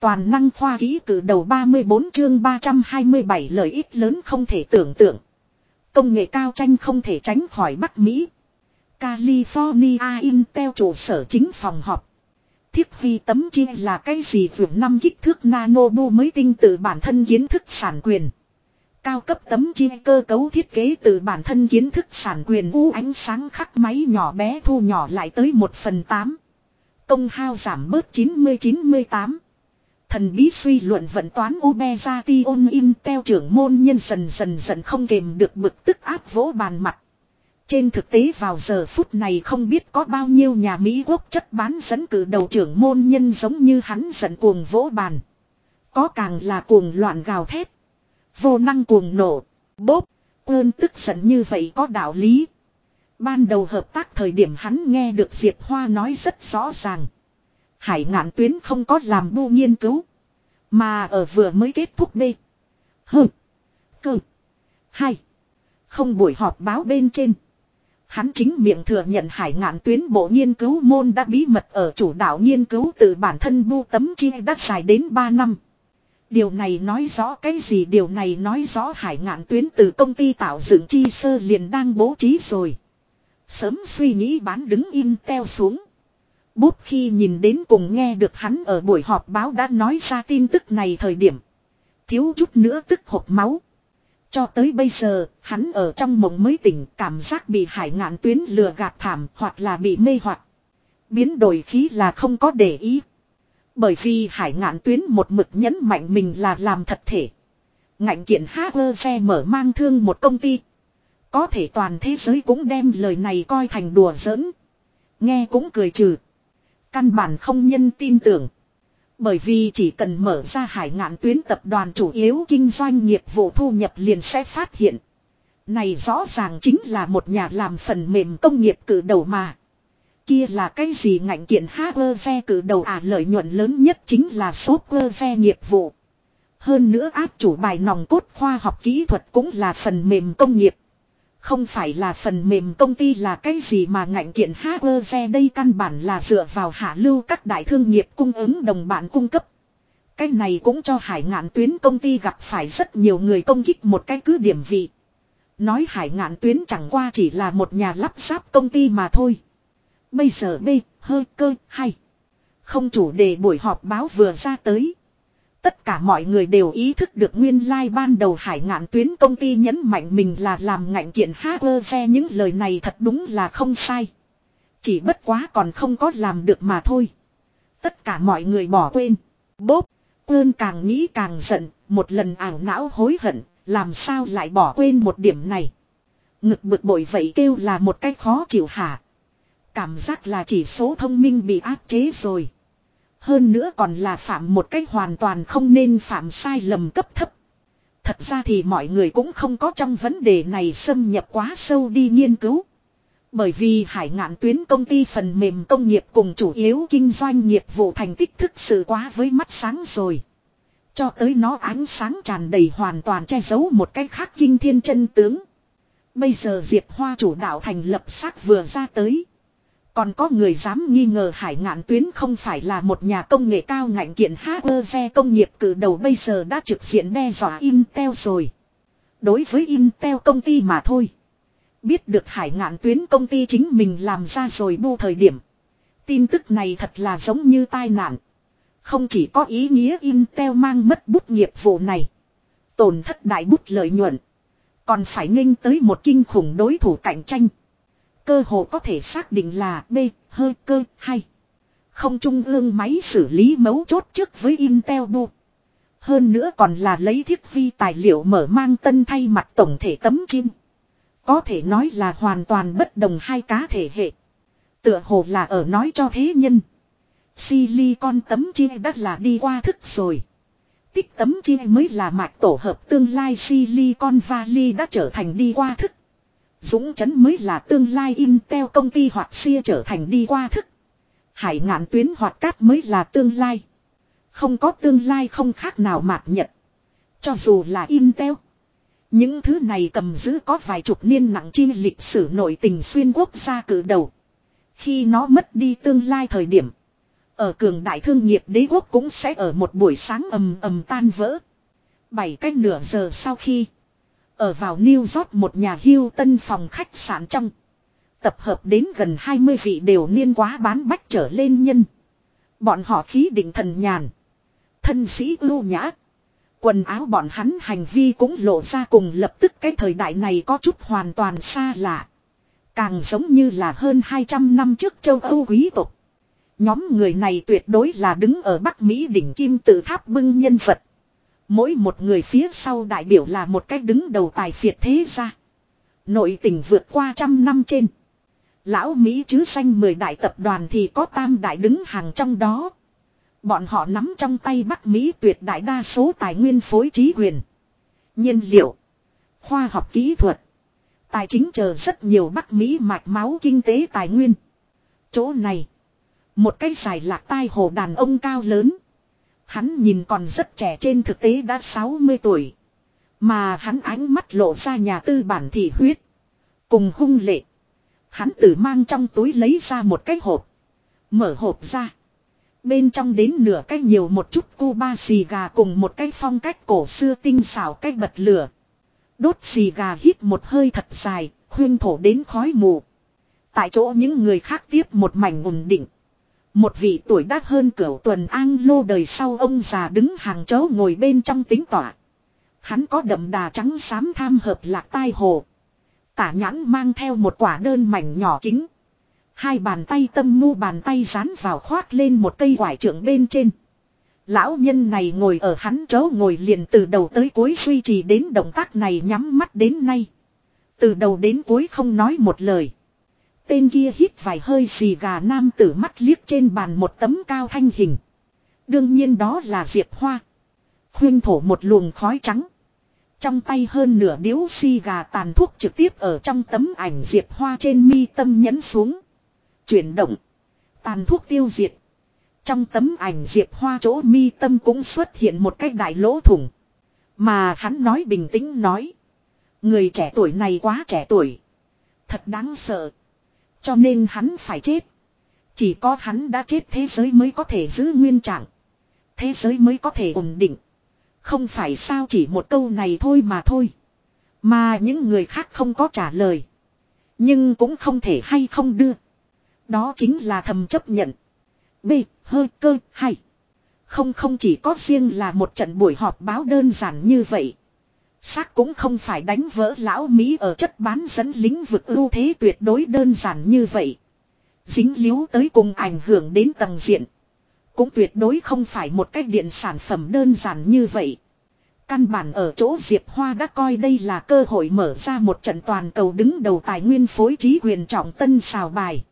Toàn năng khoa ký cử đầu 34 chương 327 lợi ích lớn không thể tưởng tượng. Công nghệ cao tranh không thể tránh khỏi Bắc Mỹ. California Intel trụ sở chính phòng họp. Thiết vi tấm chi là cái gì vượt năm kích thước nano bu mới tinh từ bản thân kiến thức sản quyền. Cao cấp tấm chi cơ cấu thiết kế từ bản thân kiến thức sản quyền u ánh sáng khắc máy nhỏ bé thu nhỏ lại tới 1 phần 8. Công hao giảm bớt 90-98. Thần bí suy luận vận toán Ubezation Intel trưởng môn nhân dần dần dần không kềm được bực tức áp vỗ bàn mặt. Trên thực tế vào giờ phút này không biết có bao nhiêu nhà Mỹ quốc chất bán dẫn cử đầu trưởng môn nhân giống như hắn giận cuồng vỗ bàn. Có càng là cuồng loạn gào thét. Vô năng cuồng nổ. Bốp. Ơn tức giận như vậy có đạo lý. Ban đầu hợp tác thời điểm hắn nghe được Diệp Hoa nói rất rõ ràng. Hải ngạn tuyến không có làm bu nghiên cứu. Mà ở vừa mới kết thúc B. Hừ. Cơ. Hai. Không buổi họp báo bên trên. Hắn chính miệng thừa nhận hải ngạn tuyến bộ nghiên cứu môn đã bí mật ở chủ đạo nghiên cứu từ bản thân bu tấm chi đã dài đến 3 năm. Điều này nói rõ cái gì điều này nói rõ hải ngạn tuyến từ công ty tạo dựng chi sơ liền đang bố trí rồi. Sớm suy nghĩ bán đứng Intel xuống. Bút khi nhìn đến cùng nghe được hắn ở buổi họp báo đã nói ra tin tức này thời điểm. Thiếu chút nữa tức hộp máu. Cho tới bây giờ, hắn ở trong mộng mới tỉnh cảm giác bị hải ngạn tuyến lừa gạt thảm hoặc là bị mê hoặc Biến đổi khí là không có để ý. Bởi vì hải ngạn tuyến một mực nhấn mạnh mình là làm thật thể. Ngạnh kiện xe mở mang thương một công ty. Có thể toàn thế giới cũng đem lời này coi thành đùa giỡn. Nghe cũng cười trừ. Căn bản không nhân tin tưởng. Bởi vì chỉ cần mở ra hải ngạn tuyến tập đoàn chủ yếu kinh doanh nghiệp vụ thu nhập liền sẽ phát hiện. Này rõ ràng chính là một nhà làm phần mềm công nghiệp cử đầu mà. Kia là cái gì ngạnh kiện Haver cử đầu à lợi nhuận lớn nhất chính là số ve nghiệp vụ. Hơn nữa áp chủ bài nòng cốt khoa học kỹ thuật cũng là phần mềm công nghiệp. Không phải là phần mềm công ty là cái gì mà ngạnh kiện Hager đây căn bản là dựa vào hạ lưu các đại thương nghiệp cung ứng đồng bạn cung cấp. Cái này cũng cho hải ngạn tuyến công ty gặp phải rất nhiều người công kích một cái cứ điểm vị. Nói hải ngạn tuyến chẳng qua chỉ là một nhà lắp ráp công ty mà thôi. Bây giờ B, hơi cơ, hay. Không chủ đề buổi họp báo vừa ra tới. Tất cả mọi người đều ý thức được nguyên lai like ban đầu hải ngạn tuyến công ty nhấn mạnh mình là làm ngạnh kiện xe những lời này thật đúng là không sai. Chỉ bất quá còn không có làm được mà thôi. Tất cả mọi người bỏ quên. Bốp, quên càng nghĩ càng giận, một lần ảo não hối hận, làm sao lại bỏ quên một điểm này. Ngực bực bội vậy kêu là một cách khó chịu hả. Cảm giác là chỉ số thông minh bị áp chế rồi. Hơn nữa còn là phạm một cách hoàn toàn không nên phạm sai lầm cấp thấp. Thật ra thì mọi người cũng không có trong vấn đề này xâm nhập quá sâu đi nghiên cứu. Bởi vì hải ngạn tuyến công ty phần mềm công nghiệp cùng chủ yếu kinh doanh nghiệp vụ thành tích thực sự quá với mắt sáng rồi. Cho tới nó ánh sáng tràn đầy hoàn toàn che giấu một cách khác kinh thiên chân tướng. Bây giờ Diệp Hoa chủ đạo thành lập xác vừa ra tới. Còn có người dám nghi ngờ hải ngạn tuyến không phải là một nhà công nghệ cao ngạnh kiện xe công nghiệp cử đầu bây giờ đã trực diện đe dọa Intel rồi. Đối với Intel công ty mà thôi. Biết được hải ngạn tuyến công ty chính mình làm ra rồi bu thời điểm. Tin tức này thật là giống như tai nạn. Không chỉ có ý nghĩa Intel mang mất bút nghiệp vụ này. Tổn thất đại bút lợi nhuận. Còn phải nghênh tới một kinh khủng đối thủ cạnh tranh cơ hồ có thể xác định là B, hơi cơ, hay. Không trung ương máy xử lý mấu chốt trước với Intel Bu. Hơn nữa còn là lấy thiết vi tài liệu mở mang tân thay mặt tổng thể tấm chim. Có thể nói là hoàn toàn bất đồng hai cá thể hệ. Tựa hồ là ở nói cho thế nhân. Silicon tấm chim đã là đi qua thức rồi. Tích tấm chim mới là mạch tổ hợp tương lai Silicon Valley đã trở thành đi qua thức. Dũng chấn mới là tương lai Intel công ty hoặc xia trở thành đi qua thức. Hải ngạn tuyến hoặc cát mới là tương lai. Không có tương lai không khác nào mạt nhật. Cho dù là Intel. Những thứ này cầm giữ có vài chục niên nặng chi lịch sử nội tình xuyên quốc gia cử đầu. Khi nó mất đi tương lai thời điểm. Ở cường đại thương nghiệp đế quốc cũng sẽ ở một buổi sáng ầm ầm tan vỡ. Bảy cách nửa giờ sau khi. Ở vào New York một nhà hưu tân phòng khách sạn trong. Tập hợp đến gần 20 vị đều niên quá bán bách trở lên nhân. Bọn họ khí định thần nhàn. Thân sĩ ưu nhã. Quần áo bọn hắn hành vi cũng lộ ra cùng lập tức cái thời đại này có chút hoàn toàn xa lạ. Càng giống như là hơn 200 năm trước châu Âu quý tộc. Nhóm người này tuyệt đối là đứng ở Bắc Mỹ đỉnh kim tự tháp bưng nhân vật. Mỗi một người phía sau đại biểu là một cách đứng đầu tài phiệt thế gia. Nội tình vượt qua trăm năm trên. Lão Mỹ chứ xanh mười đại tập đoàn thì có tam đại đứng hàng trong đó. Bọn họ nắm trong tay Bắc Mỹ tuyệt đại đa số tài nguyên phối trí quyền. nhiên liệu. Khoa học kỹ thuật. Tài chính chờ rất nhiều Bắc Mỹ mạch máu kinh tế tài nguyên. Chỗ này. Một cái dài lạc tai hồ đàn ông cao lớn. Hắn nhìn còn rất trẻ trên thực tế đã 60 tuổi. Mà hắn ánh mắt lộ ra nhà tư bản thị huyết. Cùng hung lệ. Hắn tự mang trong túi lấy ra một cái hộp. Mở hộp ra. Bên trong đến nửa cái nhiều một chút cuba xì gà cùng một cái phong cách cổ xưa tinh xảo cách bật lửa. Đốt xì gà hít một hơi thật dài, khuyên thổ đến khói mù. Tại chỗ những người khác tiếp một mảnh ổn định. Một vị tuổi đắt hơn cửu tuần an lô đời sau ông già đứng hàng chấu ngồi bên trong tính tỏa. Hắn có đậm đà trắng xám tham hợp lạc tai hồ. Tả nhãn mang theo một quả đơn mảnh nhỏ kính. Hai bàn tay tâm mu bàn tay dán vào khoát lên một cây quải trưởng bên trên. Lão nhân này ngồi ở hắn chấu ngồi liền từ đầu tới cuối suy trì đến động tác này nhắm mắt đến nay. Từ đầu đến cuối không nói một lời. Tên kia hít vài hơi xì gà nam tử mắt liếc trên bàn một tấm cao thanh hình. Đương nhiên đó là Diệp Hoa. Khuyên thổ một luồng khói trắng. Trong tay hơn nửa điếu xì gà tàn thuốc trực tiếp ở trong tấm ảnh Diệp Hoa trên mi tâm nhấn xuống. Chuyển động. Tàn thuốc tiêu diệt. Trong tấm ảnh Diệp Hoa chỗ mi tâm cũng xuất hiện một cái đại lỗ thủng. Mà hắn nói bình tĩnh nói. Người trẻ tuổi này quá trẻ tuổi. Thật đáng sợ. Cho nên hắn phải chết. Chỉ có hắn đã chết thế giới mới có thể giữ nguyên trạng. Thế giới mới có thể ổn định. Không phải sao chỉ một câu này thôi mà thôi. Mà những người khác không có trả lời. Nhưng cũng không thể hay không đưa. Đó chính là thầm chấp nhận. B. Hơi cơ hay. Không không chỉ có riêng là một trận buổi họp báo đơn giản như vậy. Xác cũng không phải đánh vỡ lão Mỹ ở chất bán dẫn lĩnh vực ưu thế tuyệt đối đơn giản như vậy. Dính líu tới cùng ảnh hưởng đến tầng diện. Cũng tuyệt đối không phải một cách điện sản phẩm đơn giản như vậy. Căn bản ở chỗ Diệp Hoa đã coi đây là cơ hội mở ra một trận toàn cầu đứng đầu tài nguyên phối trí quyền trọng tân xào bài.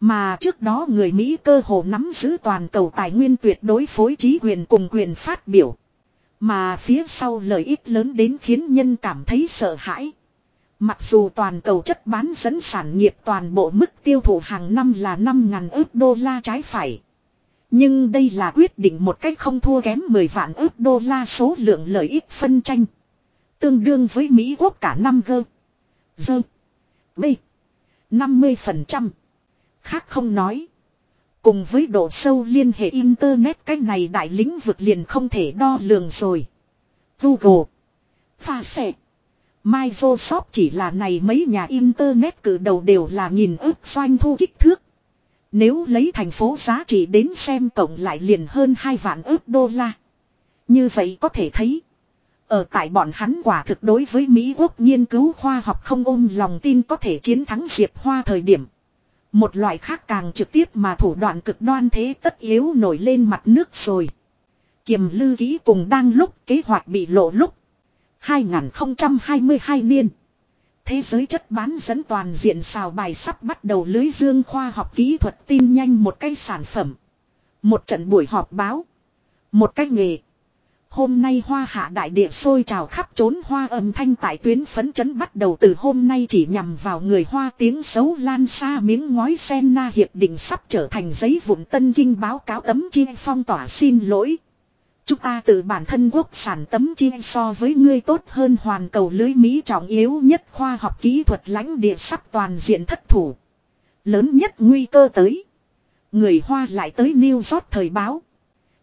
Mà trước đó người Mỹ cơ hồ nắm giữ toàn cầu tài nguyên tuyệt đối phối trí quyền cùng quyền phát biểu. Mà phía sau lợi ích lớn đến khiến nhân cảm thấy sợ hãi. Mặc dù toàn cầu chất bán dẫn sản nghiệp toàn bộ mức tiêu thụ hàng năm là 5.000 ước đô la trái phải. Nhưng đây là quyết định một cách không thua kém 10 vạn ước đô la số lượng lợi ích phân tranh. Tương đương với Mỹ quốc cả năm gơ. Dơ. B. 50%. Khác không nói. Cùng với độ sâu liên hệ Internet, cái này đại lĩnh vực liền không thể đo lường rồi. Google. Pha sẻ. Microsoft chỉ là này mấy nhà Internet cử đầu đều là nghìn ước doanh thu kích thước. Nếu lấy thành phố giá trị đến xem cộng lại liền hơn 2 vạn ước đô la. Như vậy có thể thấy. Ở tại bọn hắn quả thực đối với Mỹ quốc nghiên cứu khoa học không ôm lòng tin có thể chiến thắng Diệp Hoa thời điểm. Một loại khác càng trực tiếp mà thủ đoạn cực đoan thế tất yếu nổi lên mặt nước rồi. Kiềm lư ký cùng đang lúc kế hoạch bị lộ lúc. 2022 niên. Thế giới chất bán dẫn toàn diện xào bài sắp bắt đầu lưới dương khoa học kỹ thuật tin nhanh một cái sản phẩm. Một trận buổi họp báo. Một cái nghề. Hôm nay hoa hạ đại địa sôi trào khắp trốn hoa âm thanh tại tuyến phấn chấn bắt đầu từ hôm nay chỉ nhằm vào người hoa tiếng xấu lan xa miếng ngói sen na hiệp định sắp trở thành giấy vụn tân kinh báo cáo tấm chia phong tỏa xin lỗi. Chúng ta tự bản thân quốc sản tấm chia so với ngươi tốt hơn hoàn cầu lưới Mỹ trọng yếu nhất khoa học kỹ thuật lãnh địa sắp toàn diện thất thủ. Lớn nhất nguy cơ tới. Người Hoa lại tới New York thời báo.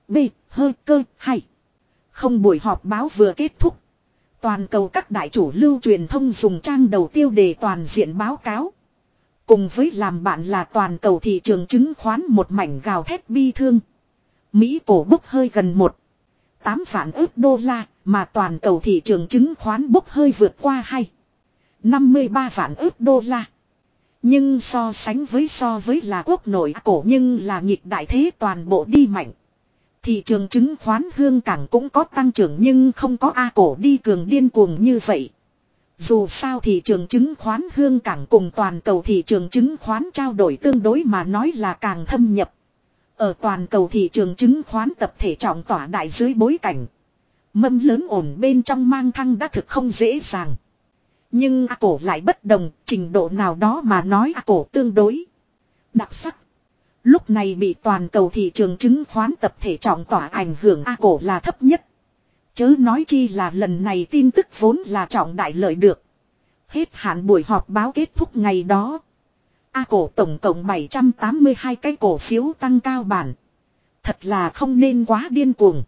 B. Hơi cơ hay. Không buổi họp báo vừa kết thúc. Toàn cầu các đại chủ lưu truyền thông dùng trang đầu tiêu đề toàn diện báo cáo. Cùng với làm bạn là toàn cầu thị trường chứng khoán một mảnh gào thét bi thương. Mỹ cổ bốc hơi gần một. 8 vạn ước đô la, mà toàn cầu thị trường chứng khoán bốc hơi vượt qua hay. 53 vạn ước đô la. Nhưng so sánh với so với là quốc nội cổ nhưng là nhịp đại thế toàn bộ đi mạnh. Thị trường chứng khoán hương cảng cũng có tăng trưởng nhưng không có A cổ đi cường điên cuồng như vậy. Dù sao thị trường chứng khoán hương cảng cùng toàn cầu thị trường chứng khoán trao đổi tương đối mà nói là càng thâm nhập. Ở toàn cầu thị trường chứng khoán tập thể trọng tỏa đại dưới bối cảnh. Mâm lớn ổn bên trong mang thăng đã thực không dễ dàng. Nhưng A cổ lại bất đồng, trình độ nào đó mà nói A cổ tương đối. Đặc sắc. Lúc này bị toàn cầu thị trường chứng khoán tập thể trọng tỏa ảnh hưởng A cổ là thấp nhất. Chớ nói chi là lần này tin tức vốn là trọng đại lợi được. Hết hạn buổi họp báo kết thúc ngày đó. A cổ tổng cộng 782 cái cổ phiếu tăng cao bản. Thật là không nên quá điên cuồng.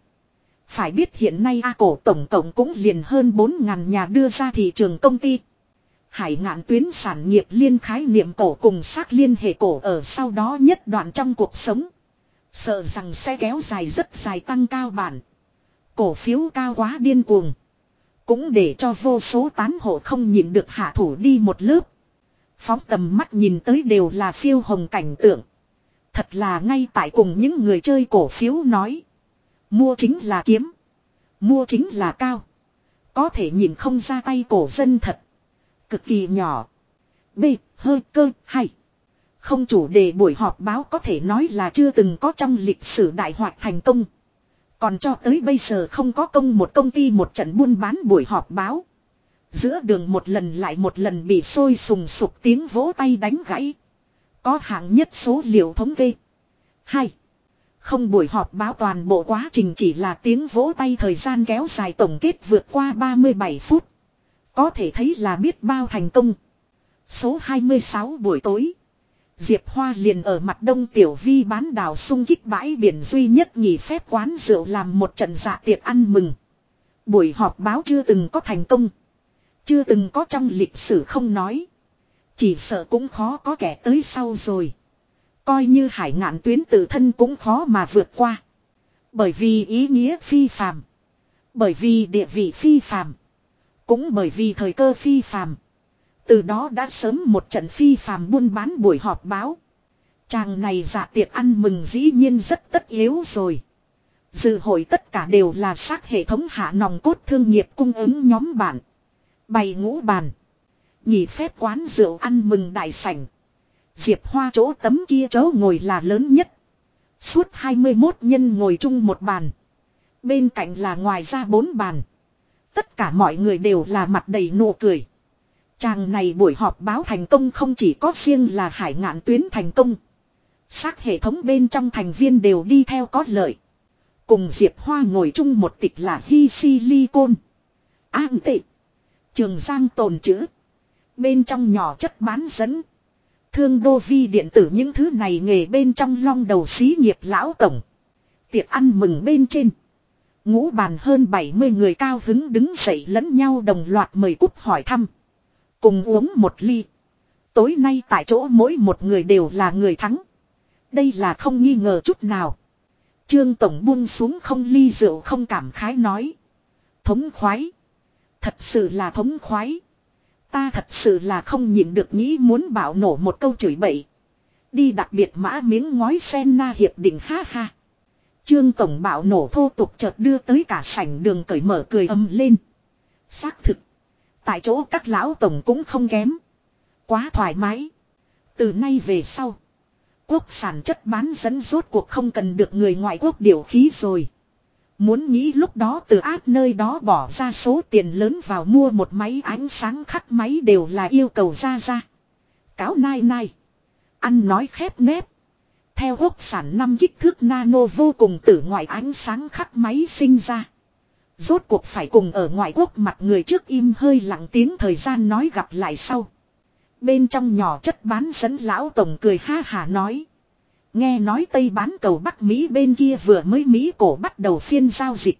Phải biết hiện nay A cổ tổng cộng cũng liền hơn 4.000 nhà đưa ra thị trường công ty. Hải ngạn tuyến sản nghiệp liên khái niệm cổ cùng xác liên hệ cổ ở sau đó nhất đoạn trong cuộc sống. Sợ rằng sẽ kéo dài rất dài tăng cao bản. Cổ phiếu cao quá điên cuồng. Cũng để cho vô số tán hộ không nhìn được hạ thủ đi một lớp. Phóng tầm mắt nhìn tới đều là phiêu hồng cảnh tượng. Thật là ngay tại cùng những người chơi cổ phiếu nói. Mua chính là kiếm. Mua chính là cao. Có thể nhìn không ra tay cổ dân thật. Cực kỳ nhỏ. B. Hơi cơ hay. Không chủ đề buổi họp báo có thể nói là chưa từng có trong lịch sử đại hoạt thành công. Còn cho tới bây giờ không có công một công ty một trận buôn bán buổi họp báo. Giữa đường một lần lại một lần bị sôi sùng sục tiếng vỗ tay đánh gãy. Có hạng nhất số liệu thống kê. hay Không buổi họp báo toàn bộ quá trình chỉ là tiếng vỗ tay thời gian kéo dài tổng kết vượt qua 37 phút. Có thể thấy là biết bao thành công. Số 26 buổi tối. Diệp Hoa liền ở mặt đông tiểu vi bán đảo sung kích bãi biển duy nhất nghỉ phép quán rượu làm một trận dạ tiệc ăn mừng. Buổi họp báo chưa từng có thành công. Chưa từng có trong lịch sử không nói. Chỉ sợ cũng khó có kẻ tới sau rồi. Coi như hải ngạn tuyến tự thân cũng khó mà vượt qua. Bởi vì ý nghĩa phi phàm. Bởi vì địa vị phi phàm. Cũng bởi vì thời cơ phi phàm. Từ đó đã sớm một trận phi phàm buôn bán buổi họp báo. Chàng này dạ tiệc ăn mừng dĩ nhiên rất tất yếu rồi. Dự hội tất cả đều là xác hệ thống hạ nòng cốt thương nghiệp cung ứng nhóm bản. Bày ngũ bàn. Nhị phép quán rượu ăn mừng đại sảnh. Diệp Hoa chỗ tấm kia chỗ ngồi là lớn nhất. Suốt 21 nhân ngồi chung một bàn. Bên cạnh là ngoài ra bốn bàn. Tất cả mọi người đều là mặt đầy nụ cười. Chàng này buổi họp báo thành công không chỉ có riêng là hải ngạn tuyến thành công. Xác hệ thống bên trong thành viên đều đi theo có lợi. Cùng Diệp Hoa ngồi chung một tịch là Hi Silicon. An tị. Trường Giang tồn chữ. Bên trong nhỏ chất bán dẫn. Thương đô vi điện tử những thứ này nghề bên trong long đầu xí nghiệp lão tổng. Tiệc ăn mừng bên trên. Ngũ bàn hơn 70 người cao hứng đứng dậy lẫn nhau đồng loạt mời cúp hỏi thăm. Cùng uống một ly. Tối nay tại chỗ mỗi một người đều là người thắng. Đây là không nghi ngờ chút nào. Trương Tổng buông xuống không ly rượu không cảm khái nói. Thống khoái. Thật sự là thống khoái. Ta thật sự là không nhịn được nghĩ muốn bảo nổ một câu chửi bậy. Đi đặc biệt mã miếng ngói sen na hiệp định ha ha. Trương Tổng bảo nổ thô tục chợt đưa tới cả sảnh đường cởi mở cười âm lên. Xác thực. Tại chỗ các lão tổng cũng không kém. Quá thoải mái. Từ nay về sau. Quốc sản chất bán dẫn rốt cuộc không cần được người ngoại quốc điều khí rồi. Muốn nghĩ lúc đó từ áp nơi đó bỏ ra số tiền lớn vào mua một máy ánh sáng khắc máy đều là yêu cầu ra ra. Cáo nai nai. Ăn nói khép nép. Theo hốc sản năm kích thước nano vô cùng tử ngoại ánh sáng khắc máy sinh ra. Rốt cuộc phải cùng ở ngoại quốc mặt người trước im hơi lặng tiếng thời gian nói gặp lại sau. Bên trong nhỏ chất bán dẫn lão tổng cười ha hà nói. Nghe nói Tây bán cầu Bắc Mỹ bên kia vừa mới Mỹ cổ bắt đầu phiên giao dịch.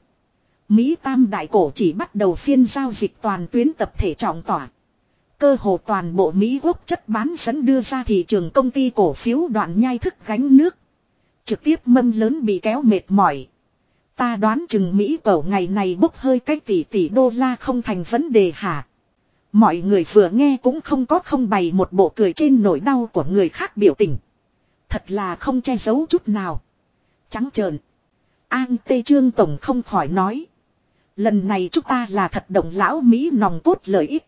Mỹ Tam Đại Cổ chỉ bắt đầu phiên giao dịch toàn tuyến tập thể trọng tỏa. Cơ hồ toàn bộ Mỹ quốc chất bán dẫn đưa ra thị trường công ty cổ phiếu đoạn nhai thức gánh nước. Trực tiếp mâm lớn bị kéo mệt mỏi. Ta đoán chừng Mỹ cổ ngày này bốc hơi cách tỷ tỷ đô la không thành vấn đề hả. Mọi người vừa nghe cũng không có không bày một bộ cười trên nỗi đau của người khác biểu tình. Thật là không che giấu chút nào. Trắng trợn. An Tê Trương Tổng không khỏi nói. Lần này chúng ta là thật động lão Mỹ nòng cốt lợi ích.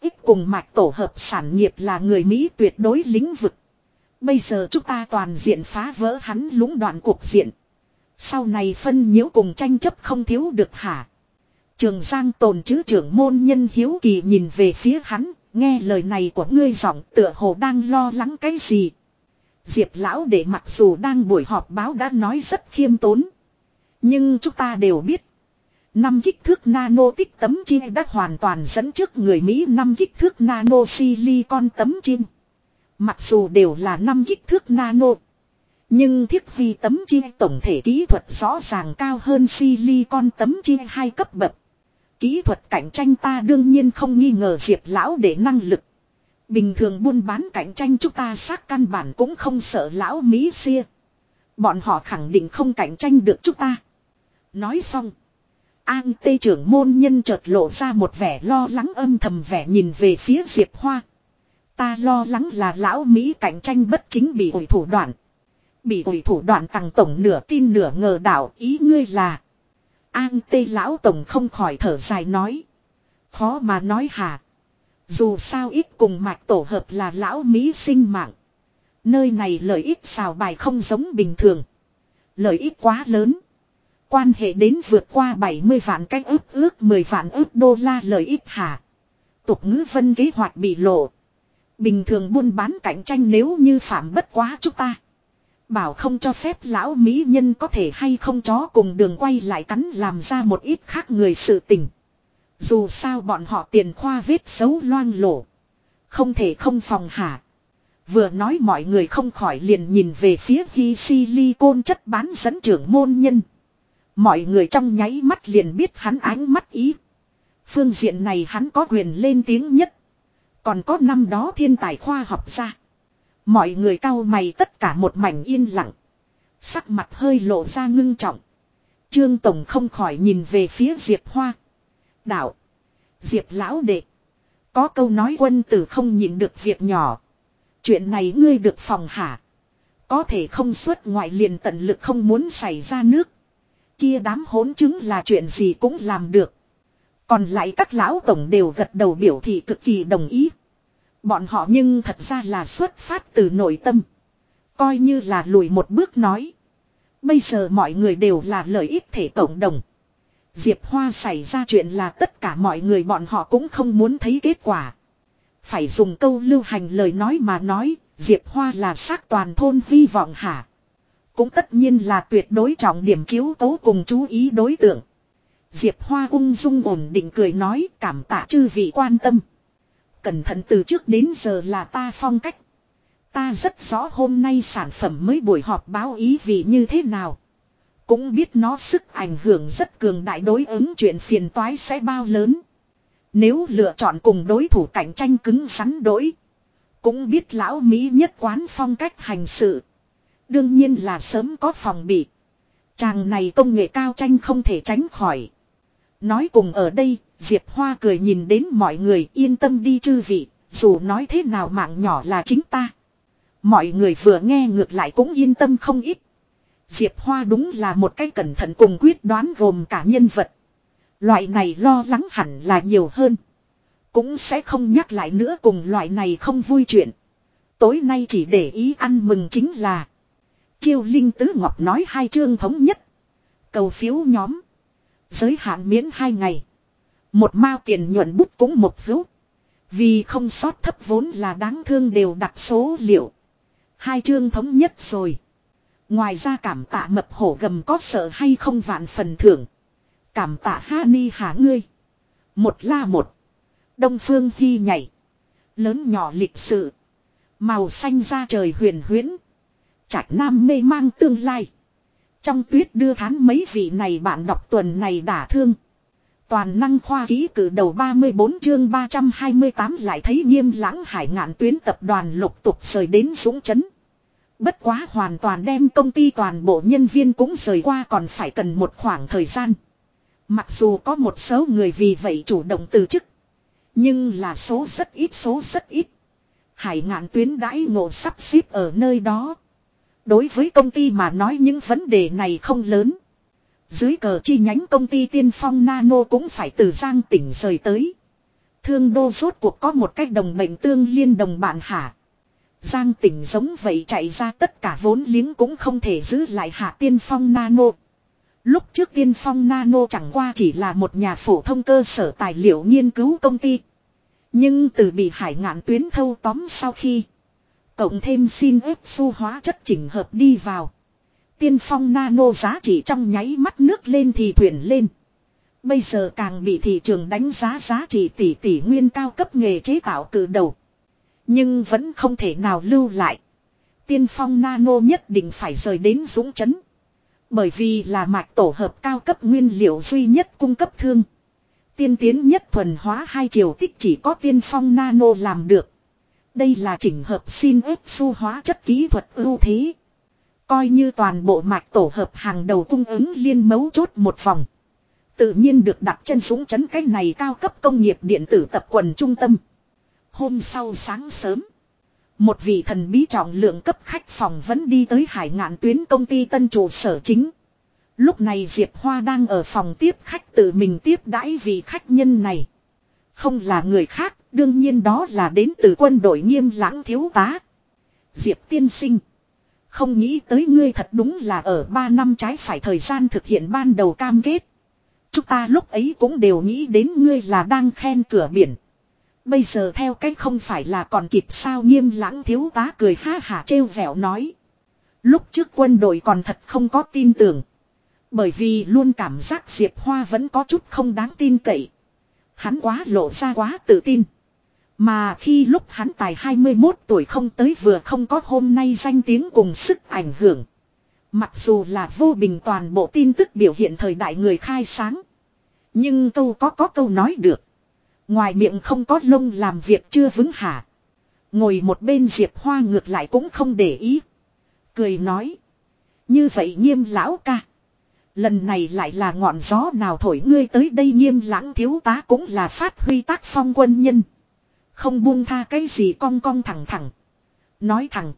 Ít cùng mạch tổ hợp sản nghiệp là người Mỹ tuyệt đối lĩnh vực. Bây giờ chúng ta toàn diện phá vỡ hắn lũng đoạn cuộc diện. Sau này phân nhiễu cùng tranh chấp không thiếu được hả. Trường Giang tồn chứ trưởng môn nhân hiếu kỳ nhìn về phía hắn, nghe lời này của ngươi giọng tựa hồ đang lo lắng cái gì. Diệp lão để mặc dù đang buổi họp báo đã nói rất khiêm tốn. Nhưng chúng ta đều biết. Năm kích thước nano tích tấm chia đã hoàn toàn dẫn trước người Mỹ năm kích thước nano silicon tấm chim. Mặc dù đều là năm kích thước nano. Nhưng thiết vi tấm chia tổng thể kỹ thuật rõ ràng cao hơn silicon tấm chia hai cấp bậc. Kỹ thuật cạnh tranh ta đương nhiên không nghi ngờ diệp lão để năng lực. Bình thường buôn bán cạnh tranh chúng ta xác căn bản cũng không sợ lão Mỹ xia. Bọn họ khẳng định không cạnh tranh được chúng ta. Nói xong. An tê trưởng môn nhân chợt lộ ra một vẻ lo lắng âm thầm vẻ nhìn về phía Diệp Hoa. Ta lo lắng là lão Mỹ cạnh tranh bất chính bị ủi thủ đoạn. Bị ủi thủ đoạn tăng tổng nửa tin nửa ngờ đảo ý ngươi là. An tê lão tổng không khỏi thở dài nói. Khó mà nói hả. Dù sao ít cùng mạch tổ hợp là lão Mỹ sinh mạng. Nơi này lợi ích xào bài không giống bình thường. Lợi ích quá lớn. Quan hệ đến vượt qua 70 vạn cách ước ước 10 vạn ước đô la lợi ích hả. Tục ngữ vân kế hoạch bị lộ. Bình thường buôn bán cạnh tranh nếu như phạm bất quá chúng ta. Bảo không cho phép lão mỹ nhân có thể hay không chó cùng đường quay lại cắn làm ra một ít khác người sự tình. Dù sao bọn họ tiền khoa vết xấu loang lổ. Không thể không phòng hả. Vừa nói mọi người không khỏi liền nhìn về phía hy silicon chất bán dẫn trưởng môn nhân. Mọi người trong nháy mắt liền biết hắn ánh mắt ý. Phương diện này hắn có quyền lên tiếng nhất. Còn có năm đó thiên tài khoa học ra. Mọi người cau mày tất cả một mảnh yên lặng. Sắc mặt hơi lộ ra ngưng trọng. Trương Tổng không khỏi nhìn về phía Diệp Hoa. Đạo. Diệp Lão Đệ. Có câu nói quân tử không nhìn được việc nhỏ. Chuyện này ngươi được phòng hả. Có thể không xuất ngoại liền tận lực không muốn xảy ra nước. Kia đám hỗn chứng là chuyện gì cũng làm được. Còn lại các lão tổng đều gật đầu biểu thị cực kỳ đồng ý. Bọn họ nhưng thật ra là xuất phát từ nội tâm. Coi như là lùi một bước nói. Bây giờ mọi người đều là lợi ích thể cộng đồng. Diệp Hoa xảy ra chuyện là tất cả mọi người bọn họ cũng không muốn thấy kết quả. Phải dùng câu lưu hành lời nói mà nói, Diệp Hoa là xác toàn thôn hy vọng hả. Cũng tất nhiên là tuyệt đối trọng điểm chiếu tố cùng chú ý đối tượng. Diệp Hoa ung dung ổn định cười nói, cảm tạ chư vị quan tâm. Cẩn thận từ trước đến giờ là ta phong cách. Ta rất rõ hôm nay sản phẩm mới buổi họp báo ý vị như thế nào. Cũng biết nó sức ảnh hưởng rất cường đại đối ứng chuyện phiền toái sẽ bao lớn. Nếu lựa chọn cùng đối thủ cạnh tranh cứng rắn đối. Cũng biết lão Mỹ nhất quán phong cách hành sự. Đương nhiên là sớm có phòng bị. Chàng này công nghệ cao tranh không thể tránh khỏi. Nói cùng ở đây, Diệp Hoa cười nhìn đến mọi người yên tâm đi chư vị, dù nói thế nào mạng nhỏ là chính ta. Mọi người vừa nghe ngược lại cũng yên tâm không ít. Diệp Hoa đúng là một cái cẩn thận cùng quyết đoán gồm cả nhân vật. Loại này lo lắng hẳn là nhiều hơn. Cũng sẽ không nhắc lại nữa cùng loại này không vui chuyện. Tối nay chỉ để ý ăn mừng chính là. Chiêu Linh Tứ Ngọc nói hai chương thống nhất. Cầu phiếu nhóm. Giới hạn miễn hai ngày. Một mao tiền nhuận bút cũng một hữu. Vì không sót thấp vốn là đáng thương đều đặt số liệu. Hai chương thống nhất rồi. Ngoài ra cảm tạ mập hổ gầm có sợ hay không vạn phần thưởng. Cảm tạ ha ni hả ngươi. Một la một. Đông phương hy nhảy. Lớn nhỏ lịch sự. Màu xanh ra trời huyền huyễn. Trạch Nam mê mang tương lai. Trong tuyết đưa thán mấy vị này bạn đọc tuần này đả thương. Toàn năng khoa ký cử đầu 34 chương 328 lại thấy nghiêm lãng hải ngạn tuyến tập đoàn lục tục rời đến Dũng Chấn. Bất quá hoàn toàn đem công ty toàn bộ nhân viên cũng rời qua còn phải cần một khoảng thời gian. Mặc dù có một số người vì vậy chủ động từ chức. Nhưng là số rất ít, số rất ít. Hải ngạn tuyến đãi ngộ sắp xếp ở nơi đó. Đối với công ty mà nói những vấn đề này không lớn. Dưới cờ chi nhánh công ty tiên phong nano cũng phải từ Giang tỉnh rời tới. Thương đô rốt cuộc có một cách đồng mệnh tương liên đồng bạn hả. Giang tỉnh giống vậy chạy ra tất cả vốn liếng cũng không thể giữ lại hạ tiên phong nano. Lúc trước tiên phong nano chẳng qua chỉ là một nhà phổ thông cơ sở tài liệu nghiên cứu công ty. Nhưng từ bị hải ngạn tuyến thâu tóm sau khi. Cộng thêm xin ép su hóa chất chỉnh hợp đi vào. Tiên phong nano giá trị trong nháy mắt nước lên thì thuyền lên. Bây giờ càng bị thị trường đánh giá giá trị tỷ tỷ nguyên cao cấp nghề chế tạo từ đầu. Nhưng vẫn không thể nào lưu lại. Tiên phong nano nhất định phải rời đến dũng chấn. Bởi vì là mạch tổ hợp cao cấp nguyên liệu duy nhất cung cấp thương. Tiên tiến nhất thuần hóa hai chiều tích chỉ có tiên phong nano làm được. Đây là chỉnh hợp xin ép su hóa chất kỹ thuật ưu thế. Coi như toàn bộ mạch tổ hợp hàng đầu cung ứng liên mấu chốt một vòng. Tự nhiên được đặt chân xuống chấn cái này cao cấp công nghiệp điện tử tập quần trung tâm. Hôm sau sáng sớm. Một vị thần bí trọng lượng cấp khách phòng vẫn đi tới hải ngạn tuyến công ty tân trụ sở chính. Lúc này Diệp Hoa đang ở phòng tiếp khách tự mình tiếp đãi vị khách nhân này. Không là người khác, đương nhiên đó là đến từ quân đội nghiêm lãng thiếu tá. Diệp tiên sinh. Không nghĩ tới ngươi thật đúng là ở 3 năm trái phải thời gian thực hiện ban đầu cam kết. Chúng ta lúc ấy cũng đều nghĩ đến ngươi là đang khen cửa biển. Bây giờ theo cách không phải là còn kịp sao nghiêm lãng thiếu tá cười ha hả trêu vẻo nói. Lúc trước quân đội còn thật không có tin tưởng. Bởi vì luôn cảm giác Diệp Hoa vẫn có chút không đáng tin cậy. Hắn quá lộ ra quá tự tin. Mà khi lúc hắn tài 21 tuổi không tới vừa không có hôm nay danh tiếng cùng sức ảnh hưởng. Mặc dù là vô bình toàn bộ tin tức biểu hiện thời đại người khai sáng. Nhưng câu có có câu nói được. Ngoài miệng không có lông làm việc chưa vững hả. Ngồi một bên Diệp Hoa ngược lại cũng không để ý. Cười nói. Như vậy nghiêm lão ca. Lần này lại là ngọn gió nào thổi ngươi tới đây nghiêm lãng thiếu tá cũng là phát huy tác phong quân nhân. Không buông tha cái gì cong cong thẳng thẳng. Nói thẳng.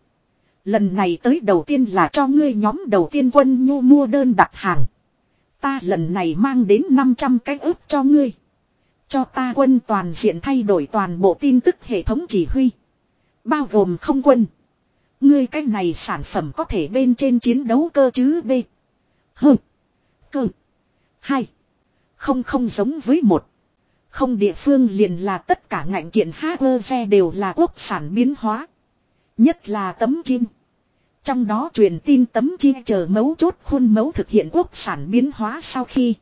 Lần này tới đầu tiên là cho ngươi nhóm đầu tiên quân nhu mua đơn đặt hàng. Ta lần này mang đến 500 cái ước cho ngươi. Cho ta quân toàn diện thay đổi toàn bộ tin tức hệ thống chỉ huy. Bao gồm không quân. Ngươi cái này sản phẩm có thể bên trên chiến đấu cơ chứ B. H. Cơ. Hai. Không không giống với một. Không địa phương liền là tất cả ngạnh kiện xe đều là quốc sản biến hóa. Nhất là tấm chim. Trong đó truyền tin tấm chim chờ mấu chốt khuôn mẫu thực hiện quốc sản biến hóa sau khi.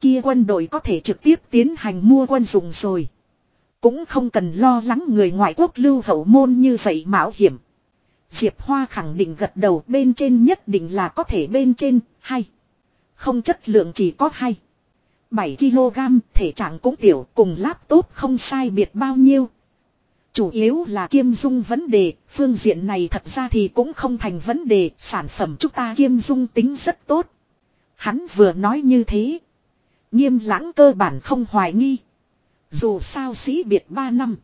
Kia quân đội có thể trực tiếp tiến hành mua quân dùng rồi. Cũng không cần lo lắng người ngoại quốc lưu hậu môn như vậy mạo hiểm. Diệp Hoa khẳng định gật đầu bên trên nhất định là có thể bên trên, hay. Không chất lượng chỉ có hay 7kg thể trạng cũng tiểu cùng laptop không sai biệt bao nhiêu. Chủ yếu là kiêm dung vấn đề, phương diện này thật ra thì cũng không thành vấn đề, sản phẩm chúng ta kiêm dung tính rất tốt. Hắn vừa nói như thế. Nghiêm lãng cơ bản không hoài nghi. Dù sao sĩ biệt 3 năm.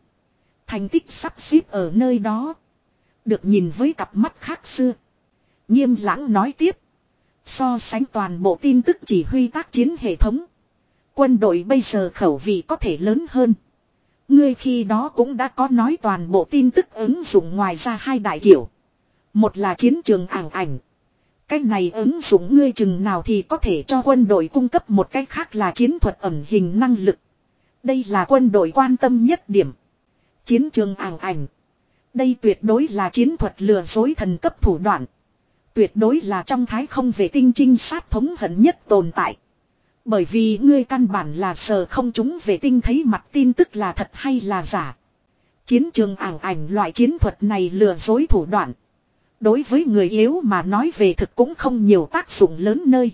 Thành tích sắp xếp ở nơi đó. Được nhìn với cặp mắt khác xưa. Nghiêm lãng nói tiếp. So sánh toàn bộ tin tức chỉ huy tác chiến hệ thống. Quân đội bây giờ khẩu vị có thể lớn hơn. Ngươi khi đó cũng đã có nói toàn bộ tin tức ứng dụng ngoài ra hai đại kiểu. Một là chiến trường ảng ảnh. Cách này ứng dụng ngươi chừng nào thì có thể cho quân đội cung cấp một cách khác là chiến thuật ẩn hình năng lực. Đây là quân đội quan tâm nhất điểm. Chiến trường ảng ảnh. Đây tuyệt đối là chiến thuật lừa dối thần cấp thủ đoạn. Tuyệt đối là trong thái không về tinh trinh sát thống hận nhất tồn tại. Bởi vì ngươi căn bản là sờ không chúng về tinh thấy mặt tin tức là thật hay là giả. Chiến trường ảng ảnh loại chiến thuật này lừa dối thủ đoạn. Đối với người yếu mà nói về thực cũng không nhiều tác dụng lớn nơi.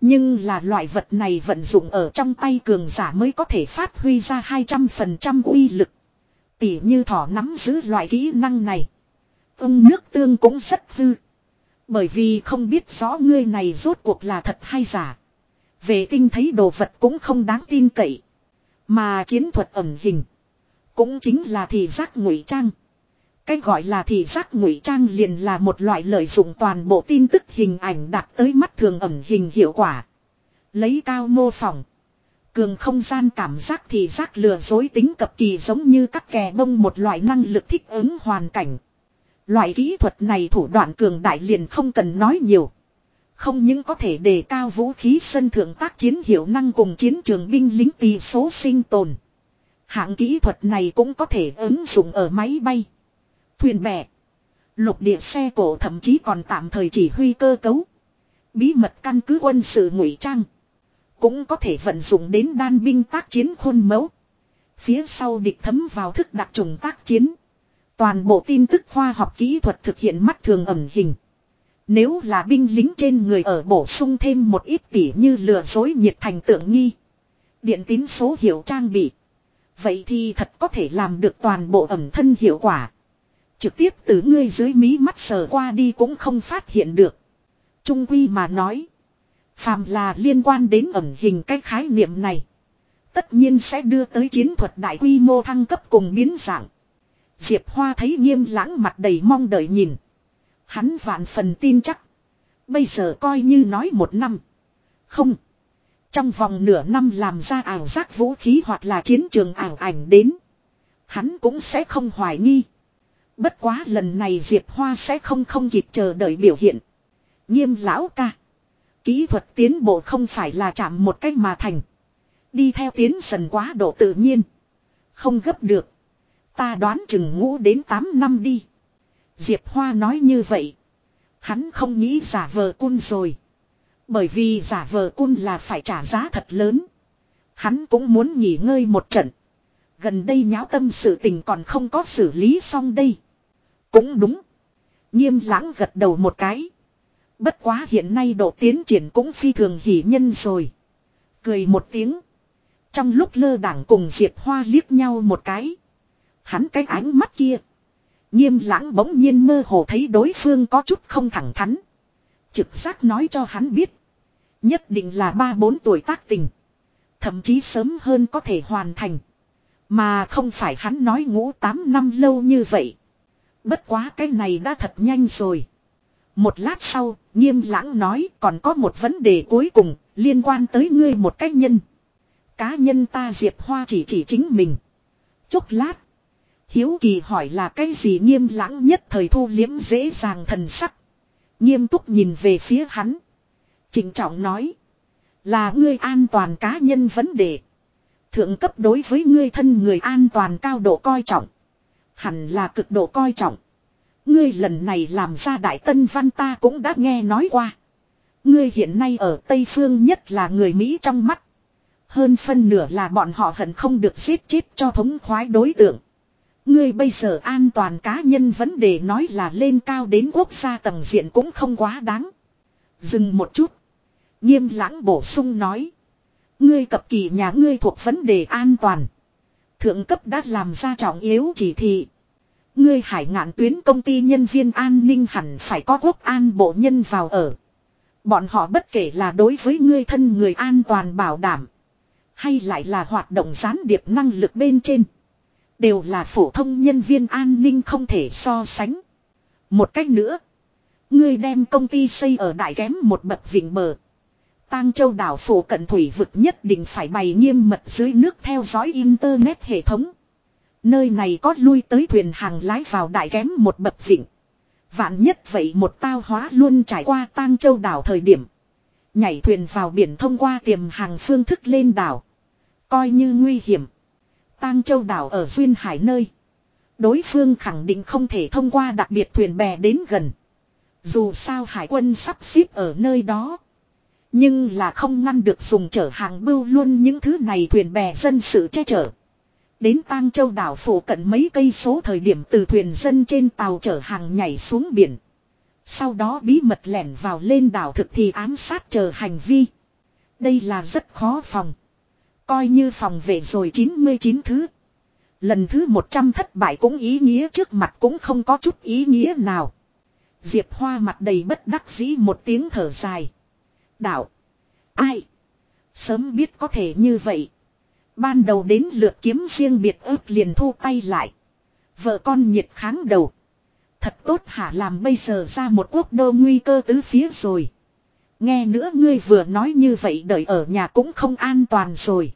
Nhưng là loại vật này vận dụng ở trong tay cường giả mới có thể phát huy ra 200% uy lực. Tỉ như thỏ nắm giữ loại kỹ năng này. Ưng nước tương cũng rất hư. Bởi vì không biết rõ ngươi này rốt cuộc là thật hay giả. Vệ tinh thấy đồ vật cũng không đáng tin cậy. Mà chiến thuật ẩn hình. Cũng chính là thị giác ngụy trang. Cái gọi là thị giác ngụy trang liền là một loại lợi dụng toàn bộ tin tức hình ảnh đạt tới mắt thường ẩn hình hiệu quả. Lấy cao mô phỏng. Cường không gian cảm giác thị giác lừa dối tính cập kỳ giống như các kè bông một loại năng lực thích ứng hoàn cảnh. Loại kỹ thuật này thủ đoạn cường đại liền không cần nói nhiều. Không những có thể đề cao vũ khí sân thượng tác chiến hiệu năng cùng chiến trường binh lính tỷ số sinh tồn. Hạng kỹ thuật này cũng có thể ứng dụng ở máy bay, thuyền bè, lục địa xe cổ thậm chí còn tạm thời chỉ huy cơ cấu. Bí mật căn cứ quân sự ngụy trang. Cũng có thể vận dụng đến đan binh tác chiến khuôn mẫu. Phía sau địch thấm vào thức đặc trùng tác chiến. Toàn bộ tin tức khoa học kỹ thuật thực hiện mắt thường ẩn hình. Nếu là binh lính trên người ở bổ sung thêm một ít tỉ như lừa dối nhiệt thành tượng nghi. Điện tín số hiệu trang bị. Vậy thì thật có thể làm được toàn bộ ẩm thân hiệu quả. Trực tiếp từ ngươi dưới mí mắt sờ qua đi cũng không phát hiện được. Trung quy mà nói. Phàm là liên quan đến ẩm hình cái khái niệm này. Tất nhiên sẽ đưa tới chiến thuật đại quy mô thăng cấp cùng biến dạng. Diệp Hoa thấy nghiêm lãng mặt đầy mong đợi nhìn. Hắn vạn phần tin chắc. Bây giờ coi như nói một năm. Không. Trong vòng nửa năm làm ra ảo giác vũ khí hoặc là chiến trường ảo ảnh đến. Hắn cũng sẽ không hoài nghi. Bất quá lần này Diệp Hoa sẽ không không kịp chờ đợi biểu hiện. Nghiêm lão ca. Kỹ thuật tiến bộ không phải là chạm một cách mà thành. Đi theo tiến dần quá độ tự nhiên. Không gấp được. Ta đoán chừng ngũ đến 8 năm đi. Diệp Hoa nói như vậy. Hắn không nghĩ giả vờ cun rồi. Bởi vì giả vờ cun là phải trả giá thật lớn. Hắn cũng muốn nghỉ ngơi một trận. Gần đây nháo tâm sự tình còn không có xử lý xong đây. Cũng đúng. Nghiêm lãng gật đầu một cái. Bất quá hiện nay độ tiến triển cũng phi thường hỉ nhân rồi. Cười một tiếng. Trong lúc lơ đảng cùng Diệp Hoa liếc nhau một cái. Hắn cái ánh mắt kia. Nghiêm lãng bỗng nhiên mơ hồ thấy đối phương có chút không thẳng thắn. Trực giác nói cho hắn biết. Nhất định là ba bốn tuổi tác tình. Thậm chí sớm hơn có thể hoàn thành. Mà không phải hắn nói ngũ tám năm lâu như vậy. Bất quá cái này đã thật nhanh rồi. Một lát sau, nghiêm lãng nói còn có một vấn đề cuối cùng, liên quan tới ngươi một cách nhân. Cá nhân ta Diệp Hoa chỉ chỉ chính mình. Chốc lát. Hiếu kỳ hỏi là cái gì nghiêm lãng nhất thời thu liếm dễ dàng thần sắc. Nghiêm túc nhìn về phía hắn. Trịnh trọng nói. Là ngươi an toàn cá nhân vấn đề. Thượng cấp đối với ngươi thân người an toàn cao độ coi trọng. Hẳn là cực độ coi trọng. Ngươi lần này làm ra đại tân văn ta cũng đã nghe nói qua. Ngươi hiện nay ở Tây Phương nhất là người Mỹ trong mắt. Hơn phân nửa là bọn họ hận không được giết chết cho thống khoái đối tượng. Ngươi bây giờ an toàn cá nhân vấn đề nói là lên cao đến quốc gia tầng diện cũng không quá đáng. Dừng một chút. Nghiêm lãng bổ sung nói. Ngươi cập kỳ nhà ngươi thuộc vấn đề an toàn. Thượng cấp đã làm ra trọng yếu chỉ thị. Ngươi hải ngạn tuyến công ty nhân viên an ninh hẳn phải có quốc an bộ nhân vào ở. Bọn họ bất kể là đối với ngươi thân người an toàn bảo đảm. Hay lại là hoạt động gián điệp năng lực bên trên. Đều là phổ thông nhân viên an ninh không thể so sánh. Một cách nữa. Ngươi đem công ty xây ở đại kém một bậc vịnh bờ. Tang châu đảo phủ cận thủy vực nhất định phải bày nghiêm mật dưới nước theo dõi internet hệ thống. Nơi này có lui tới thuyền hàng lái vào đại kém một bậc vịnh. Vạn nhất vậy một tao hóa luôn trải qua tang châu đảo thời điểm. Nhảy thuyền vào biển thông qua tiềm hàng phương thức lên đảo. Coi như nguy hiểm. Tang châu đảo ở duyên hải nơi. Đối phương khẳng định không thể thông qua đặc biệt thuyền bè đến gần. Dù sao hải quân sắp xếp ở nơi đó. Nhưng là không ngăn được dùng chở hàng bưu luôn những thứ này thuyền bè dân sự che chở. Đến tang châu đảo phủ cận mấy cây số thời điểm từ thuyền dân trên tàu chở hàng nhảy xuống biển. Sau đó bí mật lẻn vào lên đảo thực thì ám sát chờ hành vi. Đây là rất khó phòng. Coi như phòng vệ rồi 99 thứ. Lần thứ 100 thất bại cũng ý nghĩa trước mặt cũng không có chút ý nghĩa nào. Diệp Hoa mặt đầy bất đắc dĩ một tiếng thở dài. Đạo. Ai? Sớm biết có thể như vậy. Ban đầu đến lượt kiếm riêng biệt ước liền thu tay lại. Vợ con nhiệt kháng đầu. Thật tốt hả làm bây giờ ra một quốc đô nguy cơ tứ phía rồi. Nghe nữa ngươi vừa nói như vậy đợi ở nhà cũng không an toàn rồi.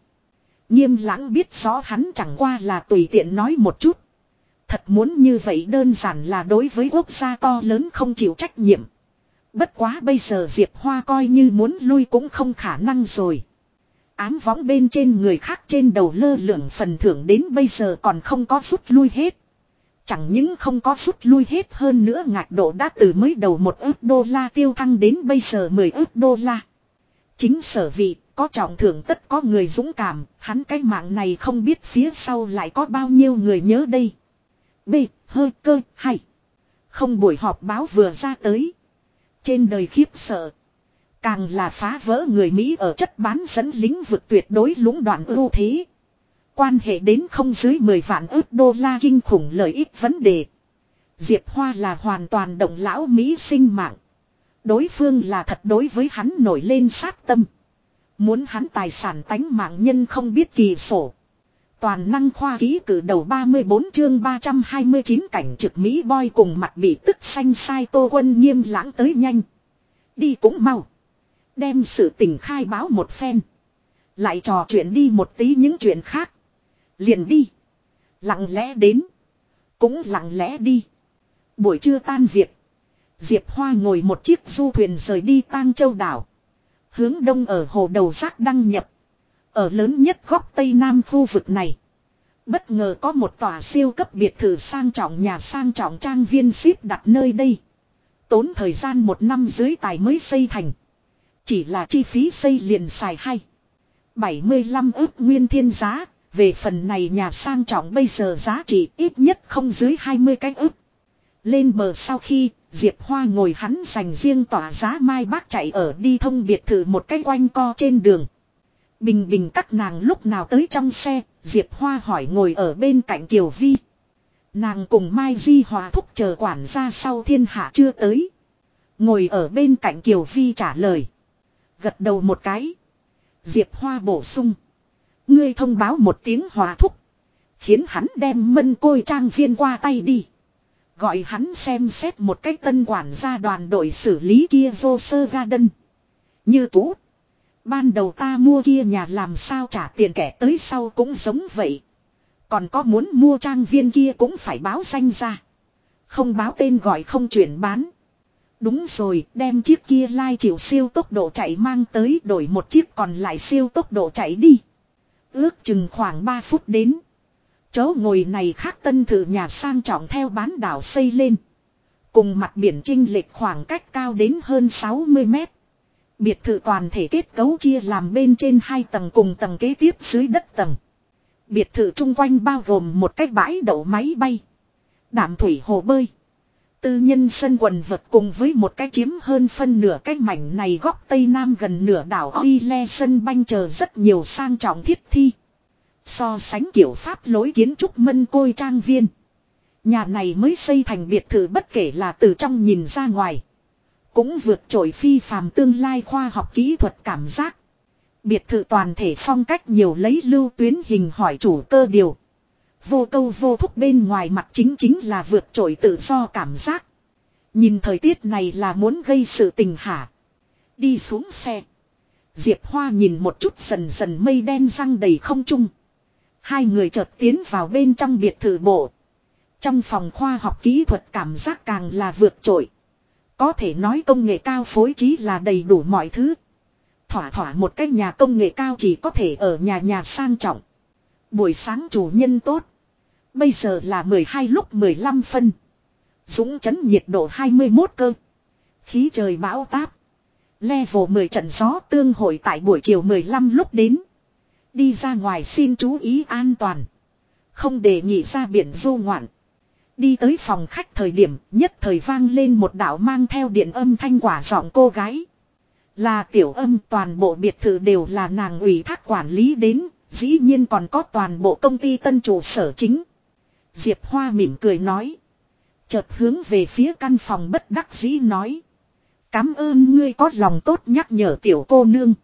Nghiêm lãng biết rõ hắn chẳng qua là tùy tiện nói một chút. Thật muốn như vậy đơn giản là đối với quốc gia to lớn không chịu trách nhiệm. Bất quá bây giờ Diệp Hoa coi như muốn lui cũng không khả năng rồi. Ám võng bên trên người khác trên đầu lơ lửng phần thưởng đến bây giờ còn không có rút lui hết. Chẳng những không có rút lui hết hơn nữa ngạc độ đã từ mới đầu một ước đô la tiêu thăng đến bây giờ 10 ước đô la. Chính sở vị, có trọng thưởng tất có người dũng cảm, hắn cái mạng này không biết phía sau lại có bao nhiêu người nhớ đây. B, hơi cơ, hay. Không buổi họp báo vừa ra tới. Trên đời khiếp sợ. Càng là phá vỡ người Mỹ ở chất bán dẫn lĩnh vực tuyệt đối lũng đoạn ưu thế. Quan hệ đến không dưới 10 vạn ước đô la kinh khủng lợi ích vấn đề. Diệp Hoa là hoàn toàn động lão Mỹ sinh mạng. Đối phương là thật đối với hắn nổi lên sát tâm. Muốn hắn tài sản tánh mạng nhân không biết kỳ sổ. Toàn năng khoa ký cử đầu 34 chương 329 cảnh trực Mỹ boy cùng mặt bị tức xanh sai tô quân nghiêm lãng tới nhanh. Đi cũng mau. Đem sự tình khai báo một phen. Lại trò chuyện đi một tí những chuyện khác. Liền đi. Lặng lẽ đến. Cũng lặng lẽ đi. Buổi trưa tan việc. Diệp Hoa ngồi một chiếc du thuyền rời đi tang châu đảo. Hướng đông ở hồ đầu giác đăng nhập. Ở lớn nhất góc tây nam khu vực này. Bất ngờ có một tòa siêu cấp biệt thự sang trọng nhà sang trọng trang viên ship đặt nơi đây. Tốn thời gian một năm dưới tài mới xây thành. Chỉ là chi phí xây liền xài hay. 75 ước nguyên thiên giá, về phần này nhà sang trọng bây giờ giá trị ít nhất không dưới 20 cái ức Lên bờ sau khi, Diệp Hoa ngồi hắn dành riêng tỏa giá mai bác chạy ở đi thông biệt thự một cái quanh co trên đường. Bình bình các nàng lúc nào tới trong xe, Diệp Hoa hỏi ngồi ở bên cạnh Kiều Vi. Nàng cùng Mai Di Hòa thúc chờ quản gia sau thiên hạ chưa tới. Ngồi ở bên cạnh Kiều Vi trả lời. Gật đầu một cái. Diệp Hoa bổ sung. Ngươi thông báo một tiếng hòa thúc. Khiến hắn đem mân côi trang viên qua tay đi. Gọi hắn xem xét một cách tân quản gia đoàn đội xử lý kia vô sơ garden. Như tú. Ban đầu ta mua kia nhà làm sao trả tiền kẻ tới sau cũng giống vậy. Còn có muốn mua trang viên kia cũng phải báo danh ra. Không báo tên gọi không chuyển bán. Đúng rồi, đem chiếc kia lai chịu siêu tốc độ chạy mang tới đổi một chiếc còn lại siêu tốc độ chạy đi. Ước chừng khoảng 3 phút đến. Chỗ ngồi này khác tân thử nhà sang trọng theo bán đảo xây lên. Cùng mặt biển trinh lệch khoảng cách cao đến hơn 60 mét. Biệt thự toàn thể kết cấu chia làm bên trên hai tầng cùng tầng kế tiếp dưới đất tầng. Biệt thự chung quanh bao gồm một cái bãi đậu máy bay. Đảm thủy hồ bơi. Tư nhân sân quần vật cùng với một cái chiếm hơn phân nửa cái mảnh này góc tây nam gần nửa đảo Oile sân banh chờ rất nhiều sang trọng thiết thi. So sánh kiểu pháp lối kiến trúc mân côi trang viên. Nhà này mới xây thành biệt thự bất kể là từ trong nhìn ra ngoài. Cũng vượt trội phi phàm tương lai khoa học kỹ thuật cảm giác. Biệt thự toàn thể phong cách nhiều lấy lưu tuyến hình hỏi chủ cơ điều. Vô câu vô thúc bên ngoài mặt chính chính là vượt trội tự do cảm giác. Nhìn thời tiết này là muốn gây sự tình hả. Đi xuống xe. Diệp Hoa nhìn một chút dần dần mây đen răng đầy không trung. Hai người chợt tiến vào bên trong biệt thự bộ. Trong phòng khoa học kỹ thuật cảm giác càng là vượt trội. Có thể nói công nghệ cao phối trí là đầy đủ mọi thứ. Thỏa thỏa một cái nhà công nghệ cao chỉ có thể ở nhà nhà sang trọng. Buổi sáng chủ nhân tốt. Bây giờ là 12 lúc 15 phân. Dũng chấn nhiệt độ 21 cơ. Khí trời bão táp. Level 10 trận gió tương hội tại buổi chiều 15 lúc đến. Đi ra ngoài xin chú ý an toàn. Không để nhị ra biển du ngoạn. Đi tới phòng khách thời điểm nhất thời vang lên một đạo mang theo điện âm thanh quả giọng cô gái. Là tiểu âm toàn bộ biệt thự đều là nàng ủy thác quản lý đến, dĩ nhiên còn có toàn bộ công ty tân chủ sở chính. Diệp Hoa mỉm cười nói. Chợt hướng về phía căn phòng bất đắc dĩ nói. Cám ơn ngươi có lòng tốt nhắc nhở tiểu cô nương.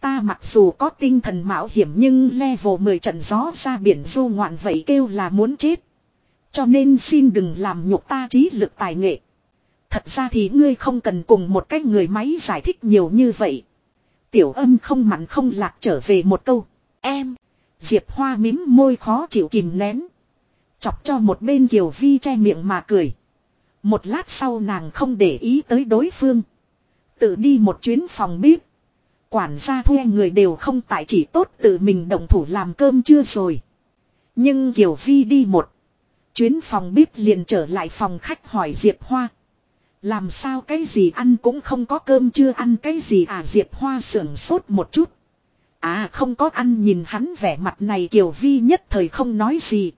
Ta mặc dù có tinh thần mạo hiểm nhưng level 10 trận gió ra biển du ngoạn vậy kêu là muốn chết. Cho nên xin đừng làm nhục ta trí lực tài nghệ. Thật ra thì ngươi không cần cùng một cái người máy giải thích nhiều như vậy. Tiểu âm không mặn không lạc trở về một câu. Em. Diệp Hoa mím môi khó chịu kìm nén. Chọc cho một bên Kiều Vi che miệng mà cười. Một lát sau nàng không để ý tới đối phương. Tự đi một chuyến phòng bếp. Quản gia thuê người đều không tại chỉ tốt tự mình động thủ làm cơm chưa rồi. Nhưng Kiều Vi đi một. Chuyến phòng bếp liền trở lại phòng khách hỏi Diệp Hoa. Làm sao cái gì ăn cũng không có cơm chưa ăn cái gì à Diệp Hoa sưởng sốt một chút. À không có ăn nhìn hắn vẻ mặt này Kiều Vi nhất thời không nói gì.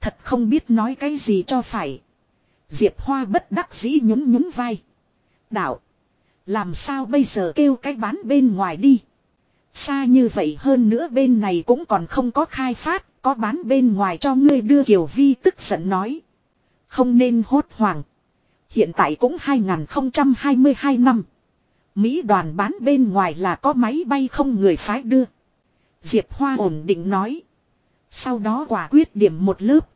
Thật không biết nói cái gì cho phải. Diệp Hoa bất đắc dĩ nhún nhún vai. Đạo. Làm sao bây giờ kêu cái bán bên ngoài đi. Xa như vậy hơn nữa bên này cũng còn không có khai phát. Có bán bên ngoài cho ngươi đưa Kiều Vi tức giận nói. Không nên hốt hoảng. Hiện tại cũng 2022 năm. Mỹ đoàn bán bên ngoài là có máy bay không người phái đưa. Diệp Hoa ổn định nói. Sau đó quả quyết điểm một lớp.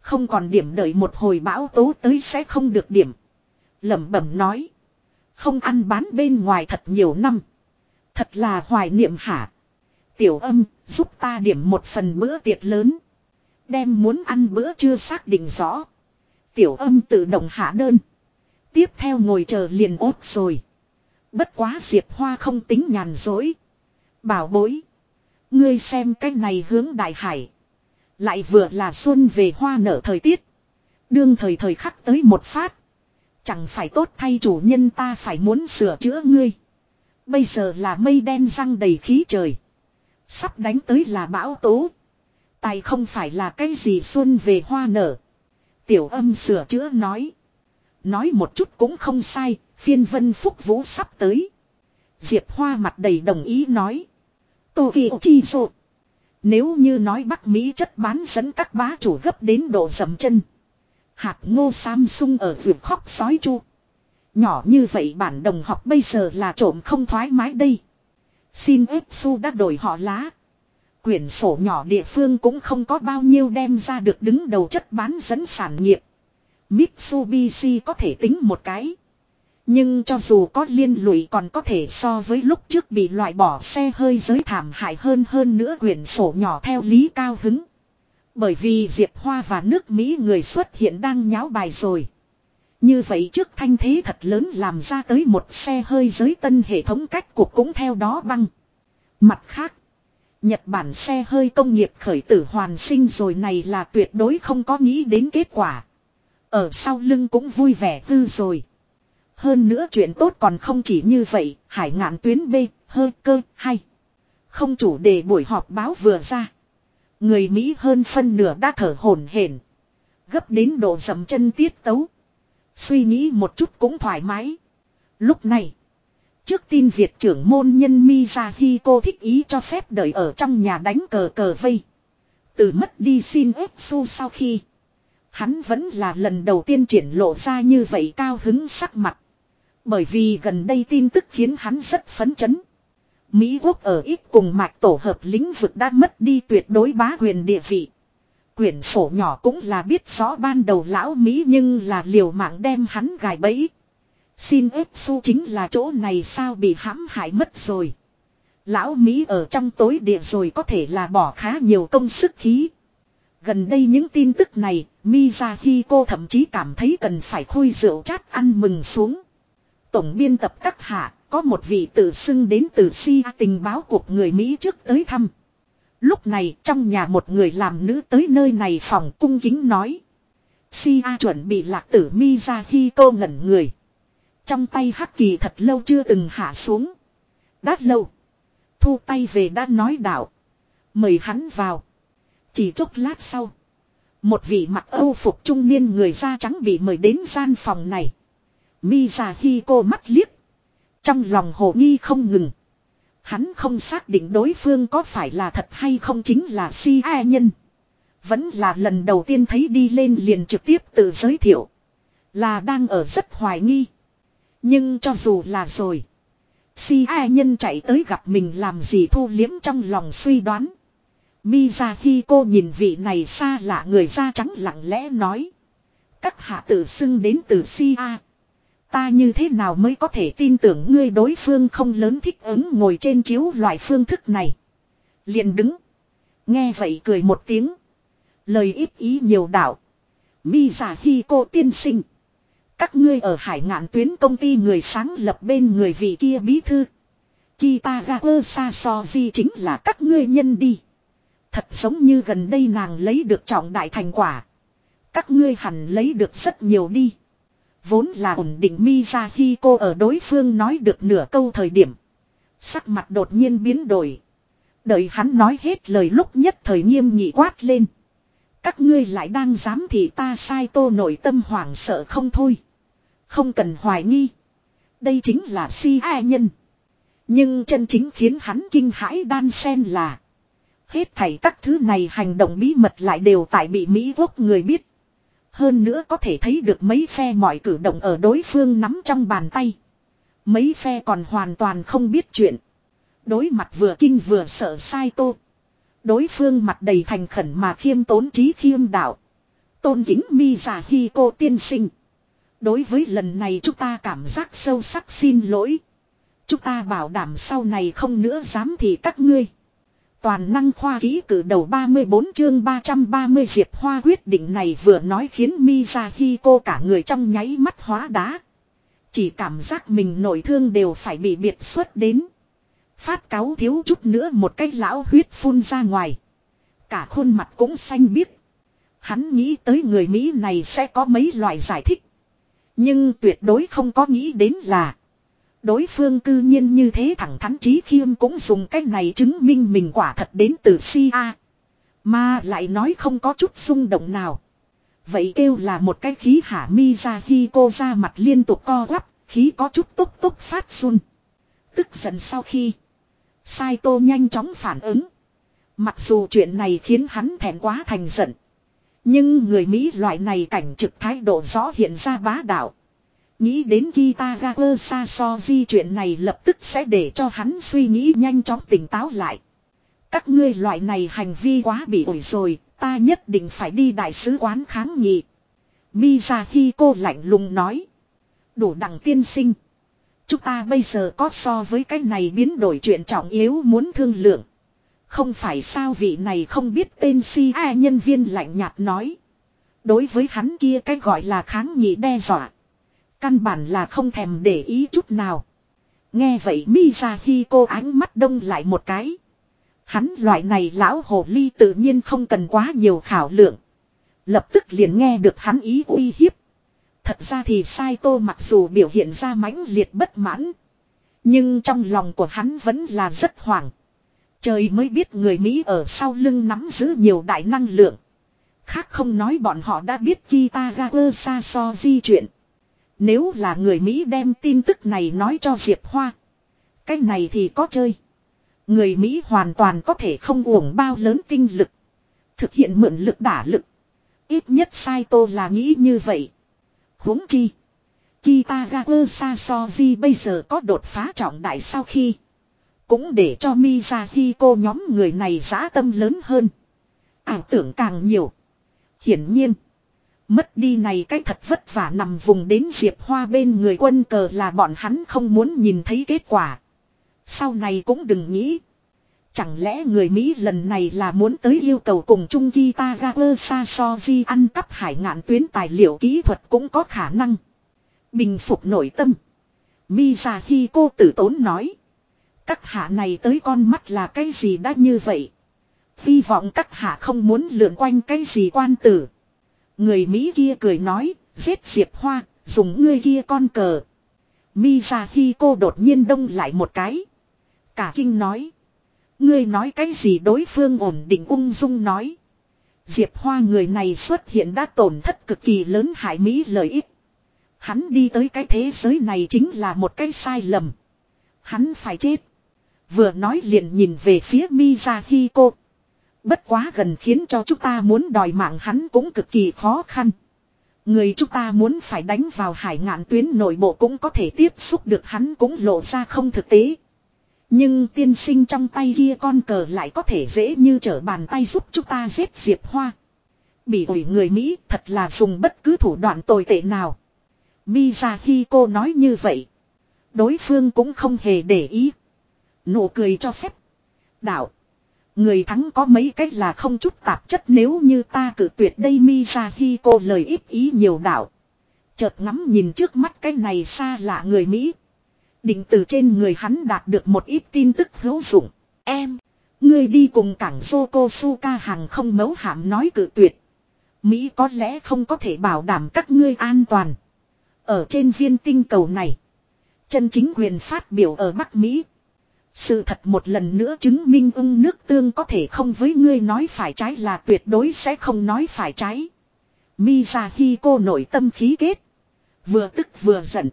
Không còn điểm đợi một hồi bão tố tới sẽ không được điểm. lẩm bẩm nói. Không ăn bán bên ngoài thật nhiều năm. Thật là hoài niệm hả. Tiểu âm, giúp ta điểm một phần bữa tiệc lớn. Đem muốn ăn bữa chưa xác định rõ. Tiểu âm tự động hạ đơn. Tiếp theo ngồi chờ liền ốt rồi. Bất quá Diệp Hoa không tính nhàn dối. Bảo bối. Ngươi xem cái này hướng đại hải. Lại vừa là xuân về hoa nở thời tiết. Đương thời thời khắc tới một phát. Chẳng phải tốt thay chủ nhân ta phải muốn sửa chữa ngươi. Bây giờ là mây đen răng đầy khí trời. Sắp đánh tới là bão tố. Tài không phải là cái gì xuân về hoa nở. Tiểu âm sửa chữa nói. Nói một chút cũng không sai, phiên vân phúc vũ sắp tới. Diệp Hoa mặt đầy đồng ý nói. Tô kỳ chi rộ. Nếu như nói Bắc Mỹ chất bán dẫn các bá chủ gấp đến độ dầm chân. Hạt ngô Samsung ở vượt khóc sói chu. Nhỏ như vậy bản đồng học bây giờ là trộm không thoải mái đây. Xin ếp su đã đổi họ lá. Quyển sổ nhỏ địa phương cũng không có bao nhiêu đem ra được đứng đầu chất bán dẫn sản nghiệp. Mitsubishi có thể tính một cái. Nhưng cho dù có liên lụy còn có thể so với lúc trước bị loại bỏ xe hơi giới thảm hại hơn hơn nữa quyển sổ nhỏ theo lý cao hứng. Bởi vì Diệp Hoa và nước Mỹ người xuất hiện đang nháo bài rồi. Như vậy trước thanh thế thật lớn làm ra tới một xe hơi giới tân hệ thống cách cuộc cũng theo đó băng. Mặt khác, Nhật Bản xe hơi công nghiệp khởi tử hoàn sinh rồi này là tuyệt đối không có nghĩ đến kết quả. Ở sau lưng cũng vui vẻ tư rồi. Hơn nữa chuyện tốt còn không chỉ như vậy, hải ngạn tuyến B, hơi cơ, hay. Không chủ đề buổi họp báo vừa ra. Người Mỹ hơn phân nửa đã thở hổn hển, Gấp đến độ dầm chân tiết tấu. Suy nghĩ một chút cũng thoải mái. Lúc này. Trước tin Việt trưởng môn nhân Mizahiko thích ý cho phép đợi ở trong nhà đánh cờ cờ vây. Từ mất đi xin ép su sau khi. Hắn vẫn là lần đầu tiên triển lộ ra như vậy cao hứng sắc mặt. Bởi vì gần đây tin tức khiến hắn rất phấn chấn. Mỹ quốc ở ít cùng mạch tổ hợp lĩnh vực đã mất đi tuyệt đối bá quyền địa vị. Quyển sổ nhỏ cũng là biết rõ ban đầu lão Mỹ nhưng là liều mạng đem hắn gài bẫy. Xin ép su chính là chỗ này sao bị hãm hại mất rồi. Lão Mỹ ở trong tối địa rồi có thể là bỏ khá nhiều công sức khí. Gần đây những tin tức này, Mizahiko thậm chí cảm thấy cần phải khui rượu chát ăn mừng xuống. Tổng biên tập các hạ, có một vị tự xưng đến từ si tình báo cuộc người Mỹ trước tới thăm. Lúc này trong nhà một người làm nữ tới nơi này phòng cung kính nói. Si chuẩn bị lạc tử mi ra khi cô ngẩn người. Trong tay hắc kỳ thật lâu chưa từng hạ xuống. Đát lâu. Thu tay về đã nói đạo. Mời hắn vào. Chỉ chốc lát sau. Một vị mặc âu phục trung niên người da trắng bị mời đến gian phòng này. Mizahiko mắt liếc. Trong lòng hồ nghi không ngừng. Hắn không xác định đối phương có phải là thật hay không chính là si ai nhân. Vẫn là lần đầu tiên thấy đi lên liền trực tiếp tự giới thiệu. Là đang ở rất hoài nghi. Nhưng cho dù là rồi. Si ai nhân chạy tới gặp mình làm gì thu liếm trong lòng suy đoán. Mizahiko nhìn vị này xa lạ người da trắng lặng lẽ nói. Các hạ tự xưng đến từ Si A. Ta như thế nào mới có thể tin tưởng ngươi đối phương không lớn thích ứng ngồi trên chiếu loại phương thức này. liền đứng. Nghe vậy cười một tiếng. Lời ít ý nhiều đạo. cô tiên sinh. Các ngươi ở hải ngạn tuyến công ty người sáng lập bên người vị kia bí thư. Kitagawa Sasoji chính là các ngươi nhân đi. Thật giống như gần đây nàng lấy được trọng đại thành quả. Các ngươi hẳn lấy được rất nhiều đi. Vốn là ổn định Mizahiko ở đối phương nói được nửa câu thời điểm. Sắc mặt đột nhiên biến đổi. Đợi hắn nói hết lời lúc nhất thời nghiêm nghị quát lên. Các ngươi lại đang dám thì ta sai tô nội tâm hoảng sợ không thôi. Không cần hoài nghi. Đây chính là si ai nhân. Nhưng chân chính khiến hắn kinh hãi đan sen là. Hết thảy các thứ này hành động bí mật lại đều tại bị Mỹ quốc người biết. Hơn nữa có thể thấy được mấy phe mọi cử động ở đối phương nắm trong bàn tay. Mấy phe còn hoàn toàn không biết chuyện. Đối mặt vừa kinh vừa sợ sai tô. Đối phương mặt đầy thành khẩn mà khiêm tốn trí khiêm đạo. Tôn kính mi giả hi cô tiên sinh. Đối với lần này chúng ta cảm giác sâu sắc xin lỗi. Chúng ta bảo đảm sau này không nữa dám thì các ngươi. Toàn năng khoa ký cử đầu 34 chương 330 diệp hoa quyết định này vừa nói khiến Mizahiko cả người trong nháy mắt hóa đá. Chỉ cảm giác mình nội thương đều phải bị biệt xuất đến. Phát cáo thiếu chút nữa một cái lão huyết phun ra ngoài. Cả khuôn mặt cũng xanh biếc. Hắn nghĩ tới người Mỹ này sẽ có mấy loại giải thích. Nhưng tuyệt đối không có nghĩ đến là. Đối phương cư nhiên như thế thẳng thắn trí khiêm cũng dùng cách này chứng minh mình quả thật đến từ si a Mà lại nói không có chút xung động nào. Vậy kêu là một cái khí hả mi ra khi cô ra mặt liên tục co quắp, khí có chút túc túc phát run. Tức giận sau khi. sai tô nhanh chóng phản ứng. Mặc dù chuyện này khiến hắn thèm quá thành giận. Nhưng người Mỹ loại này cảnh trực thái độ rõ hiện ra bá đạo. Nghĩ đến Kitagawa Sasoji chuyện này lập tức sẽ để cho hắn suy nghĩ nhanh chóng tỉnh táo lại. Các ngươi loại này hành vi quá bị ổi rồi, ta nhất định phải đi đại sứ quán kháng nghị. Mizahiko lạnh lùng nói. Đủ đẳng tiên sinh. Chúng ta bây giờ có so với cái này biến đổi chuyện trọng yếu muốn thương lượng. Không phải sao vị này không biết tên si a nhân viên lạnh nhạt nói. Đối với hắn kia cái gọi là kháng nghị đe dọa. Căn bản là không thèm để ý chút nào. Nghe vậy Mizahiko ánh mắt đông lại một cái. Hắn loại này lão hồ ly tự nhiên không cần quá nhiều khảo lượng. Lập tức liền nghe được hắn ý uy hiếp. Thật ra thì Saito mặc dù biểu hiện ra mãnh liệt bất mãn. Nhưng trong lòng của hắn vẫn là rất hoảng. Trời mới biết người Mỹ ở sau lưng nắm giữ nhiều đại năng lượng. Khác không nói bọn họ đã biết Kitagawa Saso di chuyện. Nếu là người Mỹ đem tin tức này nói cho Diệp Hoa. Cái này thì có chơi. Người Mỹ hoàn toàn có thể không uổng bao lớn tinh lực. Thực hiện mượn lực đả lực. Ít nhất Saito là nghĩ như vậy. huống chi. Kitagawa Sasoji bây giờ có đột phá trọng đại sau khi. Cũng để cho Mizahiko nhóm người này giá tâm lớn hơn. Ảo tưởng càng nhiều. Hiển nhiên. Mất đi này cái thật vất vả nằm vùng đến Diệp Hoa bên người quân cờ là bọn hắn không muốn nhìn thấy kết quả. Sau này cũng đừng nghĩ. Chẳng lẽ người Mỹ lần này là muốn tới yêu cầu cùng Trung Kitagawa Sasoji ăn cắp hải ngạn tuyến tài liệu kỹ thuật cũng có khả năng. Bình phục nội tâm. Mizahiko tử tốn nói. Các hạ này tới con mắt là cái gì đã như vậy. Hy vọng các hạ không muốn lượn quanh cái gì quan tử. Người Mỹ kia cười nói, giết Diệp Hoa, dùng ngươi kia con cờ. Mizahiko đột nhiên đông lại một cái. Cả kinh nói. Ngươi nói cái gì đối phương ổn định ung dung nói. Diệp Hoa người này xuất hiện đã tổn thất cực kỳ lớn hại Mỹ lợi ích. Hắn đi tới cái thế giới này chính là một cái sai lầm. Hắn phải chết. Vừa nói liền nhìn về phía Mizahiko. Bất quá gần khiến cho chúng ta muốn đòi mạng hắn cũng cực kỳ khó khăn. Người chúng ta muốn phải đánh vào hải ngạn tuyến nội bộ cũng có thể tiếp xúc được hắn cũng lộ ra không thực tế. Nhưng tiên sinh trong tay kia con cờ lại có thể dễ như trở bàn tay giúp chúng ta giết Diệp Hoa. Bị ủi người Mỹ thật là dùng bất cứ thủ đoạn tồi tệ nào. Mizahiko nói như vậy. Đối phương cũng không hề để ý. Nụ cười cho phép. Đạo. Người thắng có mấy cách là không chút tạp chất nếu như ta cử tuyệt đây mi sahi cô lời ít ý nhiều đạo. Chợt ngắm nhìn trước mắt cái này xa lạ người Mỹ. Định từ trên người hắn đạt được một ít tin tức hữu dụng. Em, ngươi đi cùng cảng Yokosuka hàng không mấu hạm nói cử tuyệt. Mỹ có lẽ không có thể bảo đảm các ngươi an toàn. Ở trên viên tinh cầu này, chân chính quyền phát biểu ở Bắc Mỹ. Sự thật một lần nữa chứng minh ung nước tương có thể không với ngươi nói phải trái là tuyệt đối sẽ không nói phải trái. Mizahiko nội tâm khí kết. Vừa tức vừa giận.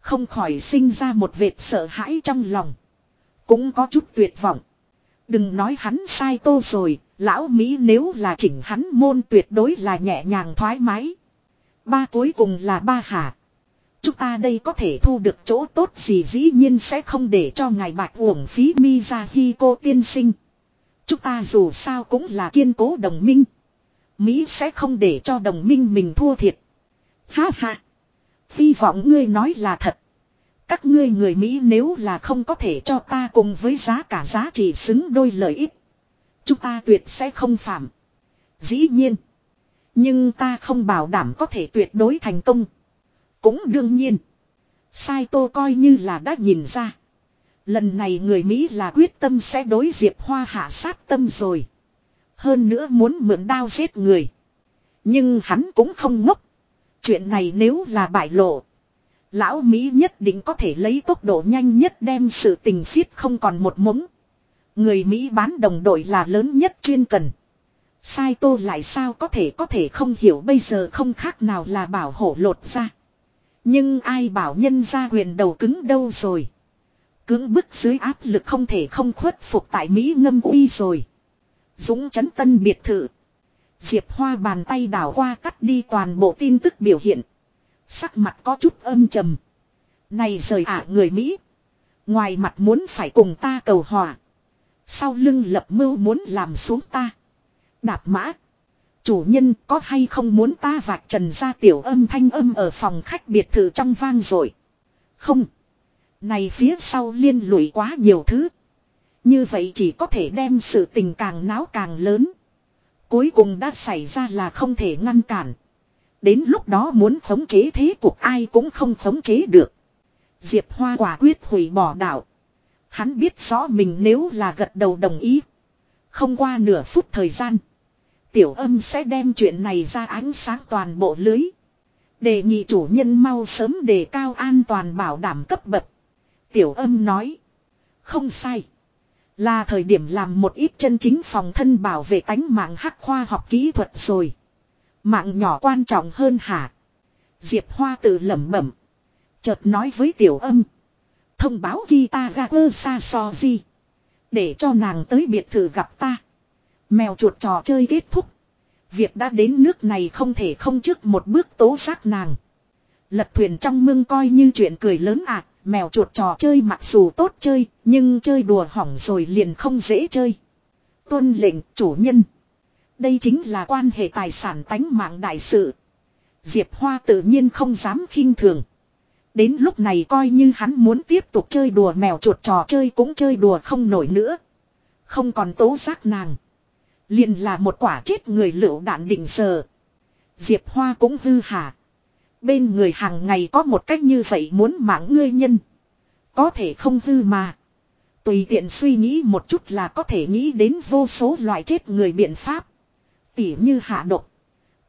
Không khỏi sinh ra một vệt sợ hãi trong lòng. Cũng có chút tuyệt vọng. Đừng nói hắn sai tô rồi, lão Mỹ nếu là chỉnh hắn môn tuyệt đối là nhẹ nhàng thoải mái. Ba cuối cùng là ba hả. Chúng ta đây có thể thu được chỗ tốt gì dĩ nhiên sẽ không để cho ngài bạch uổng phí mi ra hi cô tiên sinh. Chúng ta dù sao cũng là kiên cố đồng minh. Mỹ sẽ không để cho đồng minh mình thua thiệt. Ha ha. Hy vọng ngươi nói là thật. Các ngươi người Mỹ nếu là không có thể cho ta cùng với giá cả giá trị xứng đôi lợi ích. Chúng ta tuyệt sẽ không phạm. Dĩ nhiên. Nhưng ta không bảo đảm có thể tuyệt đối thành công. Cũng đương nhiên. Sai tô coi như là đã nhìn ra. Lần này người Mỹ là quyết tâm sẽ đối Diệp Hoa hạ sát tâm rồi. Hơn nữa muốn mượn đao giết người. Nhưng hắn cũng không ngốc. Chuyện này nếu là bại lộ. Lão Mỹ nhất định có thể lấy tốc độ nhanh nhất đem sự tình phiết không còn một mống. Người Mỹ bán đồng đội là lớn nhất chuyên cần. Sai tô lại sao có thể có thể không hiểu bây giờ không khác nào là bảo hộ lột ra. Nhưng ai bảo nhân ra quyền đầu cứng đâu rồi. Cưỡng bức dưới áp lực không thể không khuất phục tại Mỹ ngâm uy rồi. Dũng chấn tân biệt thự. Diệp Hoa bàn tay đảo qua cắt đi toàn bộ tin tức biểu hiện. Sắc mặt có chút âm trầm. Này rời ả người Mỹ. Ngoài mặt muốn phải cùng ta cầu hòa. Sau lưng lập mưu muốn làm xuống ta. Đạp mã. Chủ nhân có hay không muốn ta vạch trần ra tiểu âm thanh âm ở phòng khách biệt thự trong vang rồi. Không. Này phía sau liên lụy quá nhiều thứ. Như vậy chỉ có thể đem sự tình càng náo càng lớn. Cuối cùng đã xảy ra là không thể ngăn cản. Đến lúc đó muốn khống chế thế cuộc ai cũng không khống chế được. Diệp Hoa quả quyết hủy bỏ đạo. Hắn biết rõ mình nếu là gật đầu đồng ý. Không qua nửa phút thời gian. Tiểu âm sẽ đem chuyện này ra ánh sáng toàn bộ lưới. Đề nghị chủ nhân mau sớm đề cao an toàn bảo đảm cấp bậc. Tiểu âm nói. Không sai. Là thời điểm làm một ít chân chính phòng thân bảo vệ tánh mạng hắc khoa học kỹ thuật rồi. Mạng nhỏ quan trọng hơn hả? Diệp Hoa tự lẩm bẩm. Chợt nói với tiểu âm. Thông báo Gita ơ xa So gì. Để cho nàng tới biệt thự gặp ta. Mèo chuột trò chơi kết thúc. Việc đã đến nước này không thể không trước một bước tố giác nàng. Lật thuyền trong mương coi như chuyện cười lớn ạ. À, mèo chuột trò chơi mặc dù tốt chơi, nhưng chơi đùa hỏng rồi liền không dễ chơi. Tuân lệnh chủ nhân. Đây chính là quan hệ tài sản tánh mạng đại sự. Diệp Hoa tự nhiên không dám khinh thường. Đến lúc này coi như hắn muốn tiếp tục chơi đùa mèo chuột trò chơi cũng chơi đùa không nổi nữa. Không còn tố giác nàng. Liền là một quả chết người lựu đạn định sờ. Diệp Hoa cũng hư hả. Bên người hàng ngày có một cách như vậy muốn mạng ngươi nhân. Có thể không hư mà. Tùy tiện suy nghĩ một chút là có thể nghĩ đến vô số loại chết người biện pháp. Tỉ như hạ độc.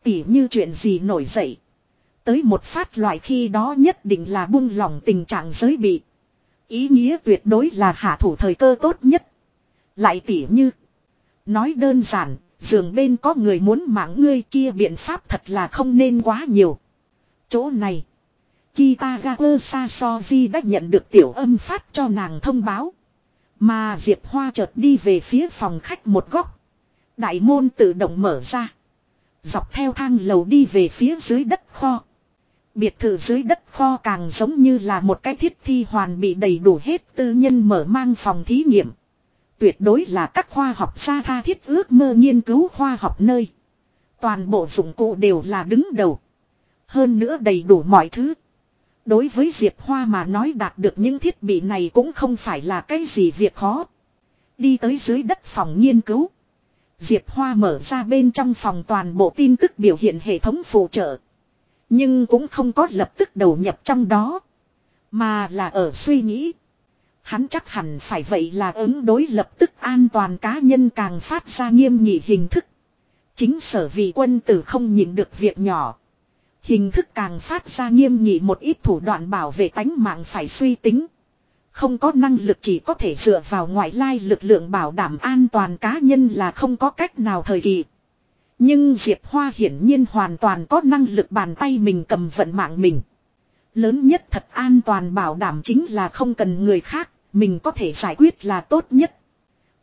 Tỉ như chuyện gì nổi dậy. Tới một phát loại khi đó nhất định là buông lỏng tình trạng giới bị. Ý nghĩa tuyệt đối là hạ thủ thời cơ tốt nhất. Lại tỉ như. Nói đơn giản, Giường bên có người muốn mạng ngươi kia biện pháp thật là không nên quá nhiều. Chỗ này. Kitagawa Sasoji đã nhận được tiểu âm phát cho nàng thông báo. Mà Diệp Hoa chợt đi về phía phòng khách một góc. Đại môn tự động mở ra. Dọc theo thang lầu đi về phía dưới đất kho. Biệt thự dưới đất kho càng giống như là một cái thiết thi hoàn bị đầy đủ hết tư nhân mở mang phòng thí nghiệm. Tuyệt đối là các khoa học xa tha thiết ước mơ nghiên cứu khoa học nơi. Toàn bộ dụng cụ đều là đứng đầu. Hơn nữa đầy đủ mọi thứ. Đối với Diệp Hoa mà nói đạt được những thiết bị này cũng không phải là cái gì việc khó. Đi tới dưới đất phòng nghiên cứu. Diệp Hoa mở ra bên trong phòng toàn bộ tin tức biểu hiện hệ thống phụ trợ. Nhưng cũng không có lập tức đầu nhập trong đó. Mà là ở suy nghĩ. Hắn chắc hẳn phải vậy là ứng đối lập tức an toàn cá nhân càng phát ra nghiêm nghị hình thức. Chính sở vì quân tử không nhìn được việc nhỏ. Hình thức càng phát ra nghiêm nghị một ít thủ đoạn bảo vệ tánh mạng phải suy tính. Không có năng lực chỉ có thể dựa vào ngoại lai lực lượng bảo đảm an toàn cá nhân là không có cách nào thời kỳ. Nhưng Diệp Hoa hiển nhiên hoàn toàn có năng lực bàn tay mình cầm vận mạng mình. Lớn nhất thật an toàn bảo đảm chính là không cần người khác, mình có thể giải quyết là tốt nhất.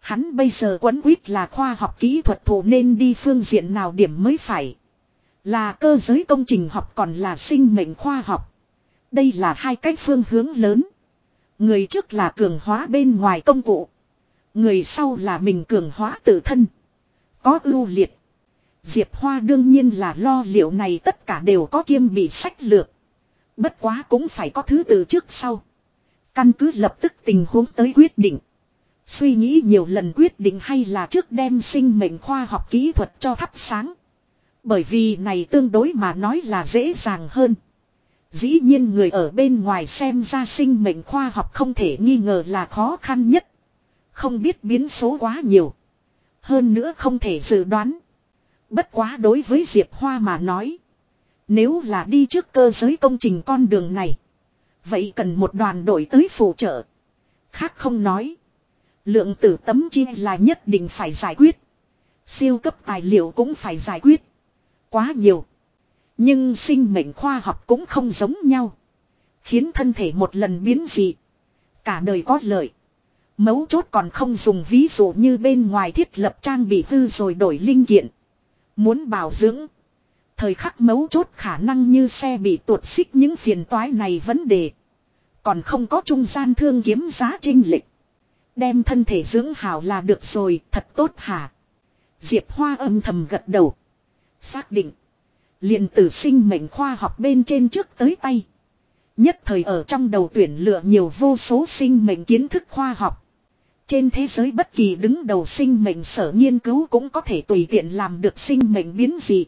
Hắn bây giờ quấn quýt là khoa học kỹ thuật thủ nên đi phương diện nào điểm mới phải. Là cơ giới công trình học còn là sinh mệnh khoa học. Đây là hai cách phương hướng lớn. Người trước là cường hóa bên ngoài công cụ. Người sau là mình cường hóa tự thân. Có ưu liệt. Diệp Hoa đương nhiên là lo liệu này tất cả đều có kiêm bị sách lược. Bất quá cũng phải có thứ từ trước sau. Căn cứ lập tức tình huống tới quyết định. Suy nghĩ nhiều lần quyết định hay là trước đem sinh mệnh khoa học kỹ thuật cho thắp sáng. Bởi vì này tương đối mà nói là dễ dàng hơn. Dĩ nhiên người ở bên ngoài xem ra sinh mệnh khoa học không thể nghi ngờ là khó khăn nhất. Không biết biến số quá nhiều. Hơn nữa không thể dự đoán. Bất quá đối với Diệp Hoa mà nói. Nếu là đi trước cơ giới công trình con đường này. Vậy cần một đoàn đội tới phụ trợ. Khác không nói. Lượng tử tấm chi là nhất định phải giải quyết. Siêu cấp tài liệu cũng phải giải quyết. Quá nhiều. Nhưng sinh mệnh khoa học cũng không giống nhau. Khiến thân thể một lần biến dị. Cả đời có lợi. Mấu chốt còn không dùng ví dụ như bên ngoài thiết lập trang bị hư rồi đổi linh kiện. Muốn bảo dưỡng. Thời khắc mấu chốt khả năng như xe bị tuột xích những phiền toái này vấn đề. Còn không có trung gian thương kiếm giá trinh lịch. Đem thân thể dưỡng hảo là được rồi, thật tốt hả? Diệp Hoa âm thầm gật đầu. Xác định. liền tử sinh mệnh khoa học bên trên trước tới tay. Nhất thời ở trong đầu tuyển lựa nhiều vô số sinh mệnh kiến thức khoa học. Trên thế giới bất kỳ đứng đầu sinh mệnh sở nghiên cứu cũng có thể tùy tiện làm được sinh mệnh biến dị.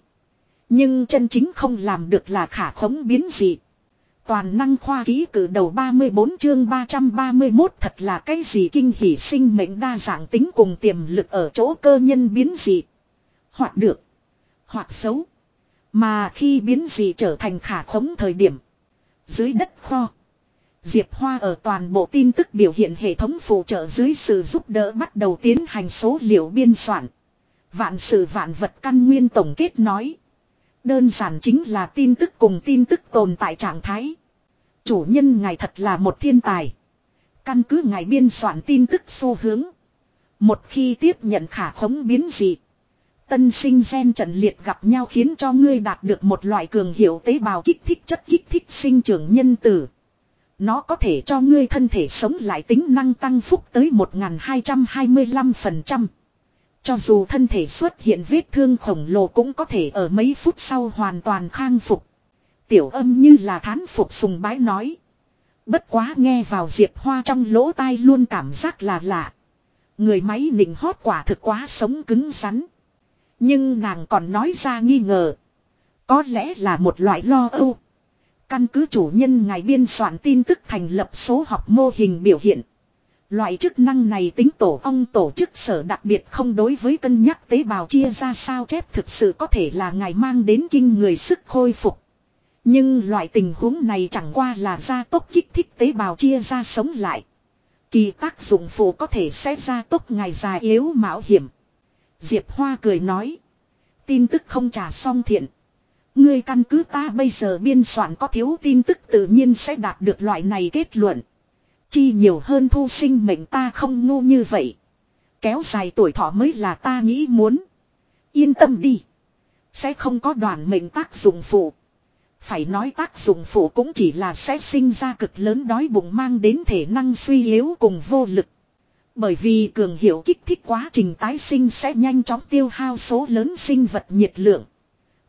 Nhưng chân chính không làm được là khả khống biến dị. Toàn năng khoa ký cử đầu 34 chương 331 thật là cái gì kinh hỉ sinh mệnh đa dạng tính cùng tiềm lực ở chỗ cơ nhân biến dị. Hoặc được. Hoặc xấu. Mà khi biến dị trở thành khả khống thời điểm. Dưới đất kho. Diệp Hoa ở toàn bộ tin tức biểu hiện hệ thống phụ trợ dưới sự giúp đỡ bắt đầu tiến hành số liệu biên soạn. Vạn sự vạn vật căn nguyên tổng kết nói. Đơn giản chính là tin tức cùng tin tức tồn tại trạng thái. Chủ nhân ngài thật là một thiên tài. Căn cứ ngài biên soạn tin tức xu hướng. Một khi tiếp nhận khả khống biến dị. Tân sinh gen trận liệt gặp nhau khiến cho ngươi đạt được một loại cường hiệu tế bào kích thích chất kích thích sinh trưởng nhân tử. Nó có thể cho ngươi thân thể sống lại tính năng tăng phúc tới 1225%. Cho dù thân thể xuất hiện vết thương khổng lồ cũng có thể ở mấy phút sau hoàn toàn khang phục. Tiểu âm như là thán phục sùng bái nói. Bất quá nghe vào Diệp Hoa trong lỗ tai luôn cảm giác là lạ. Người máy nịnh hót quả thực quá sống cứng rắn. Nhưng nàng còn nói ra nghi ngờ. Có lẽ là một loại lo âu. Căn cứ chủ nhân ngài biên soạn tin tức thành lập số học mô hình biểu hiện. Loại chức năng này tính tổ ong tổ chức sở đặc biệt không đối với cân nhắc tế bào chia ra sao chép thực sự có thể là ngài mang đến kinh người sức khôi phục. Nhưng loại tình huống này chẳng qua là gia tốc kích thích tế bào chia ra sống lại. Kỳ tác dụng phụ có thể sẽ gia tốc ngài già yếu mạo hiểm. Diệp Hoa cười nói. Tin tức không trả xong thiện. Ngươi căn cứ ta bây giờ biên soạn có thiếu tin tức tự nhiên sẽ đạt được loại này kết luận. Chi nhiều hơn thu sinh mệnh ta không ngu như vậy. Kéo dài tuổi thọ mới là ta nghĩ muốn. Yên tâm đi. Sẽ không có đoàn mệnh tác dụng phụ. Phải nói tác dụng phụ cũng chỉ là sẽ sinh ra cực lớn đói bụng mang đến thể năng suy yếu cùng vô lực. Bởi vì cường hiệu kích thích quá trình tái sinh sẽ nhanh chóng tiêu hao số lớn sinh vật nhiệt lượng.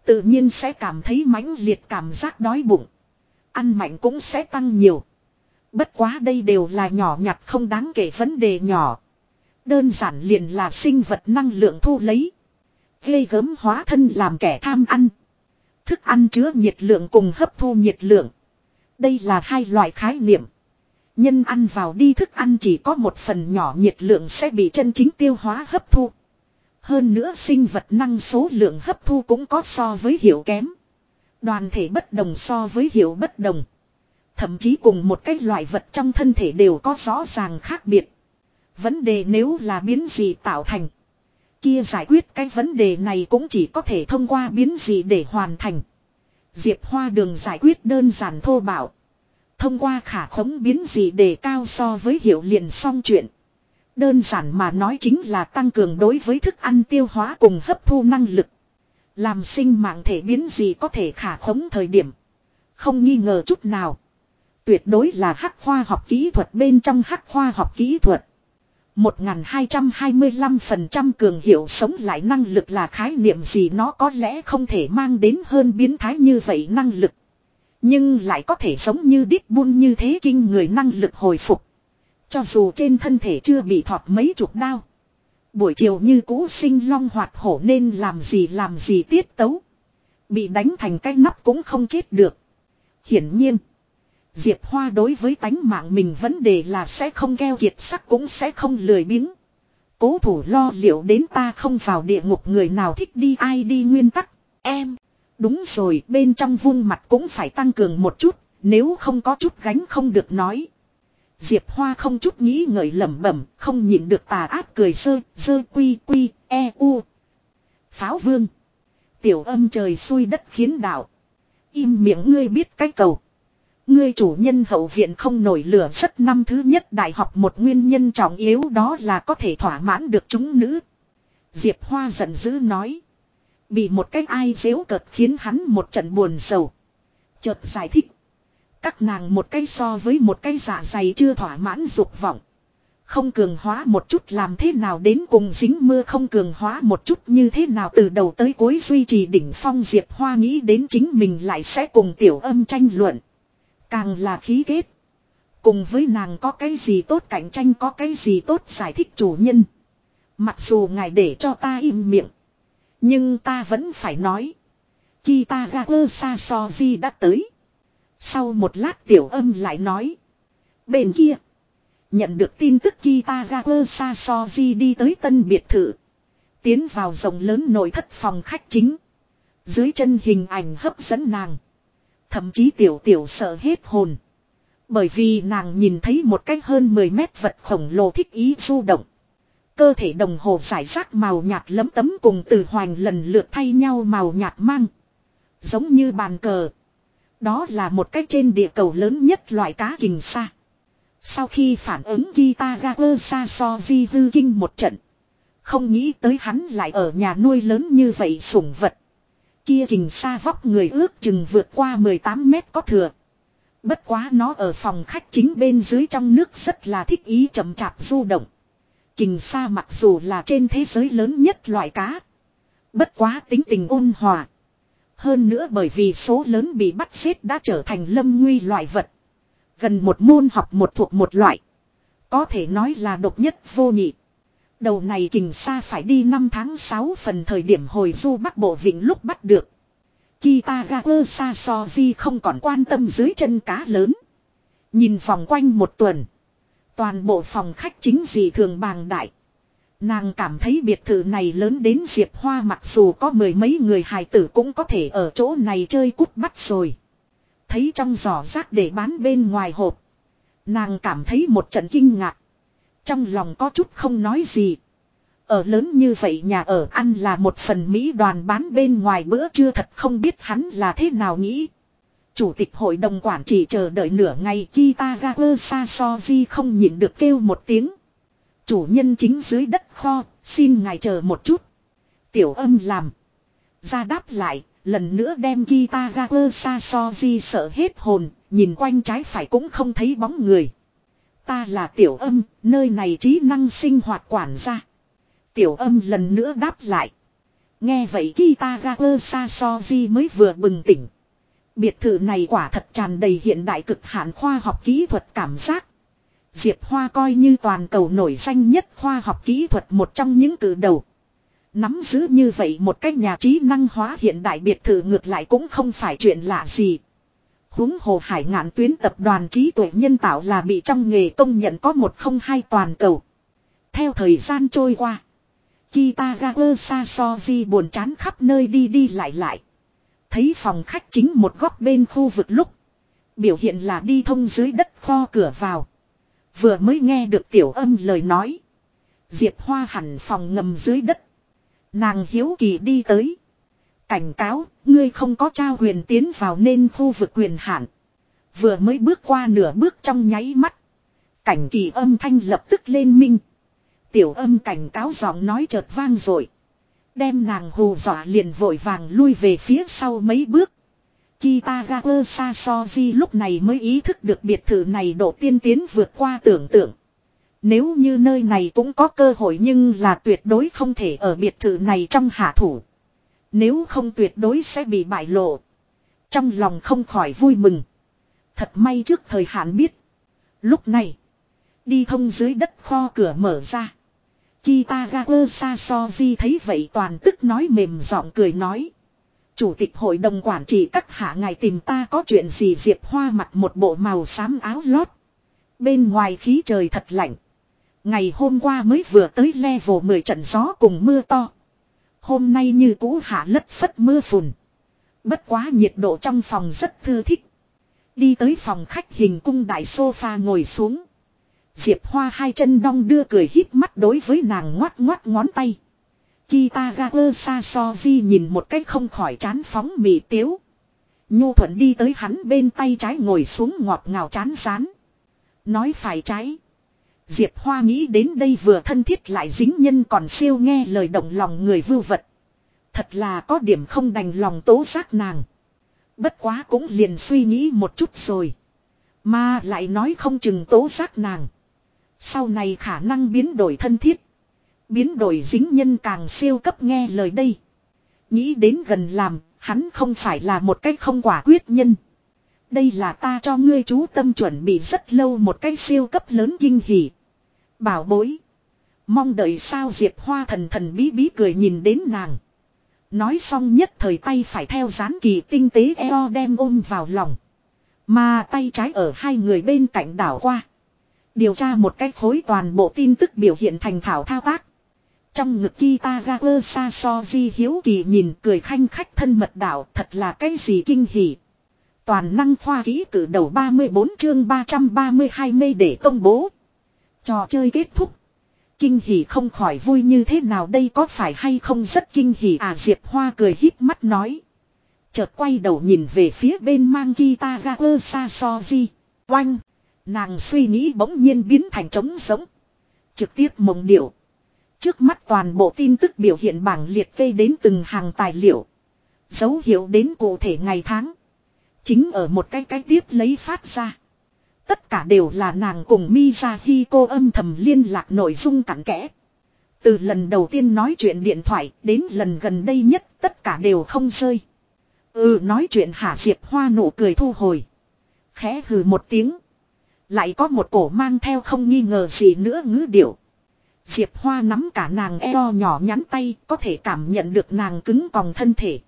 Tự nhiên sẽ cảm thấy mãnh liệt cảm giác đói bụng. Ăn mạnh cũng sẽ tăng nhiều. Bất quá đây đều là nhỏ nhặt không đáng kể vấn đề nhỏ. Đơn giản liền là sinh vật năng lượng thu lấy. gây gớm hóa thân làm kẻ tham ăn. Thức ăn chứa nhiệt lượng cùng hấp thu nhiệt lượng. Đây là hai loại khái niệm. Nhân ăn vào đi thức ăn chỉ có một phần nhỏ nhiệt lượng sẽ bị chân chính tiêu hóa hấp thu. Hơn nữa sinh vật năng số lượng hấp thu cũng có so với hiệu kém. Đoàn thể bất đồng so với hiệu bất đồng. Thậm chí cùng một cái loại vật trong thân thể đều có rõ ràng khác biệt. Vấn đề nếu là biến gì tạo thành. Kia giải quyết cái vấn đề này cũng chỉ có thể thông qua biến gì để hoàn thành. Diệp Hoa đường giải quyết đơn giản thô bạo. Thông qua khả khống biến gì để cao so với hiệu liền xong chuyện. Đơn giản mà nói chính là tăng cường đối với thức ăn tiêu hóa cùng hấp thu năng lực. Làm sinh mạng thể biến gì có thể khả khống thời điểm. Không nghi ngờ chút nào. Tuyệt đối là hắc khoa học kỹ thuật bên trong hắc khoa học kỹ thuật. 1225% cường hiệu sống lại năng lực là khái niệm gì nó có lẽ không thể mang đến hơn biến thái như vậy năng lực. Nhưng lại có thể sống như đít buôn như thế kinh người năng lực hồi phục. Cho dù trên thân thể chưa bị thọt mấy chục đao. Buổi chiều như cũ sinh long hoạt hổ nên làm gì làm gì tiết tấu. Bị đánh thành cái nắp cũng không chết được. Hiển nhiên. Diệp Hoa đối với tánh mạng mình vấn đề là sẽ không keo kiệt sắc cũng sẽ không lười biếng. Cố thủ lo liệu đến ta không vào địa ngục người nào thích đi ai đi nguyên tắc. Em. Đúng rồi bên trong vung mặt cũng phải tăng cường một chút. Nếu không có chút gánh không được nói. Diệp Hoa không chút nghĩ ngợi lẩm bẩm, không nhịn được tà ác cười sơ, sơ quy quy, e u. Pháo vương. Tiểu âm trời xui đất khiến đạo. Im miệng ngươi biết cách cầu. Ngươi chủ nhân hậu viện không nổi lửa rất năm thứ nhất đại học một nguyên nhân trọng yếu đó là có thể thỏa mãn được chúng nữ. Diệp Hoa giận dữ nói. Bị một cách ai dễu cợt khiến hắn một trận buồn sầu. Chợt giải thích. Các nàng một cái so với một cái dạ dày chưa thỏa mãn dục vọng. Không cường hóa một chút làm thế nào đến cùng dính mưa không cường hóa một chút như thế nào từ đầu tới cuối duy trì đỉnh phong Diệp Hoa nghĩ đến chính mình lại sẽ cùng tiểu âm tranh luận. Càng là khí kết. Cùng với nàng có cái gì tốt cạnh tranh có cái gì tốt giải thích chủ nhân. Mặc dù ngài để cho ta im miệng. Nhưng ta vẫn phải nói. Kitagawa Sasoji đã tới. Sau một lát tiểu âm lại nói. Bên kia. Nhận được tin tức Kitagawa Sasoji đi tới tân biệt thự. Tiến vào rộng lớn nội thất phòng khách chính. Dưới chân hình ảnh hấp dẫn nàng. Thậm chí tiểu tiểu sợ hết hồn. Bởi vì nàng nhìn thấy một cái hơn 10 mét vật khổng lồ thích ý du động. Cơ thể đồng hồ giải rác màu nhạt lấm tấm cùng từ hoành lần lượt thay nhau màu nhạt mang. Giống như bàn cờ. Đó là một cái trên địa cầu lớn nhất loại cá kình xa. Sau khi phản ứng Kitagawa Sasoji hư kinh một trận. Không nghĩ tới hắn lại ở nhà nuôi lớn như vậy sủng vật. Kia kình sa vóc người ước chừng vượt qua 18 mét có thừa. Bất quá nó ở phòng khách chính bên dưới trong nước rất là thích ý chậm chạp du động. Kình sa mặc dù là trên thế giới lớn nhất loại cá. Bất quá tính tình ôn hòa. Hơn nữa bởi vì số lớn bị bắt xếp đã trở thành lâm nguy loại vật. Gần một môn học một thuộc một loại. Có thể nói là độc nhất vô nhị. Đầu này kình xa phải đi năm tháng 6 phần thời điểm hồi du bắc bộ vịnh lúc bắt được. Kitagawa Sasoji không còn quan tâm dưới chân cá lớn. Nhìn vòng quanh một tuần. Toàn bộ phòng khách chính gì thường bàng đại. Nàng cảm thấy biệt thự này lớn đến Diệp Hoa mặc dù có mười mấy người hài tử cũng có thể ở chỗ này chơi cút bắt rồi. Thấy trong giỏ rác để bán bên ngoài hộp. Nàng cảm thấy một trận kinh ngạc. Trong lòng có chút không nói gì. Ở lớn như vậy nhà ở ăn là một phần Mỹ đoàn bán bên ngoài bữa chưa thật không biết hắn là thế nào nghĩ. Chủ tịch hội đồng quản trị chờ đợi nửa ngày Kitagawa Sasoji không nhịn được kêu một tiếng. Chủ nhân chính dưới đất kho, xin ngài chờ một chút. Tiểu âm làm. Ra đáp lại, lần nữa đem Kitagawa Sasoji sợ hết hồn, nhìn quanh trái phải cũng không thấy bóng người. Ta là tiểu âm, nơi này trí năng sinh hoạt quản gia. Tiểu âm lần nữa đáp lại. Nghe vậy Kitagawa Sasoji mới vừa bừng tỉnh. Biệt thự này quả thật tràn đầy hiện đại cực hạn khoa học kỹ thuật cảm giác. Diệp Hoa coi như toàn cầu nổi danh nhất khoa học kỹ thuật một trong những cử đầu. Nắm giữ như vậy một cách nhà trí năng hóa hiện đại biệt thự ngược lại cũng không phải chuyện lạ gì huống hồ hải ngạn tuyến tập đoàn trí tuệ nhân tạo là bị trong nghề công nhận có một không hai toàn cầu. Theo thời gian trôi qua. Kitagawa Sasoji buồn chán khắp nơi đi đi lại lại. Thấy phòng khách chính một góc bên khu vực lúc. Biểu hiện là đi thông dưới đất kho cửa vào. Vừa mới nghe được tiểu âm lời nói. Diệp Hoa hẳn phòng ngầm dưới đất. Nàng hiếu kỳ đi tới. Cảnh cáo, ngươi không có trao huyền tiến vào nên khu vực quyền hạn. Vừa mới bước qua nửa bước trong nháy mắt. Cảnh kỳ âm thanh lập tức lên minh. Tiểu âm cảnh cáo giọng nói chợt vang rồi. Đem nàng hù dọa liền vội vàng lui về phía sau mấy bước. Kitagawa Sasoji lúc này mới ý thức được biệt thự này độ tiên tiến vượt qua tưởng tượng. Nếu như nơi này cũng có cơ hội nhưng là tuyệt đối không thể ở biệt thự này trong hạ thủ. Nếu không tuyệt đối sẽ bị bại lộ. Trong lòng không khỏi vui mừng. Thật may trước thời hạn biết. Lúc này. Đi thông dưới đất kho cửa mở ra. Kitagawa Sasoji thấy vậy toàn tức nói mềm giọng cười nói. Chủ tịch hội đồng quản trị các hạ ngài tìm ta có chuyện gì Diệp Hoa mặc một bộ màu xám áo lót. Bên ngoài khí trời thật lạnh. Ngày hôm qua mới vừa tới level 10 trận gió cùng mưa to. Hôm nay như cũ hạ lất phất mưa phùn. Bất quá nhiệt độ trong phòng rất thư thích. Đi tới phòng khách hình cung đại sofa ngồi xuống. Diệp Hoa hai chân đong đưa cười híp mắt đối với nàng ngoát ngoát ngón tay. Kitagawa Sasoji nhìn một cách không khỏi chán phóng mì tiếu. Nhu thuận đi tới hắn bên tay trái ngồi xuống ngọt ngào chán rán. Nói phải trái. Diệp Hoa nghĩ đến đây vừa thân thiết lại dính nhân còn siêu nghe lời động lòng người vưu vật. Thật là có điểm không đành lòng tố giác nàng. Bất quá cũng liền suy nghĩ một chút rồi. Mà lại nói không chừng tố giác nàng. Sau này khả năng biến đổi thân thiết. Biến đổi dính nhân càng siêu cấp nghe lời đây. Nghĩ đến gần làm, hắn không phải là một cách không quả quyết nhân. Đây là ta cho ngươi chú tâm chuẩn bị rất lâu một cái siêu cấp lớn kinh hỉ. Bảo bối. Mong đợi sao Diệp Hoa thần thần bí bí cười nhìn đến nàng. Nói xong nhất thời tay phải theo dán kỳ tinh tế eo đem ôm vào lòng. Mà tay trái ở hai người bên cạnh đảo qua. Điều tra một cách khối toàn bộ tin tức biểu hiện thành thảo thao tác. Trong ngực Kitagawa Sasoji hiếu kỳ nhìn cười khanh khách thân mật đảo thật là cái gì kinh hỉ. Toàn năng khoa ký cử đầu 34 chương 332 mê để công bố. Trò chơi kết thúc. Kinh hỉ không khỏi vui như thế nào đây có phải hay không rất kinh hỉ à Diệp Hoa cười hít mắt nói. Chợt quay đầu nhìn về phía bên mang Kitagawa Sasoji. Oanh. Nàng suy nghĩ bỗng nhiên biến thành trống sống. Trực tiếp mộng điệu. Trước mắt toàn bộ tin tức biểu hiện bảng liệt kê đến từng hàng tài liệu. Dấu hiệu đến cụ thể ngày tháng. Chính ở một cái cái tiếp lấy phát ra. Tất cả đều là nàng cùng Mizahiko âm thầm liên lạc nội dung cặn kẽ. Từ lần đầu tiên nói chuyện điện thoại đến lần gần đây nhất, tất cả đều không rơi. Ừ nói chuyện hả Diệp Hoa nụ cười thu hồi. Khẽ hừ một tiếng. Lại có một cổ mang theo không nghi ngờ gì nữa ngữ điệu. Diệp Hoa nắm cả nàng eo nhỏ nhắn tay, có thể cảm nhận được nàng cứng còng thân thể.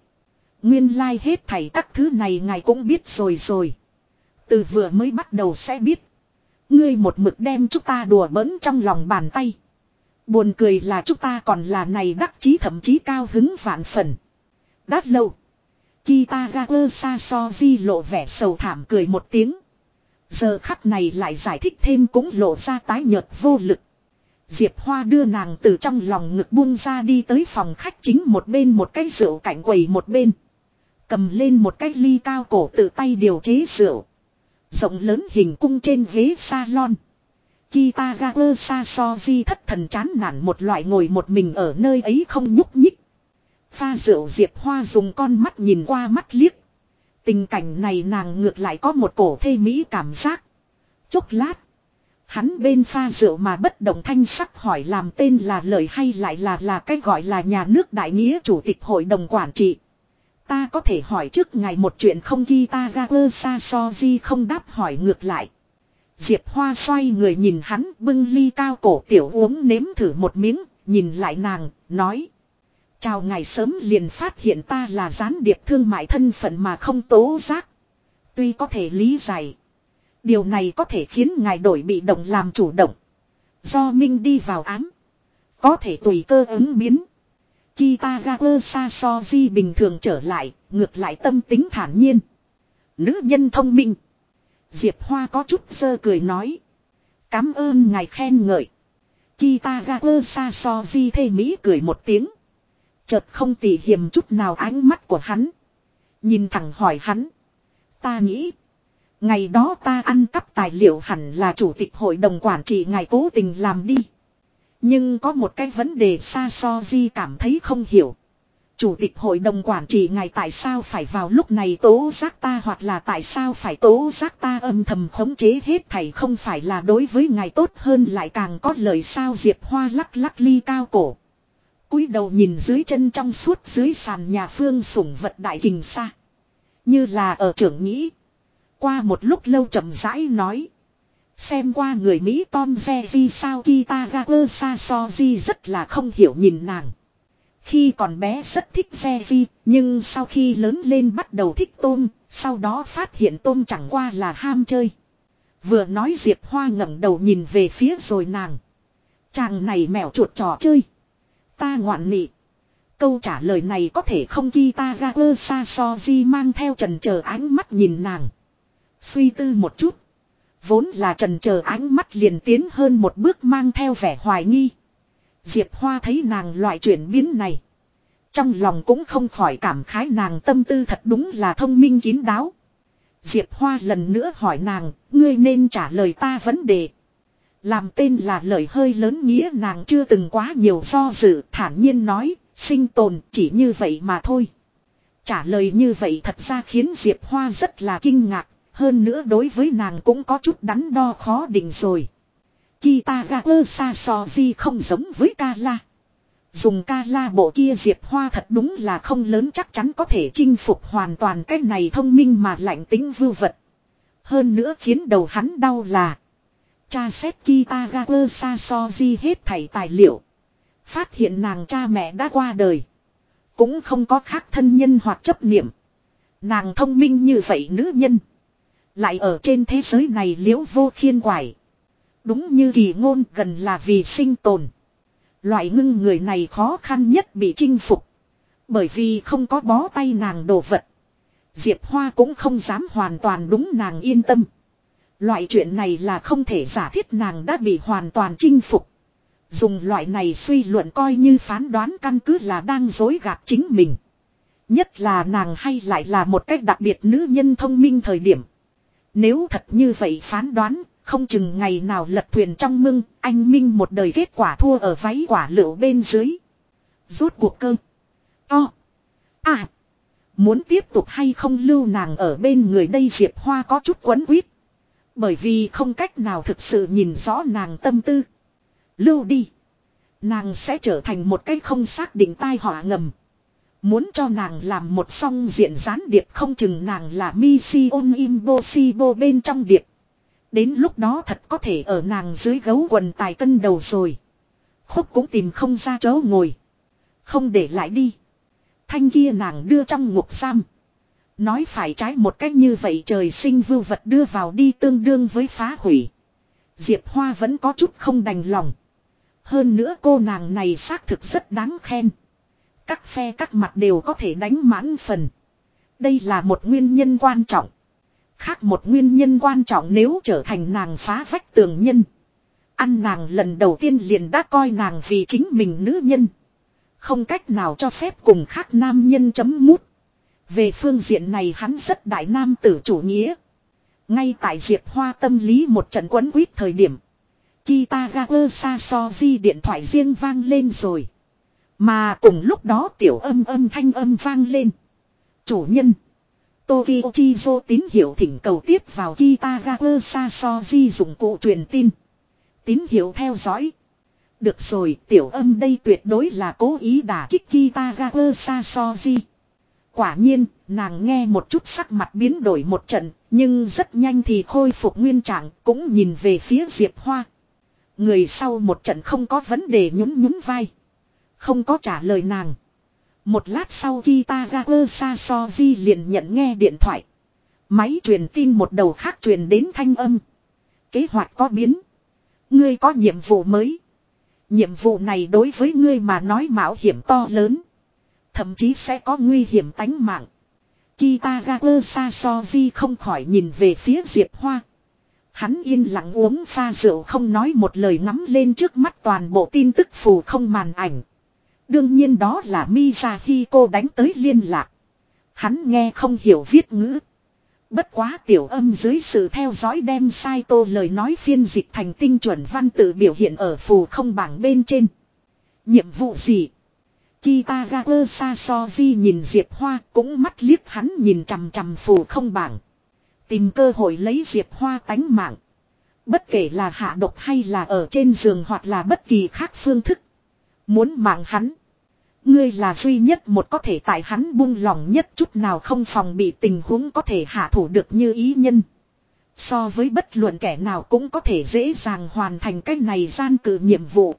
Nguyên lai like hết thảy các thứ này ngài cũng biết rồi rồi. Từ vừa mới bắt đầu sẽ biết. Ngươi một mực đem chúng ta đùa bỡn trong lòng bàn tay. Buồn cười là chúng ta còn là này đắc chí thậm chí cao hứng vạn phần. Đát lâu. Kitagawa Sasoji lộ vẻ sầu thảm cười một tiếng. Giờ khắc này lại giải thích thêm cũng lộ ra tái nhợt vô lực. Diệp Hoa đưa nàng từ trong lòng ngực buông ra đi tới phòng khách chính một bên một cái rượu cạnh quầy một bên. Cầm lên một cái ly cao cổ tự tay điều chế rượu. Rộng lớn hình cung trên ghế salon. Kitagawa Sasoji thất thần chán nản một loại ngồi một mình ở nơi ấy không nhúc nhích. Pha rượu Diệp Hoa dùng con mắt nhìn qua mắt liếc. Tình cảnh này nàng ngược lại có một cổ thê mỹ cảm giác. Chốc lát. Hắn bên pha rượu mà bất động thanh sắc hỏi làm tên là lời hay lại là là cái gọi là nhà nước đại nghĩa chủ tịch hội đồng quản trị. Ta có thể hỏi trước ngài một chuyện không ghi ta ra ơ sa so di không đáp hỏi ngược lại. Diệp Hoa xoay người nhìn hắn bưng ly cao cổ tiểu uống nếm thử một miếng, nhìn lại nàng, nói. Chào ngày sớm liền phát hiện ta là gián điệp thương mại thân phận mà không tố giác. Tuy có thể lý giải. Điều này có thể khiến ngài đổi bị động làm chủ động. Do Minh đi vào ám. Có thể tùy cơ ứng biến. Kitagawa Sasoji bình thường trở lại, ngược lại tâm tính thản nhiên. Nữ nhân thông minh. Diệp Hoa có chút sơ cười nói. Cám ơn ngài khen ngợi. Kitagawa Sasoji thê mỹ cười một tiếng. Chợt không tỉ hiểm chút nào ánh mắt của hắn. Nhìn thẳng hỏi hắn. Ta nghĩ. Ngày đó ta ăn cắp tài liệu hẳn là chủ tịch hội đồng quản trị ngài cố tình làm đi. Nhưng có một cái vấn đề xa so di cảm thấy không hiểu. Chủ tịch hội đồng quản trị ngài tại sao phải vào lúc này tố giác ta hoặc là tại sao phải tố giác ta âm thầm khống chế hết thảy không phải là đối với ngài tốt hơn lại càng có lời sao Diệp Hoa lắc lắc ly cao cổ cúi đầu nhìn dưới chân trong suốt dưới sàn nhà phương sủng vật đại hình xa. Như là ở trưởng nghĩ. Qua một lúc lâu chậm rãi nói. Xem qua người Mỹ Tom Jerry sao Kitagawa Sasoji rất là không hiểu nhìn nàng. Khi còn bé rất thích Jerry, nhưng sau khi lớn lên bắt đầu thích tôm, sau đó phát hiện tôm chẳng qua là ham chơi. Vừa nói Diệp Hoa ngẩng đầu nhìn về phía rồi nàng. Chàng này mèo chuột trò chơi. Ta ngoạn nị. Câu trả lời này có thể không Kitagawa Sasoji mang theo trần chờ ánh mắt nhìn nàng. Suy tư một chút. Vốn là trần chờ ánh mắt liền tiến hơn một bước mang theo vẻ hoài nghi. Diệp Hoa thấy nàng loại chuyển biến này. Trong lòng cũng không khỏi cảm khái nàng tâm tư thật đúng là thông minh kín đáo. Diệp Hoa lần nữa hỏi nàng, ngươi nên trả lời ta vấn đề. Làm tên là lời hơi lớn nghĩa nàng chưa từng quá nhiều do dự thản nhiên nói, sinh tồn chỉ như vậy mà thôi. Trả lời như vậy thật ra khiến Diệp Hoa rất là kinh ngạc, hơn nữa đối với nàng cũng có chút đắn đo khó định rồi. Kitagawa Sasoji không giống với Kala. Dùng Kala bộ kia Diệp Hoa thật đúng là không lớn chắc chắn có thể chinh phục hoàn toàn cái này thông minh mà lạnh tính vưu vật. Hơn nữa khiến đầu hắn đau là, Cha xét Kitagawa Sasoji hết thảy tài liệu. Phát hiện nàng cha mẹ đã qua đời. Cũng không có khác thân nhân hoặc chấp niệm. Nàng thông minh như vậy nữ nhân. Lại ở trên thế giới này liễu vô khiên quải. Đúng như kỳ ngôn gần là vì sinh tồn. Loại ngưng người này khó khăn nhất bị chinh phục. Bởi vì không có bó tay nàng đồ vật. Diệp Hoa cũng không dám hoàn toàn đúng nàng yên tâm. Loại chuyện này là không thể giả thiết nàng đã bị hoàn toàn chinh phục. Dùng loại này suy luận coi như phán đoán căn cứ là đang dối gạt chính mình. Nhất là nàng hay lại là một cách đặc biệt nữ nhân thông minh thời điểm. Nếu thật như vậy phán đoán, không chừng ngày nào lật thuyền trong mưng, anh Minh một đời kết quả thua ở váy quả lựu bên dưới. Rốt cuộc cơ. To. À. Muốn tiếp tục hay không lưu nàng ở bên người đây Diệp Hoa có chút quấn quýt. Bởi vì không cách nào thực sự nhìn rõ nàng tâm tư. Lưu đi. Nàng sẽ trở thành một cái không xác định tai họa ngầm. Muốn cho nàng làm một song diện gián điệp không chừng nàng là Mission Impossible bên trong điệp. Đến lúc đó thật có thể ở nàng dưới gấu quần tài cân đầu rồi. Khúc cũng tìm không ra chỗ ngồi. Không để lại đi. Thanh kia nàng đưa trong ngục giam. Nói phải trái một cách như vậy trời sinh vưu vật đưa vào đi tương đương với phá hủy. Diệp Hoa vẫn có chút không đành lòng. Hơn nữa cô nàng này xác thực rất đáng khen. Các phe các mặt đều có thể đánh mãn phần. Đây là một nguyên nhân quan trọng. Khác một nguyên nhân quan trọng nếu trở thành nàng phá vách tường nhân. Ăn nàng lần đầu tiên liền đã coi nàng vì chính mình nữ nhân. Không cách nào cho phép cùng khác nam nhân chấm mút. Về phương diện này hắn rất đại nam tử chủ nghĩa. Ngay tại Diệp Hoa tâm lý một trận quấn quýt thời điểm. Kitagawa Sasoji điện thoại riêng vang lên rồi. Mà cùng lúc đó tiểu âm âm thanh âm vang lên. Chủ nhân. Tokyo Chizo tín hiệu thỉnh cầu tiếp vào Kitagawa Sasoji dụng cụ truyền tin. Tín hiệu theo dõi. Được rồi, tiểu âm đây tuyệt đối là cố ý đả kích Kitagawa Sasoji. Quả nhiên, nàng nghe một chút sắc mặt biến đổi một trận, nhưng rất nhanh thì khôi phục nguyên trạng, cũng nhìn về phía Diệp Hoa. Người sau một trận không có vấn đề nhún nhún vai. Không có trả lời nàng. Một lát sau Kitagawa Sasoji liền nhận nghe điện thoại. Máy truyền tin một đầu khác truyền đến thanh âm. Kế hoạch có biến. Ngươi có nhiệm vụ mới. Nhiệm vụ này đối với ngươi mà nói mạo hiểm to lớn. Thậm chí sẽ có nguy hiểm tánh mạng. Kitagawa Sasoji không khỏi nhìn về phía Diệp Hoa. Hắn yên lặng uống pha rượu không nói một lời ngắm lên trước mắt toàn bộ tin tức phù không màn ảnh. Đương nhiên đó là Mizahiko đánh tới liên lạc. Hắn nghe không hiểu viết ngữ. Bất quá tiểu âm dưới sự theo dõi đem Saito lời nói phiên dịch thành tinh chuẩn văn tự biểu hiện ở phù không bảng bên trên. Nhiệm vụ gì? Kitagawa Sasoji nhìn Diệp Hoa cũng mắt liếc hắn nhìn chằm chằm phù không bảng. Tìm cơ hội lấy Diệp Hoa tánh mạng. Bất kể là hạ độc hay là ở trên giường hoặc là bất kỳ khác phương thức. Muốn mạng hắn. Ngươi là duy nhất một có thể tại hắn buông lòng nhất chút nào không phòng bị tình huống có thể hạ thủ được như ý nhân. So với bất luận kẻ nào cũng có thể dễ dàng hoàn thành cái này gian cử nhiệm vụ.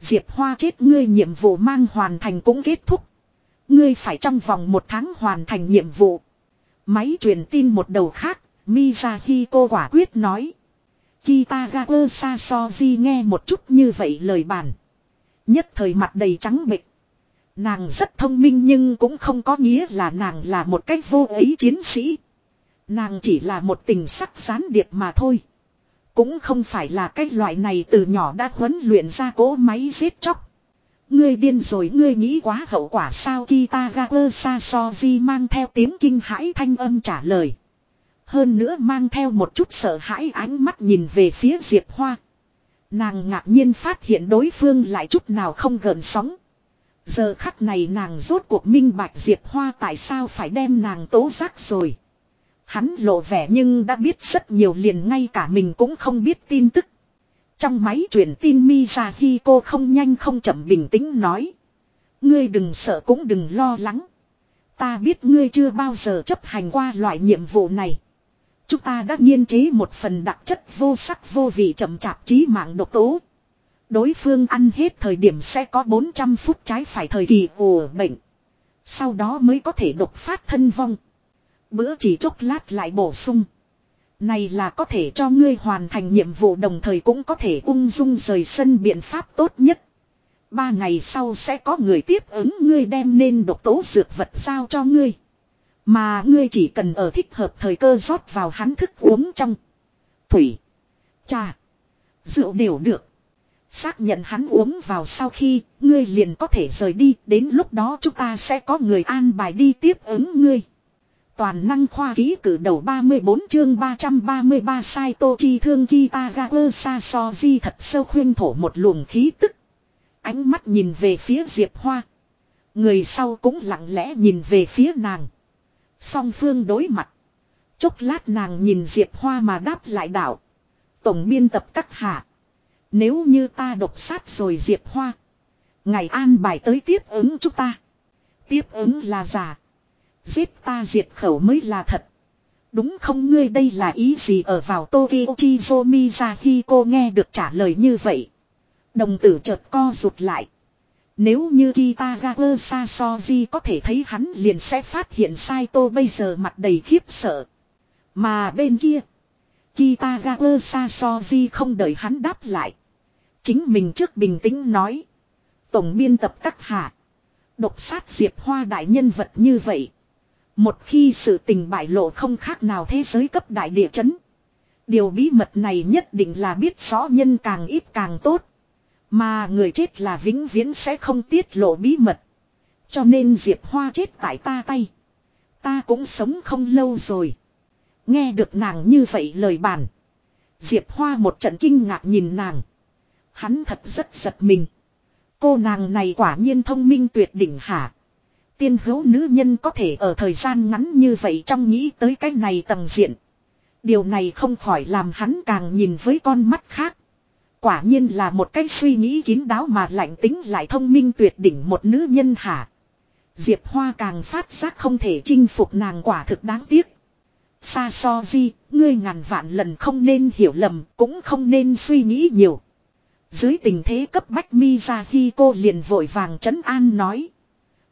Diệp Hoa chết ngươi nhiệm vụ mang hoàn thành cũng kết thúc. Ngươi phải trong vòng một tháng hoàn thành nhiệm vụ. Máy truyền tin một đầu khác, Mizahiko quả quyết nói. Kitagawa Sasoji nghe một chút như vậy lời bàn. Nhất thời mặt đầy trắng bệch. Nàng rất thông minh nhưng cũng không có nghĩa là nàng là một cách vô ấy chiến sĩ. Nàng chỉ là một tình sắc gián điệp mà thôi. Cũng không phải là cái loại này từ nhỏ đã huấn luyện ra cỗ máy giết chóc. Ngươi điên rồi, ngươi nghĩ quá hậu quả sao Kitagawa Sasoji mang theo tiếng kinh hãi thanh âm trả lời. Hơn nữa mang theo một chút sợ hãi ánh mắt nhìn về phía Diệp Hoa. Nàng ngạc nhiên phát hiện đối phương lại chút nào không gần sóng. Giờ khắc này nàng rốt cuộc minh bạch Diệp Hoa tại sao phải đem nàng tố giác rồi. Hắn lộ vẻ nhưng đã biết rất nhiều liền ngay cả mình cũng không biết tin tức. Trong máy truyền tin Mizahiko không nhanh không chậm bình tĩnh nói. Ngươi đừng sợ cũng đừng lo lắng. Ta biết ngươi chưa bao giờ chấp hành qua loại nhiệm vụ này. Chúng ta đã nghiên chế một phần đặc chất vô sắc vô vị chậm chạp trí mạng độc tố. Đối phương ăn hết thời điểm sẽ có 400 phút trái phải thời kỳ ủ bệnh. Sau đó mới có thể độc phát thân vong. Bữa chỉ chốc lát lại bổ sung. Này là có thể cho ngươi hoàn thành nhiệm vụ đồng thời cũng có thể ung dung rời sân biện pháp tốt nhất. Ba ngày sau sẽ có người tiếp ứng ngươi đem nên độc tố dược vật giao cho ngươi. Mà ngươi chỉ cần ở thích hợp thời cơ rót vào hắn thức uống trong. Thủy. Trà. Rượu đều được. Xác nhận hắn uống vào sau khi, ngươi liền có thể rời đi, đến lúc đó chúng ta sẽ có người an bài đi tiếp ứng ngươi. Toàn năng khoa ký cử đầu 34 chương 333 sai tô chi thương gita gara sa so di thật sâu khuyên thổ một luồng khí tức. Ánh mắt nhìn về phía Diệp Hoa. Người sau cũng lặng lẽ nhìn về phía nàng. Song phương đối mặt. Chốc lát nàng nhìn Diệp Hoa mà đáp lại đạo. Tổng biên tập các hạ. Nếu như ta độc sát rồi Diệp Hoa. Ngày an bài tới tiếp ứng chúng ta. Tiếp ứng là giả. Giết ta diệt khẩu mới là thật. Đúng không ngươi đây là ý gì ở vào Tokyo Chizomi ra khi cô nghe được trả lời như vậy. Đồng tử chợt co rụt lại. Nếu như Kitagawa Sasoji có thể thấy hắn liền sẽ phát hiện Saito bây giờ mặt đầy khiếp sợ. Mà bên kia. Kitagawa Sasoji không đợi hắn đáp lại. Chính mình trước bình tĩnh nói. Tổng biên tập các hạ. Độc sát diệp hoa đại nhân vật như vậy. Một khi sự tình bại lộ không khác nào thế giới cấp đại địa chấn. Điều bí mật này nhất định là biết rõ nhân càng ít càng tốt. Mà người chết là vĩnh viễn sẽ không tiết lộ bí mật. Cho nên Diệp Hoa chết tại ta tay. Ta cũng sống không lâu rồi. Nghe được nàng như vậy lời bàn. Diệp Hoa một trận kinh ngạc nhìn nàng. Hắn thật rất giật mình. Cô nàng này quả nhiên thông minh tuyệt đỉnh hả. Tiên hữu nữ nhân có thể ở thời gian ngắn như vậy trong nghĩ tới cái này tầng diện. Điều này không khỏi làm hắn càng nhìn với con mắt khác. Quả nhiên là một cái suy nghĩ kín đáo mà lạnh tính lại thông minh tuyệt đỉnh một nữ nhân hả. Diệp Hoa càng phát giác không thể chinh phục nàng quả thực đáng tiếc. Sa so di, ngươi ngàn vạn lần không nên hiểu lầm, cũng không nên suy nghĩ nhiều. Dưới tình thế cấp bách mi cô liền vội vàng trấn an nói.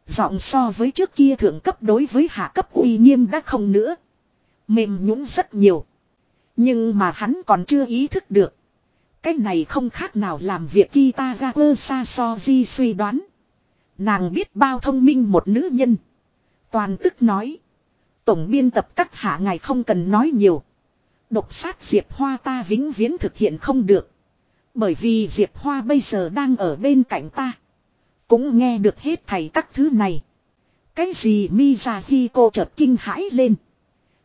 Giọng so với trước kia thượng cấp đối với hạ cấp uy nghiêm đã không nữa. Mềm nhũn rất nhiều. Nhưng mà hắn còn chưa ý thức được. Cái này không khác nào làm việc Kitagawa Sasoji suy đoán. Nàng biết bao thông minh một nữ nhân. Toàn tức nói. Tổng biên tập các hạ ngài không cần nói nhiều. Độc sát Diệp Hoa ta vĩnh viễn thực hiện không được. Bởi vì Diệp Hoa bây giờ đang ở bên cạnh ta. Cũng nghe được hết thầy các thứ này. Cái gì Mizahiko chợt kinh hãi lên.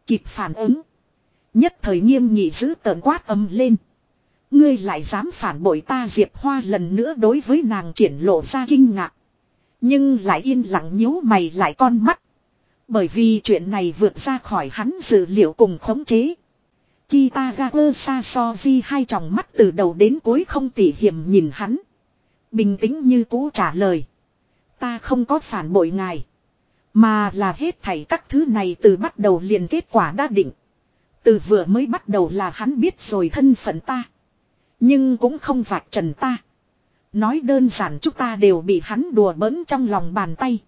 Kịp phản ứng. Nhất thời nghiêm nghị giữ tờn quát âm lên. Ngươi lại dám phản bội ta Diệp Hoa lần nữa đối với nàng triển lộ ra kinh ngạc. Nhưng lại yên lặng nhíu mày lại con mắt. Bởi vì chuyện này vượt ra khỏi hắn dự liệu cùng khống chế. Kitagawa Sasoji hai tròng mắt từ đầu đến cuối không tỉ hiểm nhìn hắn. Bình tĩnh như cũ trả lời. Ta không có phản bội ngài. Mà là hết thảy các thứ này từ bắt đầu liền kết quả đã định. Từ vừa mới bắt đầu là hắn biết rồi thân phận ta. Nhưng cũng không vạch trần ta. Nói đơn giản chúng ta đều bị hắn đùa bỡn trong lòng bàn tay.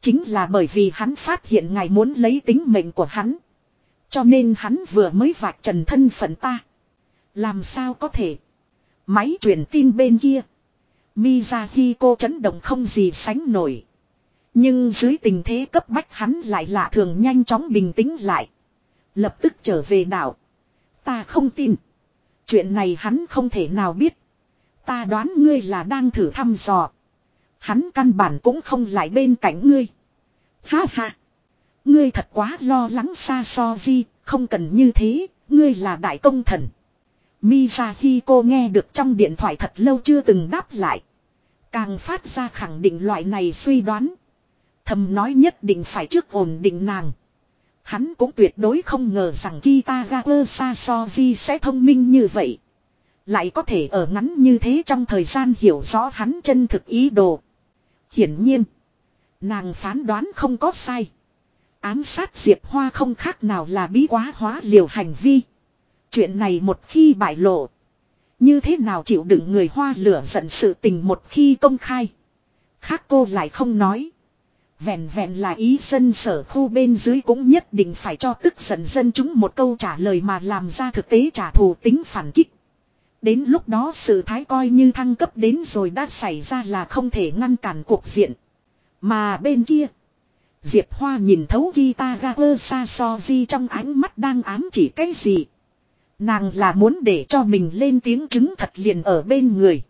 Chính là bởi vì hắn phát hiện ngài muốn lấy tính mệnh của hắn. Cho nên hắn vừa mới vạch trần thân phận ta. Làm sao có thể. Máy truyền tin bên kia. Mizahiko chấn động không gì sánh nổi. Nhưng dưới tình thế cấp bách hắn lại lạ thường nhanh chóng bình tĩnh lại. Lập tức trở về đảo. Ta không tin. Chuyện này hắn không thể nào biết. Ta đoán ngươi là đang thử thăm dò. Hắn căn bản cũng không lại bên cạnh ngươi. Ha ha. Ngươi thật quá lo lắng xa so di, không cần như thế, ngươi là đại công thần. Mizahiko nghe được trong điện thoại thật lâu chưa từng đáp lại. Càng phát ra khẳng định loại này suy đoán. Thầm nói nhất định phải trước ổn định nàng. Hắn cũng tuyệt đối không ngờ rằng Kitagawa Sasoji sẽ thông minh như vậy. Lại có thể ở ngắn như thế trong thời gian hiểu rõ hắn chân thực ý đồ. Hiển nhiên. Nàng phán đoán không có sai. Ám sát Diệp Hoa không khác nào là bí quá hóa liều hành vi. Chuyện này một khi bại lộ. Như thế nào chịu đựng người Hoa lửa giận sự tình một khi công khai. Khác cô lại không nói. Vẹn vẹn là ý dân sở khu bên dưới cũng nhất định phải cho tức giận dân chúng một câu trả lời mà làm ra thực tế trả thù tính phản kích. Đến lúc đó sự thái coi như thăng cấp đến rồi đã xảy ra là không thể ngăn cản cuộc diện. Mà bên kia. Diệp Hoa nhìn thấu Kitagawa Sasoji trong ánh mắt đang ám chỉ cái gì. Nàng là muốn để cho mình lên tiếng chứng thật liền ở bên người.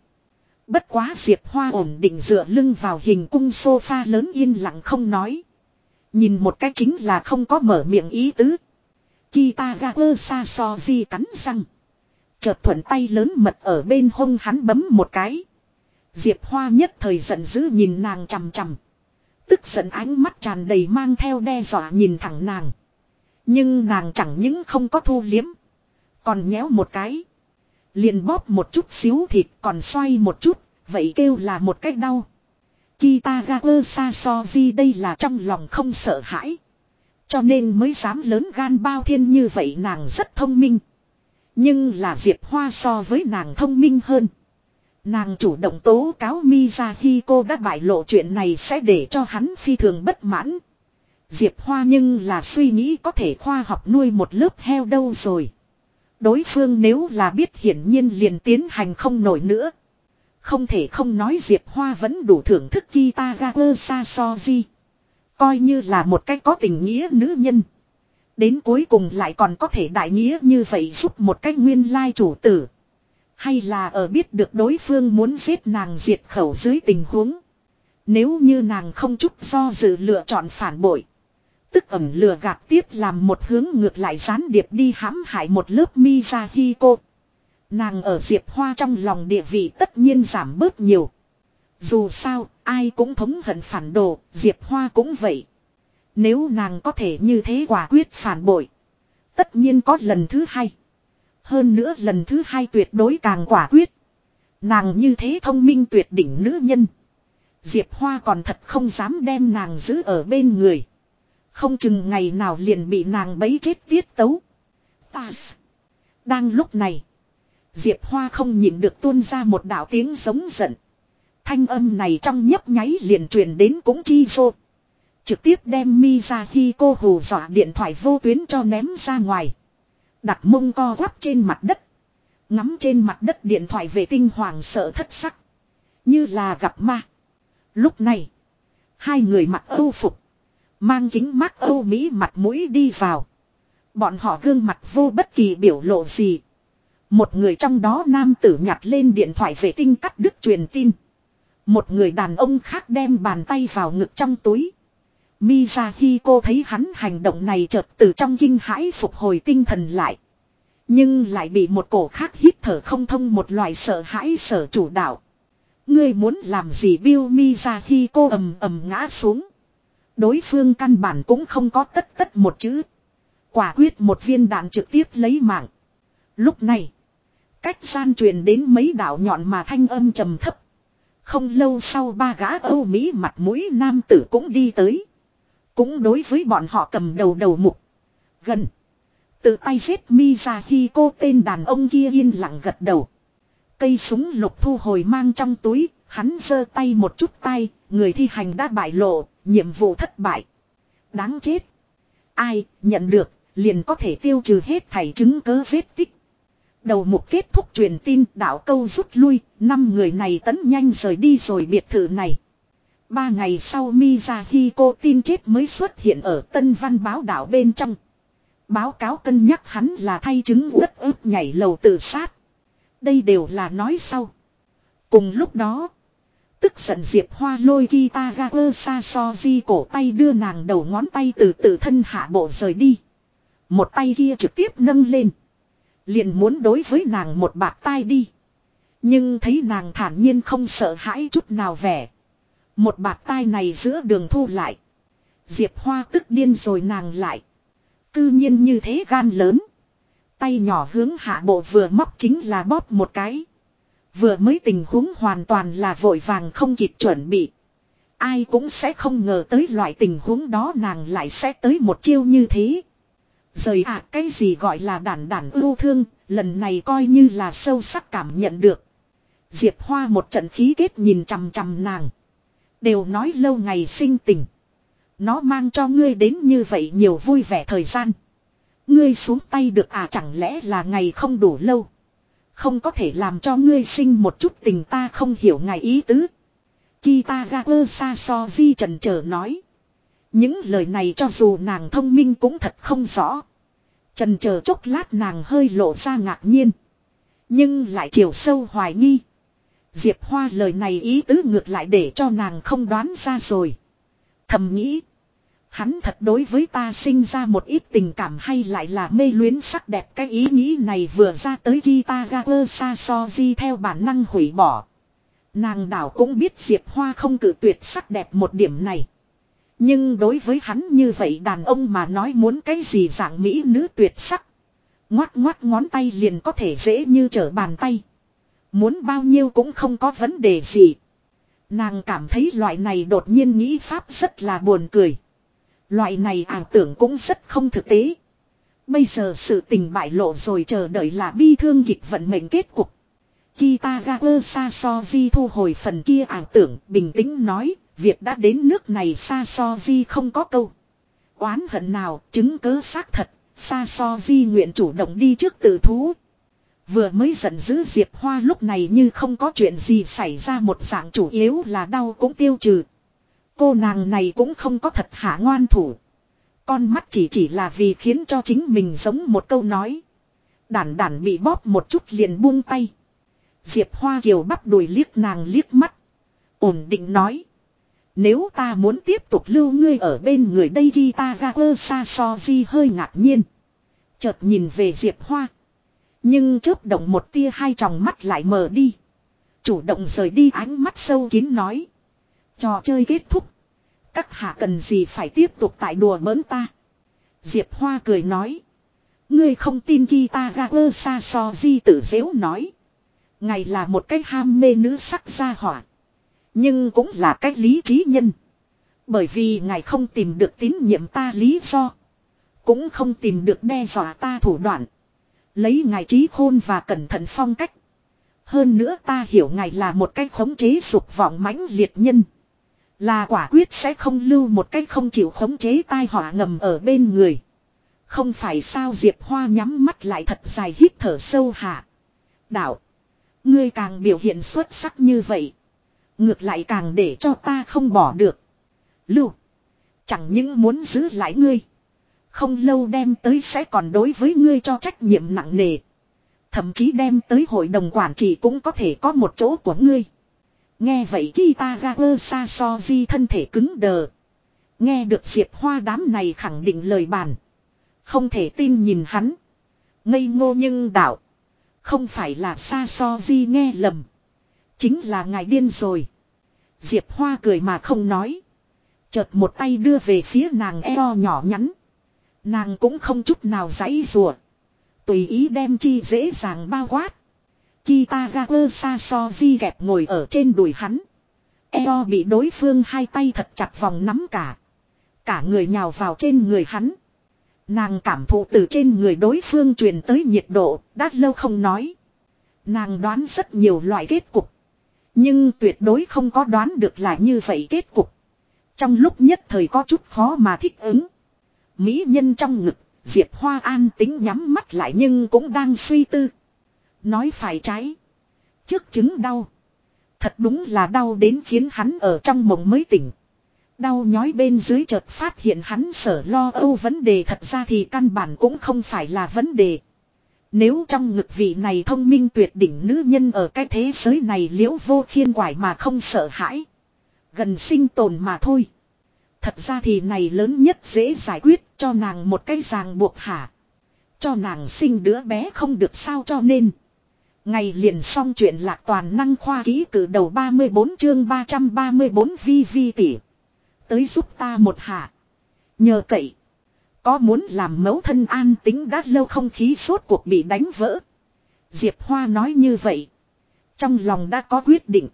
Bất quá Diệp Hoa ổn định dựa lưng vào hình cung sofa lớn yên lặng không nói. Nhìn một cách chính là không có mở miệng ý tứ. Kitagawa Sasoji cắn răng. Chợt thuận tay lớn mật ở bên hông hắn bấm một cái. Diệp Hoa nhất thời giận dữ nhìn nàng chằm chằm. Tức giận ánh mắt tràn đầy mang theo đe dọa nhìn thẳng nàng. Nhưng nàng chẳng những không có thu liếm. Còn nhéo một cái. Liền bóp một chút xíu thịt, còn xoay một chút. Vậy kêu là một cách đau. Kitagawa Sasoji đây là trong lòng không sợ hãi. Cho nên mới dám lớn gan bao thiên như vậy nàng rất thông minh. Nhưng là Diệp Hoa so với nàng thông minh hơn. Nàng chủ động tố cáo Mizahiko đã bại lộ chuyện này sẽ để cho hắn phi thường bất mãn. Diệp Hoa nhưng là suy nghĩ có thể khoa học nuôi một lớp heo đâu rồi. Đối phương nếu là biết hiển nhiên liền tiến hành không nổi nữa. Không thể không nói Diệp Hoa vẫn đủ thưởng thức Kitagawa Sasoji. Coi như là một cách có tình nghĩa nữ nhân. Đến cuối cùng lại còn có thể đại nghĩa như vậy giúp một cách nguyên lai chủ tử. Hay là ở biết được đối phương muốn giết nàng diệt khẩu dưới tình huống. Nếu như nàng không chút do dự lựa chọn phản bội. Tức ẩm lừa gạt tiếp làm một hướng ngược lại gián điệp đi hãm hại một lớp mi cô. Nàng ở Diệp Hoa trong lòng địa vị tất nhiên giảm bớt nhiều. Dù sao, ai cũng thống hận phản đồ, Diệp Hoa cũng vậy. Nếu nàng có thể như thế quả quyết phản bội. Tất nhiên có lần thứ hai. Hơn nữa lần thứ hai tuyệt đối càng quả quyết. Nàng như thế thông minh tuyệt đỉnh nữ nhân. Diệp Hoa còn thật không dám đem nàng giữ ở bên người. Không chừng ngày nào liền bị nàng bấy chết tiết tấu. Ta Đang lúc này. Diệp Hoa không nhịn được tuôn ra một đạo tiếng giống giận. Thanh âm này trong nhấp nháy liền truyền đến cũng chi vô. Trực tiếp đem mi ra khi cô hù dọa điện thoại vô tuyến cho ném ra ngoài. Đặt mông co quắp trên mặt đất. Ngắm trên mặt đất điện thoại vệ tinh hoàng sợ thất sắc. Như là gặp ma. Lúc này. Hai người mặc âu phục. Mang kính mắt âu Mỹ mặt mũi đi vào. Bọn họ gương mặt vô bất kỳ biểu lộ gì. Một người trong đó nam tử nhặt lên điện thoại vệ tinh cắt đứt truyền tin. Một người đàn ông khác đem bàn tay vào ngực trong túi. Mizahiko thấy hắn hành động này chợt từ trong kinh hãi phục hồi tinh thần lại. Nhưng lại bị một cổ khác hít thở không thông một loại sợ hãi sở chủ đạo. Ngươi muốn làm gì Bill Mizahiko ầm ầm ngã xuống. Đối phương căn bản cũng không có tất tất một chữ. Quả quyết một viên đạn trực tiếp lấy mạng. Lúc này. Cách gian truyền đến mấy đạo nhọn mà thanh âm trầm thấp. Không lâu sau ba gã Âu Mỹ mặt mũi nam tử cũng đi tới. Cũng đối với bọn họ cầm đầu đầu mục. Gần. Tự tay giết mi ra khi cô tên đàn ông kia yên lặng gật đầu. Cây súng lục thu hồi mang trong túi, hắn giơ tay một chút tay, người thi hành đã bại lộ, nhiệm vụ thất bại. Đáng chết. Ai, nhận được, liền có thể tiêu trừ hết thảy chứng cớ vết tích. Đầu mục kết thúc truyền tin đạo câu rút lui, năm người này tấn nhanh rời đi rồi biệt thự này. Ba ngày sau Mizahiko tin chết mới xuất hiện ở Tân Văn báo đảo bên trong. Báo cáo cân nhắc hắn là thay chứng uất ức nhảy lầu tự sát. Đây đều là nói sau. Cùng lúc đó, tức giận Diệp Hoa lôi guitar ga sa so di cổ tay đưa nàng đầu ngón tay từ từ thân hạ bộ rời đi. Một tay kia trực tiếp nâng lên. Liền muốn đối với nàng một bạc tai đi. Nhưng thấy nàng thản nhiên không sợ hãi chút nào vẻ. Một bạc tai này giữa đường thu lại. Diệp Hoa tức điên rồi nàng lại. Cư nhiên như thế gan lớn. Tay nhỏ hướng hạ bộ vừa móc chính là bóp một cái. Vừa mới tình huống hoàn toàn là vội vàng không kịp chuẩn bị. Ai cũng sẽ không ngờ tới loại tình huống đó nàng lại sẽ tới một chiêu như thế. Rời ạ à, cái gì gọi là đản đản ưu thương, lần này coi như là sâu sắc cảm nhận được. Diệp Hoa một trận khí kết nhìn chằm chằm nàng. Đều nói lâu ngày sinh tình. Nó mang cho ngươi đến như vậy nhiều vui vẻ thời gian. Ngươi xuống tay được à chẳng lẽ là ngày không đủ lâu. Không có thể làm cho ngươi sinh một chút tình ta không hiểu ngài ý tứ. Kitagawa Sasoji trần trở nói. Những lời này cho dù nàng thông minh cũng thật không rõ. Trần chờ chốc lát nàng hơi lộ ra ngạc nhiên. Nhưng lại chiều sâu hoài nghi. Diệp Hoa lời này ý tứ ngược lại để cho nàng không đoán ra rồi. Thầm nghĩ. Hắn thật đối với ta sinh ra một ít tình cảm hay lại là mê luyến sắc đẹp cái ý nghĩ này vừa ra tới Kitagawa Sasoji theo bản năng hủy bỏ. Nàng đảo cũng biết Diệp Hoa không cử tuyệt sắc đẹp một điểm này. Nhưng đối với hắn như vậy đàn ông mà nói muốn cái gì dạng mỹ nữ tuyệt sắc. Ngoát ngoát ngón tay liền có thể dễ như trở bàn tay. Muốn bao nhiêu cũng không có vấn đề gì. Nàng cảm thấy loại này đột nhiên nghĩ pháp rất là buồn cười. Loại này ảo tưởng cũng rất không thực tế. Bây giờ sự tình bại lộ rồi chờ đợi là bi thương kịch vận mệnh kết cục. Kitagawa Sasoji thu hồi phần kia ảo tưởng bình tĩnh nói Việc đã đến nước này Sasoji không có câu. Oán hận nào, chứng cớ xác thật, Sasoji nguyện chủ động đi trước tự thú. Vừa mới giận dữ Diệp Hoa lúc này như không có chuyện gì xảy ra một dạng chủ yếu là đau cũng tiêu trừ. Cô nàng này cũng không có thật hạ ngoan thủ. Con mắt chỉ chỉ là vì khiến cho chính mình giống một câu nói. Đản đản bị bóp một chút liền buông tay. Diệp Hoa Kiều bắp đùi liếc nàng liếc mắt. Ổn định nói. Nếu ta muốn tiếp tục lưu ngươi ở bên người đây ghi ta ra ơ xa so di hơi ngạc nhiên. Chợt nhìn về Diệp Hoa. Nhưng chớp động một tia hai tròng mắt lại mở đi. Chủ động rời đi ánh mắt sâu kín nói. Trò chơi kết thúc. Các hạ cần gì phải tiếp tục tại đùa bỡn ta. Diệp Hoa cười nói. Ngươi không tin Kita Gager xa So Di tử dễu nói. Ngài là một cái ham mê nữ sắc gia hỏa. Nhưng cũng là cái lý trí nhân. Bởi vì ngài không tìm được tín nhiệm ta lý do. Cũng không tìm được đe dọa ta thủ đoạn. Lấy ngài trí khôn và cẩn thận phong cách. Hơn nữa ta hiểu ngài là một cái khống chế dục vọng mãnh liệt nhân. Là quả quyết sẽ không lưu một cái không chịu khống chế tai họa ngầm ở bên người. Không phải sao Diệp Hoa nhắm mắt lại thật dài hít thở sâu hạ. Đạo. Ngươi càng biểu hiện xuất sắc như vậy. Ngược lại càng để cho ta không bỏ được. Lưu. Chẳng những muốn giữ lại ngươi. Không lâu đem tới sẽ còn đối với ngươi cho trách nhiệm nặng nề. Thậm chí đem tới hội đồng quản trị cũng có thể có một chỗ của ngươi. Nghe vậy Kitagawa Sasoji thân thể cứng đờ. Nghe được Diệp Hoa đám này khẳng định lời bàn. Không thể tin nhìn hắn. Ngây ngô nhưng đạo. Không phải là Sasoji nghe lầm. Chính là ngài điên rồi. Diệp Hoa cười mà không nói. Chợt một tay đưa về phía nàng eo nhỏ nhắn. Nàng cũng không chút nào giãy rùa. Tùy ý đem chi dễ dàng bao quát. Kitagawa Sasoji gẹp ngồi ở trên đùi hắn. Eo bị đối phương hai tay thật chặt vòng nắm cả. Cả người nhào vào trên người hắn. Nàng cảm thụ từ trên người đối phương truyền tới nhiệt độ, đã lâu không nói. Nàng đoán rất nhiều loại kết cục. Nhưng tuyệt đối không có đoán được là như vậy kết cục. Trong lúc nhất thời có chút khó mà thích ứng. Mỹ nhân trong ngực, Diệp Hoa an tính nhắm mắt lại nhưng cũng đang suy tư. Nói phải trái. Trước chứng đau. Thật đúng là đau đến khiến hắn ở trong mộng mới tỉnh. Đau nhói bên dưới chợt phát hiện hắn sở lo âu vấn đề thật ra thì căn bản cũng không phải là vấn đề. Nếu trong ngực vị này thông minh tuyệt đỉnh nữ nhân ở cái thế giới này liễu vô khiên quải mà không sợ hãi. Gần sinh tồn mà thôi. Thật ra thì này lớn nhất dễ giải quyết cho nàng một cái ràng buộc hả. Cho nàng sinh đứa bé không được sao cho nên. Ngày liền xong chuyện lạc toàn năng khoa ký cử đầu 34 chương 334 vi vi tỷ. Tới giúp ta một hạ. Nhờ cậy. Có muốn làm mẫu thân an tính đã lâu không khí suốt cuộc bị đánh vỡ. Diệp Hoa nói như vậy. Trong lòng đã có quyết định.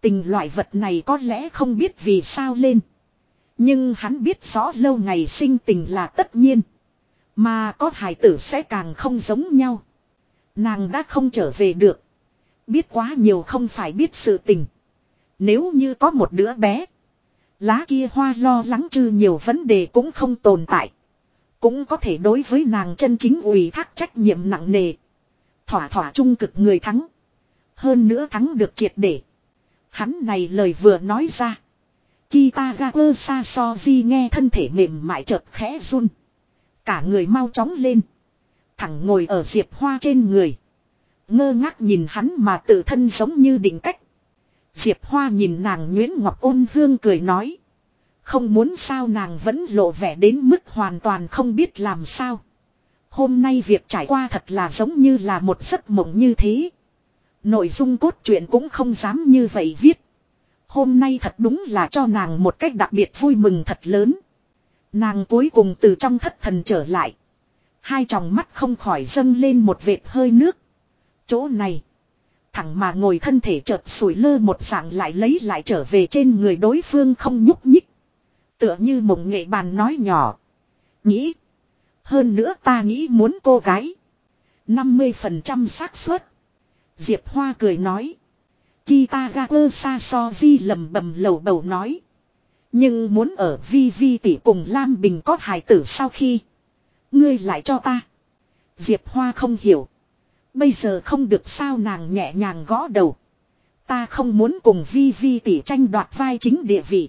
Tình loại vật này có lẽ không biết vì sao lên. Nhưng hắn biết rõ lâu ngày sinh tình là tất nhiên. Mà có hài tử sẽ càng không giống nhau. Nàng đã không trở về được. Biết quá nhiều không phải biết sự tình. Nếu như có một đứa bé. Lá kia hoa lo lắng chư nhiều vấn đề cũng không tồn tại. Cũng có thể đối với nàng chân chính ủy thác trách nhiệm nặng nề. Thỏa thỏa trung cực người thắng. Hơn nữa thắng được triệt để. Hắn này lời vừa nói ra. Kitagawa Sasoji nghe thân thể mềm mại chợt khẽ run. Cả người mau chóng lên. Thẳng ngồi ở diệp hoa trên người. Ngơ ngác nhìn hắn mà tự thân giống như định cách. Diệp hoa nhìn nàng Nguyễn Ngọc ôn hương cười nói. Không muốn sao nàng vẫn lộ vẻ đến mức hoàn toàn không biết làm sao. Hôm nay việc trải qua thật là giống như là một giấc mộng như thế. Nội dung cốt truyện cũng không dám như vậy viết. Hôm nay thật đúng là cho nàng một cách đặc biệt vui mừng thật lớn. Nàng cuối cùng từ trong thất thần trở lại. Hai tròng mắt không khỏi dâng lên một vệt hơi nước. Chỗ này. Thẳng mà ngồi thân thể chợt sủi lơ một dạng lại lấy lại trở về trên người đối phương không nhúc nhích. Tựa như mộng nghệ bàn nói nhỏ. Nghĩ. Hơn nữa ta nghĩ muốn cô gái. 50% xác suất. Diệp Hoa cười nói. Kitagawa Sasoji lầm bầm lầu bầu nói. Nhưng muốn ở vi vi tỷ cùng Lam Bình có hài tử sau khi. Ngươi lại cho ta. Diệp Hoa không hiểu. Bây giờ không được sao nàng nhẹ nhàng gõ đầu. Ta không muốn cùng vi vi tỷ tranh đoạt vai chính địa vị.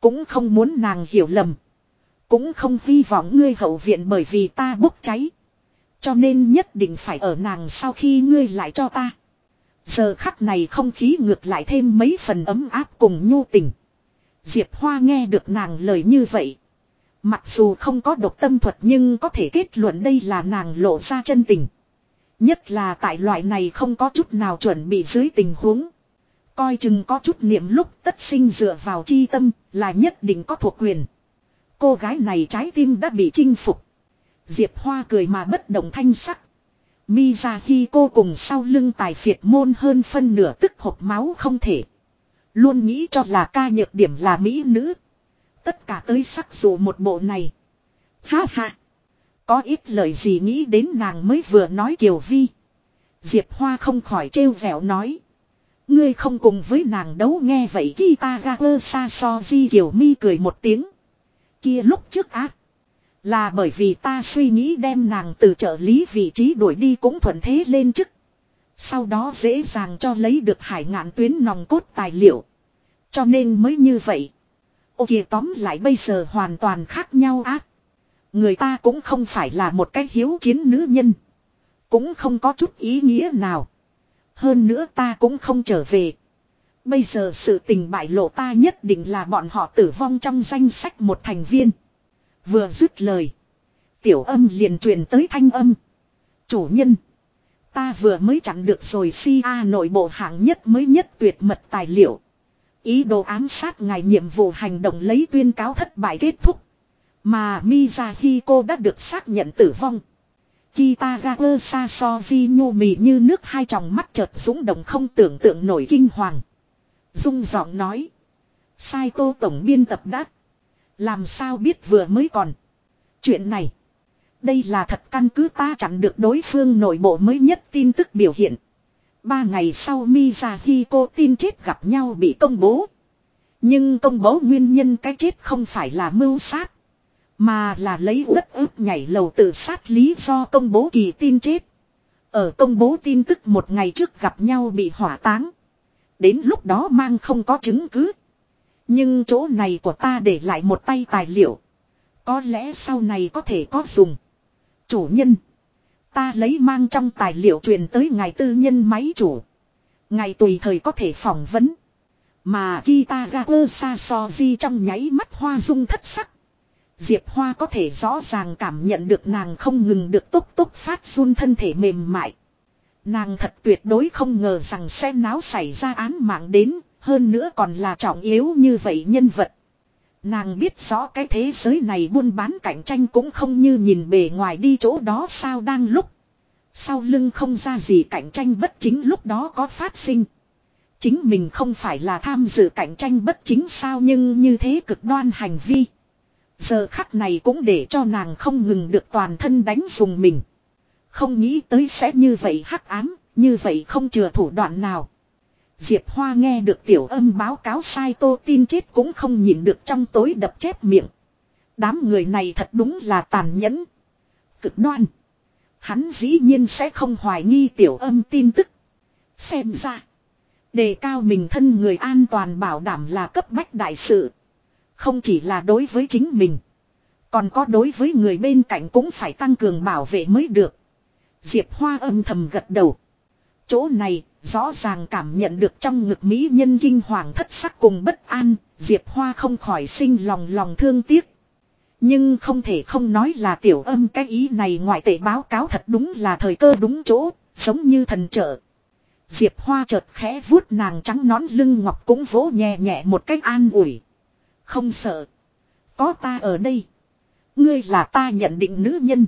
Cũng không muốn nàng hiểu lầm. Cũng không hy vọng ngươi hậu viện bởi vì ta bốc cháy. Cho nên nhất định phải ở nàng sau khi ngươi lại cho ta. Giờ khắc này không khí ngược lại thêm mấy phần ấm áp cùng nhu tình. Diệp Hoa nghe được nàng lời như vậy. Mặc dù không có độc tâm thuật nhưng có thể kết luận đây là nàng lộ ra chân tình. Nhất là tại loại này không có chút nào chuẩn bị dưới tình huống. Coi chừng có chút niệm lúc tất sinh dựa vào chi tâm là nhất định có thuộc quyền. Cô gái này trái tim đã bị chinh phục. Diệp Hoa cười mà bất động thanh sắc. Mi ra khi cô cùng sau lưng tài phiệt môn hơn phân nửa tức hộp máu không thể. Luôn nghĩ cho là ca nhược điểm là mỹ nữ. Tất cả tới sắc dụ một bộ này. Ha ha. Có ít lời gì nghĩ đến nàng mới vừa nói Kiều Vi. Diệp Hoa không khỏi trêu dẻo nói. Ngươi không cùng với nàng đấu nghe vậy khi ta ga ơ xa so di Kiều Mi cười một tiếng. Kia lúc trước á. Là bởi vì ta suy nghĩ đem nàng từ trợ lý vị trí đuổi đi cũng thuận thế lên chức. Sau đó dễ dàng cho lấy được hải ngạn tuyến nòng cốt tài liệu. Cho nên mới như vậy. Ô kìa tóm lại bây giờ hoàn toàn khác nhau á. Người ta cũng không phải là một cái hiếu chiến nữ nhân. Cũng không có chút ý nghĩa nào. Hơn nữa ta cũng không trở về. Bây giờ sự tình bại lộ ta nhất định là bọn họ tử vong trong danh sách một thành viên. Vừa dứt lời. Tiểu âm liền truyền tới thanh âm. Chủ nhân. Ta vừa mới chặn được rồi si a nội bộ hạng nhất mới nhất tuyệt mật tài liệu. Ý đồ ám sát ngài nhiệm vụ hành động lấy tuyên cáo thất bại kết thúc. Mà Mizahiko đã được xác nhận tử vong. Kitagawa Sasoji nhô mì như nước hai tròng mắt chợt dũng động không tưởng tượng nổi kinh hoàng. Dung giọng nói. Sai tô tổng biên tập đắc. Làm sao biết vừa mới còn. Chuyện này. Đây là thật căn cứ ta chặn được đối phương nội bộ mới nhất tin tức biểu hiện. Ba ngày sau Mizahiko tin chết gặp nhau bị công bố. Nhưng công bố nguyên nhân cái chết không phải là mưu sát. Mà là lấy đất ướp nhảy lầu tự sát lý do công bố kỳ tin chết. Ở công bố tin tức một ngày trước gặp nhau bị hỏa táng. Đến lúc đó mang không có chứng cứ. Nhưng chỗ này của ta để lại một tay tài liệu. Có lẽ sau này có thể có dùng. Chủ nhân. Ta lấy mang trong tài liệu truyền tới ngài tư nhân máy chủ. Ngài tùy thời có thể phỏng vấn. Mà Kitagawa Sasoji trong nháy mắt hoa dung thất sắc. Diệp Hoa có thể rõ ràng cảm nhận được nàng không ngừng được tốc tốc phát run thân thể mềm mại. Nàng thật tuyệt đối không ngờ rằng xem náo xảy ra án mạng đến, hơn nữa còn là trọng yếu như vậy nhân vật. Nàng biết rõ cái thế giới này buôn bán cạnh tranh cũng không như nhìn bề ngoài đi chỗ đó sao đang lúc. Sau lưng không ra gì cạnh tranh bất chính lúc đó có phát sinh. Chính mình không phải là tham dự cạnh tranh bất chính sao nhưng như thế cực đoan hành vi. Giờ khắc này cũng để cho nàng không ngừng được toàn thân đánh dùng mình. Không nghĩ tới sẽ như vậy hắc ám, như vậy không chừa thủ đoạn nào. Diệp Hoa nghe được tiểu âm báo cáo sai tô tin chết cũng không nhìn được trong tối đập chép miệng. Đám người này thật đúng là tàn nhẫn. Cực đoan. Hắn dĩ nhiên sẽ không hoài nghi tiểu âm tin tức. Xem ra. Đề cao mình thân người an toàn bảo đảm là cấp bách đại sự. Không chỉ là đối với chính mình. Còn có đối với người bên cạnh cũng phải tăng cường bảo vệ mới được. Diệp Hoa âm thầm gật đầu. Chỗ này, rõ ràng cảm nhận được trong ngực mỹ nhân kinh hoàng thất sắc cùng bất an, Diệp Hoa không khỏi sinh lòng lòng thương tiếc. Nhưng không thể không nói là tiểu âm cái ý này ngoại tệ báo cáo thật đúng là thời cơ đúng chỗ, giống như thần trợ. Diệp Hoa chợt khẽ vuốt nàng trắng nón lưng ngọc cũng vỗ nhẹ nhẹ một cách an ủi. Không sợ. Có ta ở đây. Ngươi là ta nhận định nữ nhân.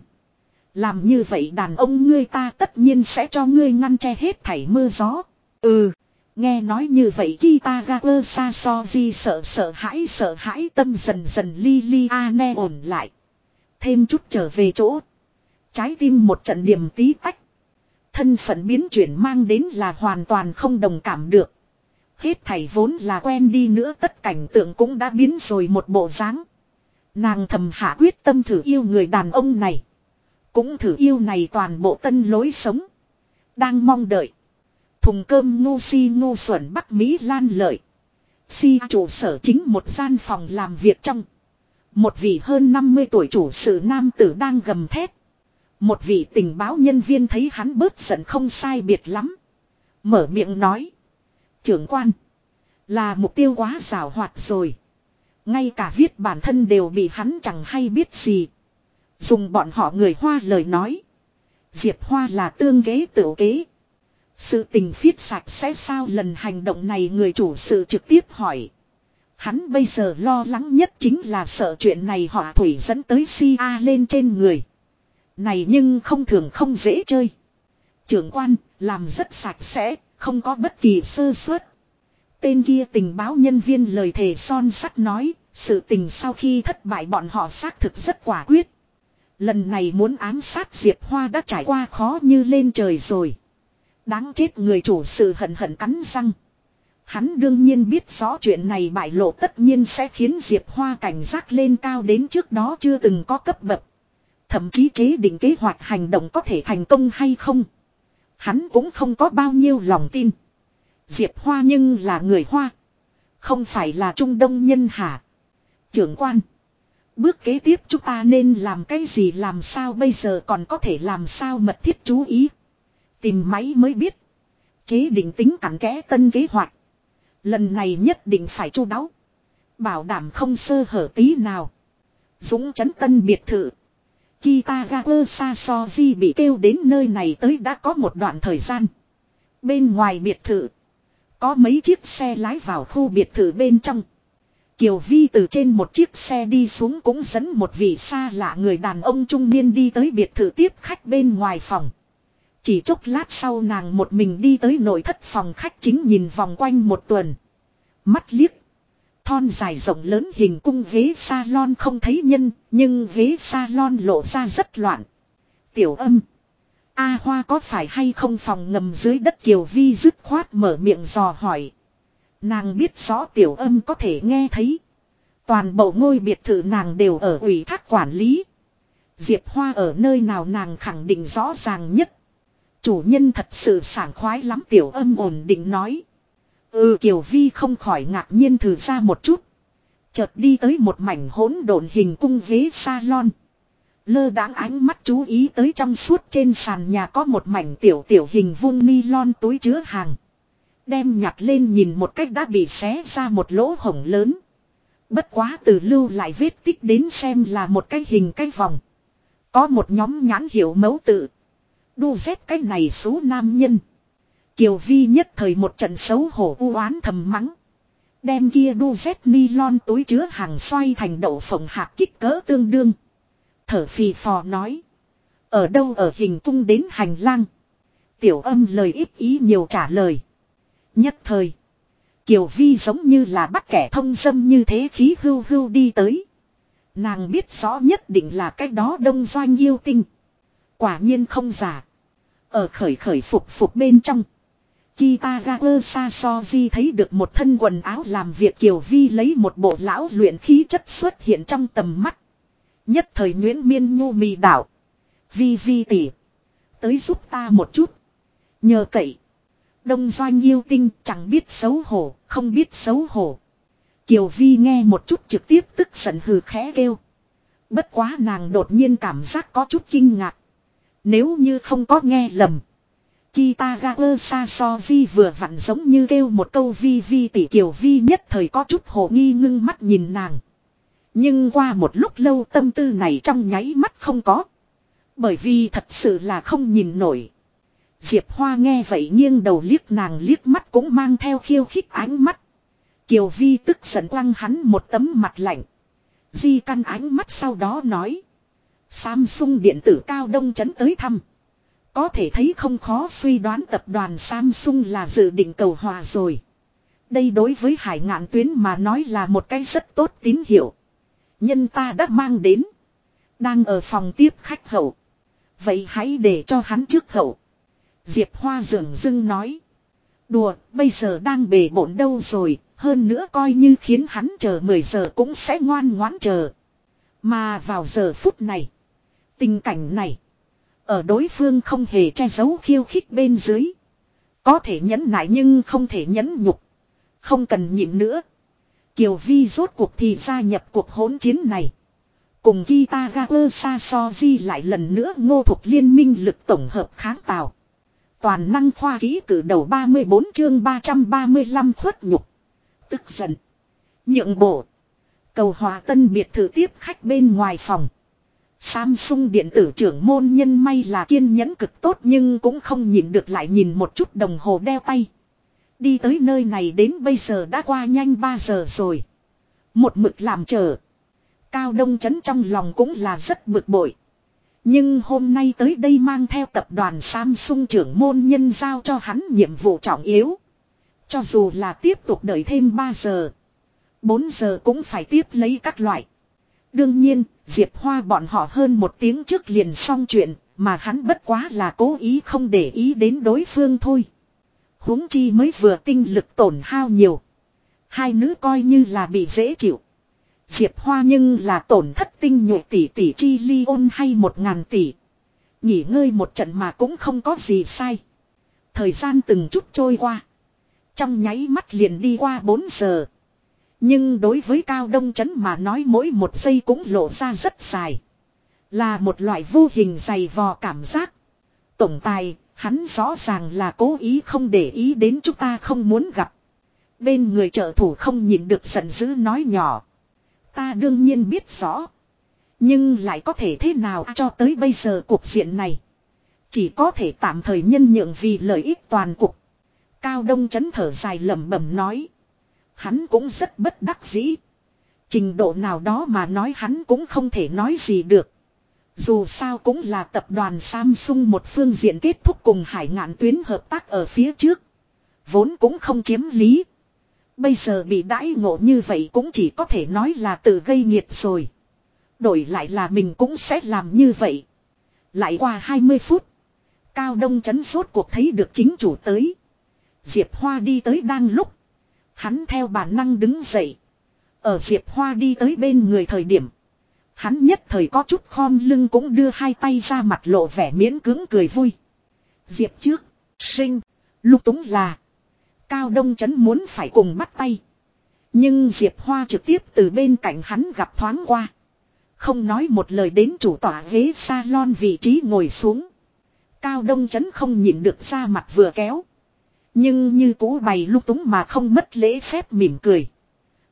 Làm như vậy đàn ông ngươi ta tất nhiên sẽ cho ngươi ngăn che hết thảy mưa gió. Ừ. Nghe nói như vậy khi ta ga ơ xa so di sợ sợ hãi sợ hãi tâm dần dần li li a ne ổn lại. Thêm chút trở về chỗ. Trái tim một trận điểm tí tách. Thân phận biến chuyển mang đến là hoàn toàn không đồng cảm được. Hết thảy vốn là quen đi nữa tất cảnh tượng cũng đã biến rồi một bộ dáng. Nàng thầm hạ quyết tâm thử yêu người đàn ông này. Cũng thử yêu này toàn bộ tân lối sống. Đang mong đợi. Thùng cơm ngu si ngu xuẩn Bắc Mỹ lan lợi. Si trụ sở chính một gian phòng làm việc trong. Một vị hơn 50 tuổi chủ sự nam tử đang gầm thét. Một vị tình báo nhân viên thấy hắn bớt giận không sai biệt lắm. Mở miệng nói. Trưởng quan. Là mục tiêu quá rào hoạt rồi. Ngay cả viết bản thân đều bị hắn chẳng hay biết gì. Dùng bọn họ người Hoa lời nói. Diệp Hoa là tương kế tự kế. Sự tình phiết sạch sẽ sao lần hành động này người chủ sự trực tiếp hỏi. Hắn bây giờ lo lắng nhất chính là sợ chuyện này họ thủy dẫn tới si a lên trên người. Này nhưng không thường không dễ chơi. Trưởng quan, làm rất sạch sẽ, không có bất kỳ sơ suất. Tên kia tình báo nhân viên lời thề son sắt nói, sự tình sau khi thất bại bọn họ xác thực rất quả quyết. Lần này muốn ám sát Diệp Hoa đã trải qua khó như lên trời rồi. Đáng chết người chủ sự hận hận cắn răng. Hắn đương nhiên biết rõ chuyện này bại lộ tất nhiên sẽ khiến Diệp Hoa cảnh giác lên cao đến trước đó chưa từng có cấp bậc. Thậm chí chế định kế hoạch hành động có thể thành công hay không. Hắn cũng không có bao nhiêu lòng tin. Diệp Hoa nhưng là người Hoa. Không phải là Trung Đông nhân hả. Trưởng quan. Bước kế tiếp chúng ta nên làm cái gì, làm sao bây giờ còn có thể làm sao mật thiết chú ý. Tìm máy mới biết. Chế định tính cặn kẽ tân kế hoạch. Lần này nhất định phải chu đáo. Bảo đảm không sơ hở tí nào. Dũng chấn tân biệt thự. Kitagawa Sasoji bị kêu đến nơi này tới đã có một đoạn thời gian. Bên ngoài biệt thự. Có mấy chiếc xe lái vào khu biệt thự bên trong. Kiều Vi từ trên một chiếc xe đi xuống cũng dẫn một vị xa lạ người đàn ông trung niên đi tới biệt thự tiếp khách bên ngoài phòng. Chỉ chốc lát sau nàng một mình đi tới nội thất phòng khách chính nhìn vòng quanh một tuần. Mắt liếc. Thon dài rộng lớn hình cung ghế salon không thấy nhân, nhưng ghế salon lộ ra rất loạn. Tiểu âm. A Hoa có phải hay không phòng ngầm dưới đất Kiều Vi dứt khoát mở miệng dò hỏi. Nàng biết rõ tiểu âm có thể nghe thấy. Toàn bộ ngôi biệt thự nàng đều ở ủy thác quản lý. Diệp Hoa ở nơi nào nàng khẳng định rõ ràng nhất. Chủ nhân thật sự sảng khoái lắm, tiểu âm ổn định nói. Ừ Kiều Vi không khỏi ngạc nhiên thử ra một chút. Chợt đi tới một mảnh hỗn độn hình cung ghế salon. Lơ đáng ánh mắt chú ý tới trong suốt trên sàn nhà có một mảnh tiểu tiểu hình vuông ni lon túi chứa hàng. Đem nhặt lên nhìn một cách đã bị xé ra một lỗ hổng lớn. Bất quá từ lưu lại vết tích đến xem là một cái hình cái vòng. Có một nhóm nhãn hiệu mấu tự. Đu dép cái này số nam nhân. Kiều Vi nhất thời một trận xấu hổ u oán thầm mắng. Đem kia đu dép ni lon túi chứa hàng xoay thành đậu phộng hạt kích cỡ tương đương. Thở phì phò nói. Ở đâu ở hình cung đến hành lang. Tiểu âm lời ít ý nhiều trả lời. Nhất thời. Kiều Vi giống như là bắt kẻ thông dâm như thế khí hưu hưu đi tới. Nàng biết rõ nhất định là cái đó đông doanh yêu tinh. Quả nhiên không giả. Ở khởi khởi phục phục bên trong. Kitagawa Sasoji thấy được một thân quần áo làm việc Kiều Vi lấy một bộ lão luyện khí chất xuất hiện trong tầm mắt. Nhất thời Nguyễn Miên Nhu mì đảo. Vi Vi tỉ. Tới giúp ta một chút. Nhờ cậy. Đông doanh yêu tinh chẳng biết xấu hổ, không biết xấu hổ. Kiều Vi nghe một chút trực tiếp tức giận hừ khẽ kêu. Bất quá nàng đột nhiên cảm giác có chút kinh ngạc. Nếu như không có nghe lầm. Kitagawa Sasoji vừa vặn giống như kêu một câu vi vi tỷ Kiều Vi nhất thời có chút hồ nghi ngưng mắt nhìn nàng. Nhưng qua một lúc lâu tâm tư này trong nháy mắt không có. Bởi vì thật sự là không nhìn nổi. Diệp Hoa nghe vậy nghiêng đầu liếc nàng liếc mắt cũng mang theo khiêu khích ánh mắt. Kiều Vi tức giận quăng hắn một tấm mặt lạnh. Di căn ánh mắt sau đó nói. Samsung điện tử cao đông chấn tới thăm. Có thể thấy không khó suy đoán tập đoàn Samsung là dự định cầu hòa rồi. Đây đối với hải ngạn tuyến mà nói là một cái rất tốt tín hiệu. Nhân ta đã mang đến. Đang ở phòng tiếp khách hậu. Vậy hãy để cho hắn trước hậu. Diệp Hoa dường dưng nói. Đùa, bây giờ đang bề bộn đâu rồi, hơn nữa coi như khiến hắn chờ 10 giờ cũng sẽ ngoan ngoãn chờ. Mà vào giờ phút này, tình cảnh này, ở đối phương không hề che giấu khiêu khích bên dưới. Có thể nhẫn nại nhưng không thể nhẫn nhục. Không cần nhịn nữa. Kiều Vi rốt cuộc thì gia nhập cuộc hỗn chiến này. Cùng Kitagawa Sasoji lại lần nữa ngô thuộc liên minh lực tổng hợp kháng tạo. Toàn năng khoa ký cử đầu 34 chương 335 khuất nhục. Tức giận. Nhượng bộ. Cầu hòa tân biệt thự tiếp khách bên ngoài phòng. Samsung điện tử trưởng môn nhân may là kiên nhẫn cực tốt nhưng cũng không nhìn được lại nhìn một chút đồng hồ đeo tay. Đi tới nơi này đến bây giờ đã qua nhanh 3 giờ rồi. Một mực làm chờ. Cao Đông Chấn trong lòng cũng là rất bực bội. Nhưng hôm nay tới đây mang theo tập đoàn Samsung trưởng môn nhân giao cho hắn nhiệm vụ trọng yếu. Cho dù là tiếp tục đợi thêm 3 giờ. 4 giờ cũng phải tiếp lấy các loại. Đương nhiên, Diệp Hoa bọn họ hơn một tiếng trước liền xong chuyện, mà hắn bất quá là cố ý không để ý đến đối phương thôi. huống chi mới vừa tinh lực tổn hao nhiều. Hai nữ coi như là bị dễ chịu. Diệp Hoa nhưng là tổn thất tinh nhuệ tỷ tỷ chi ly ôn hay một ngàn tỷ. Nghỉ ngơi một trận mà cũng không có gì sai. Thời gian từng chút trôi qua. Trong nháy mắt liền đi qua 4 giờ. Nhưng đối với Cao Đông Chấn mà nói mỗi một giây cũng lộ ra rất dài. Là một loại vô hình dày vò cảm giác. Tổng tài, hắn rõ ràng là cố ý không để ý đến chúng ta không muốn gặp. Bên người trợ thủ không nhìn được giận dữ nói nhỏ. Ta đương nhiên biết rõ. Nhưng lại có thể thế nào cho tới bây giờ cuộc diện này. Chỉ có thể tạm thời nhân nhượng vì lợi ích toàn cục. Cao Đông chấn thở dài lẩm bẩm nói. Hắn cũng rất bất đắc dĩ. Trình độ nào đó mà nói hắn cũng không thể nói gì được. Dù sao cũng là tập đoàn Samsung một phương diện kết thúc cùng hải ngạn tuyến hợp tác ở phía trước. Vốn cũng không chiếm lý. Bây giờ bị đãi ngộ như vậy cũng chỉ có thể nói là tự gây nghiệt rồi. Đổi lại là mình cũng sẽ làm như vậy. Lại qua 20 phút. Cao Đông chấn suốt cuộc thấy được chính chủ tới. Diệp Hoa đi tới đang lúc. Hắn theo bản năng đứng dậy. Ở Diệp Hoa đi tới bên người thời điểm. Hắn nhất thời có chút khom lưng cũng đưa hai tay ra mặt lộ vẻ miễn cứng cười vui. Diệp trước, sinh, lúc túng là. Cao Đông Chấn muốn phải cùng bắt tay. Nhưng Diệp Hoa trực tiếp từ bên cạnh hắn gặp thoáng qua. Không nói một lời đến chủ tỏa ghế salon vị trí ngồi xuống. Cao Đông Chấn không nhịn được ra mặt vừa kéo. Nhưng như cũ bày lúc túng mà không mất lễ phép mỉm cười.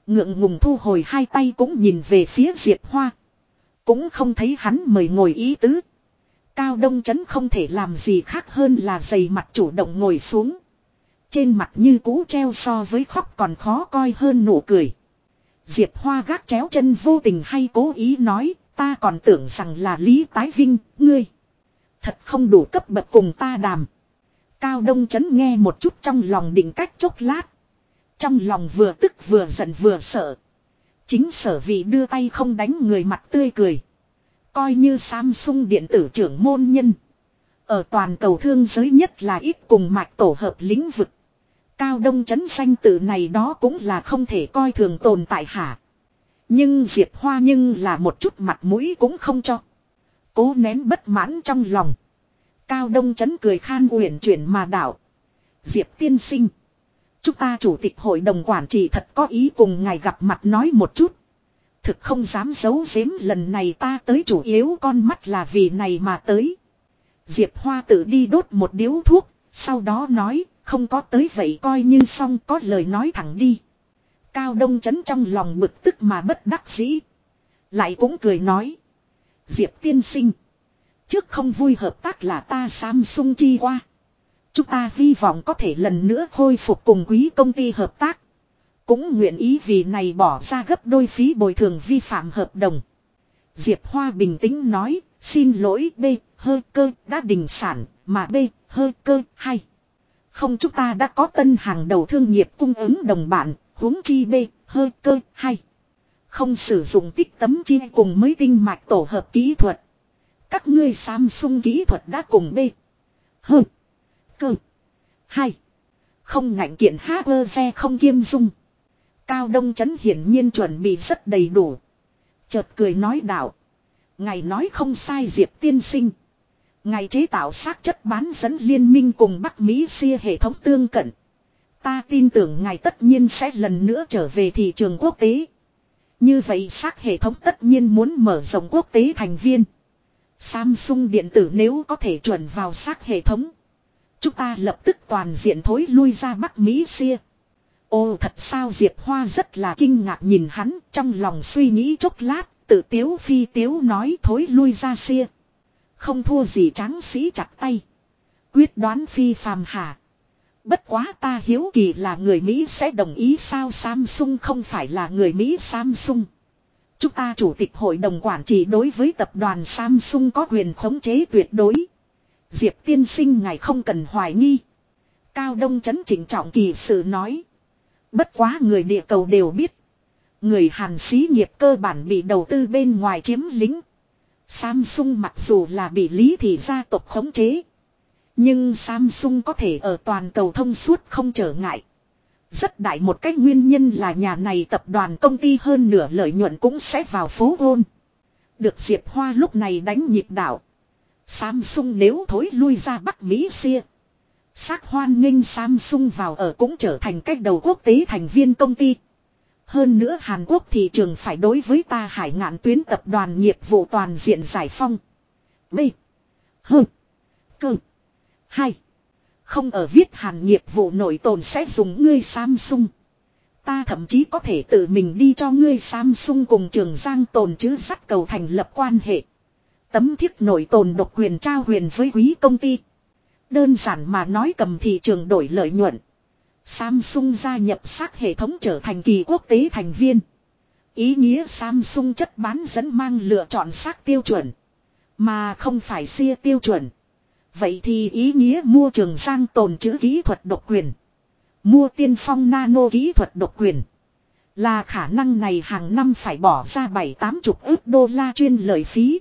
Ngượng ngùng thu hồi hai tay cũng nhìn về phía Diệp Hoa. Cũng không thấy hắn mời ngồi ý tứ. Cao Đông Chấn không thể làm gì khác hơn là dày mặt chủ động ngồi xuống. Trên mặt như cũ treo so với khóc còn khó coi hơn nụ cười. Diệp Hoa gác chéo chân vô tình hay cố ý nói, ta còn tưởng rằng là Lý Tái Vinh, ngươi. Thật không đủ cấp bậc cùng ta đàm. Cao Đông Chấn nghe một chút trong lòng định cách chốc lát. Trong lòng vừa tức vừa giận vừa sợ. Chính sở vì đưa tay không đánh người mặt tươi cười. Coi như Samsung điện tử trưởng môn nhân. Ở toàn cầu thương giới nhất là ít cùng mạch tổ hợp lĩnh vực. Cao đông chấn xanh tự này đó cũng là không thể coi thường tồn tại hả. Nhưng Diệp Hoa nhưng là một chút mặt mũi cũng không cho. Cố nén bất mãn trong lòng. Cao đông chấn cười khan uyển chuyển mà đảo. Diệp tiên sinh. Chúng ta chủ tịch hội đồng quản trị thật có ý cùng ngài gặp mặt nói một chút. Thực không dám giấu giếm lần này ta tới chủ yếu con mắt là vì này mà tới. Diệp Hoa tự đi đốt một điếu thuốc, sau đó nói, không có tới vậy coi như xong có lời nói thẳng đi. Cao Đông chấn trong lòng bực tức mà bất đắc dĩ. Lại cũng cười nói. Diệp tiên sinh. Trước không vui hợp tác là ta Samsung chi qua. Chúng ta hy vọng có thể lần nữa khôi phục cùng quý công ty hợp tác. Cũng nguyện ý vì này bỏ ra gấp đôi phí bồi thường vi phạm hợp đồng. Diệp Hoa bình tĩnh nói, xin lỗi B, hơi cơ đã đình sản, mà B, hơi cơ hay. Không chúng ta đã có tân hàng đầu thương nghiệp cung ứng đồng bạn, huống chi B, hơi cơ hay. Không sử dụng tích tấm chi cùng mới tinh mạch tổ hợp kỹ thuật. Các ngươi Samsung kỹ thuật đã cùng B. hơi Cơ. Hay. Không ngạnh kiện hacker xe không kiêm dung. Cao Đông Chấn hiển nhiên chuẩn bị rất đầy đủ. Chợt cười nói đạo. Ngài nói không sai Diệp tiên sinh. Ngài chế tạo xác chất bán dẫn liên minh cùng Bắc Mỹ xia hệ thống tương cận. Ta tin tưởng ngài tất nhiên sẽ lần nữa trở về thị trường quốc tế. Như vậy xác hệ thống tất nhiên muốn mở rộng quốc tế thành viên. Samsung điện tử nếu có thể chuẩn vào xác hệ thống. Chúng ta lập tức toàn diện thối lui ra Bắc Mỹ xia. Ô thật sao Diệp Hoa rất là kinh ngạc nhìn hắn trong lòng suy nghĩ chốc lát, tự tiếu phi tiếu nói thối lui ra xia. Không thua gì tráng sĩ chặt tay. Quyết đoán phi phàm hà. Bất quá ta hiếu kỳ là người Mỹ sẽ đồng ý sao Samsung không phải là người Mỹ Samsung. Chúng ta chủ tịch hội đồng quản trị đối với tập đoàn Samsung có quyền khống chế tuyệt đối. Diệp tiên sinh ngài không cần hoài nghi. Cao Đông chấn chỉnh trọng kỳ sự nói. Bất quá người địa cầu đều biết. Người Hàn xí nghiệp cơ bản bị đầu tư bên ngoài chiếm lính. Samsung mặc dù là bị lý thị gia tộc khống chế. Nhưng Samsung có thể ở toàn cầu thông suốt không trở ngại. Rất đại một cách nguyên nhân là nhà này tập đoàn công ty hơn nửa lợi nhuận cũng sẽ vào phố hôn. Được Diệp Hoa lúc này đánh nhịp đảo. Samsung nếu thối lui ra Bắc Mỹ xia. Xác hoan nghênh Samsung vào ở cũng trở thành cách đầu quốc tế thành viên công ty. Hơn nữa Hàn Quốc thị trường phải đối với ta hải ngạn tuyến tập đoàn nghiệp vụ toàn diện giải phong. B. H. Cơ. Hai. Không ở viết hàn nghiệp vụ nổi tồn sẽ dùng ngươi Samsung. Ta thậm chí có thể tự mình đi cho ngươi Samsung cùng trường Giang tồn chứ sắt cầu thành lập quan hệ. Tấm thiết nổi tồn độc quyền trao huyền với quý công ty. Đơn giản mà nói cầm thị trường đổi lợi nhuận. Samsung gia nhập xác hệ thống trở thành kỳ quốc tế thành viên. Ý nghĩa Samsung chất bán dẫn mang lựa chọn xác tiêu chuẩn. Mà không phải xia tiêu chuẩn. Vậy thì ý nghĩa mua trường sang tồn chữ kỹ thuật độc quyền. Mua tiên phong nano kỹ thuật độc quyền. Là khả năng này hàng năm phải bỏ ra 7-8 chục ước đô la chuyên lợi phí.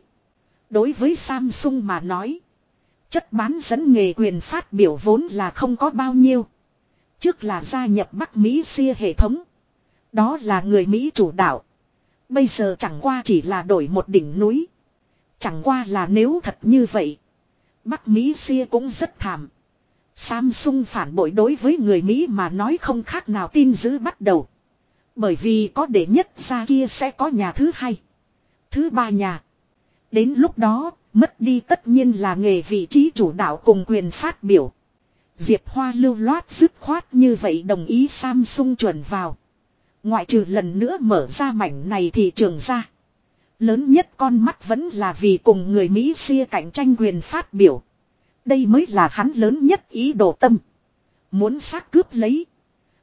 Đối với Samsung mà nói. Chất bán dẫn nghề quyền phát biểu vốn là không có bao nhiêu. Trước là gia nhập Bắc Mỹ xia hệ thống. Đó là người Mỹ chủ đạo. Bây giờ chẳng qua chỉ là đổi một đỉnh núi. Chẳng qua là nếu thật như vậy. Bắc Mỹ xia cũng rất thảm. Samsung phản bội đối với người Mỹ mà nói không khác nào tin giữ bắt đầu. Bởi vì có để nhất ra kia sẽ có nhà thứ hai. Thứ ba nhà. Đến lúc đó, mất đi tất nhiên là nghề vị trí chủ đạo cùng quyền phát biểu. Diệp Hoa lưu loát dứt khoát như vậy đồng ý Samsung chuẩn vào. Ngoại trừ lần nữa mở ra mảnh này thị trường ra. Lớn nhất con mắt vẫn là vì cùng người Mỹ xia cạnh tranh quyền phát biểu. Đây mới là hắn lớn nhất ý đồ tâm. Muốn xác cướp lấy.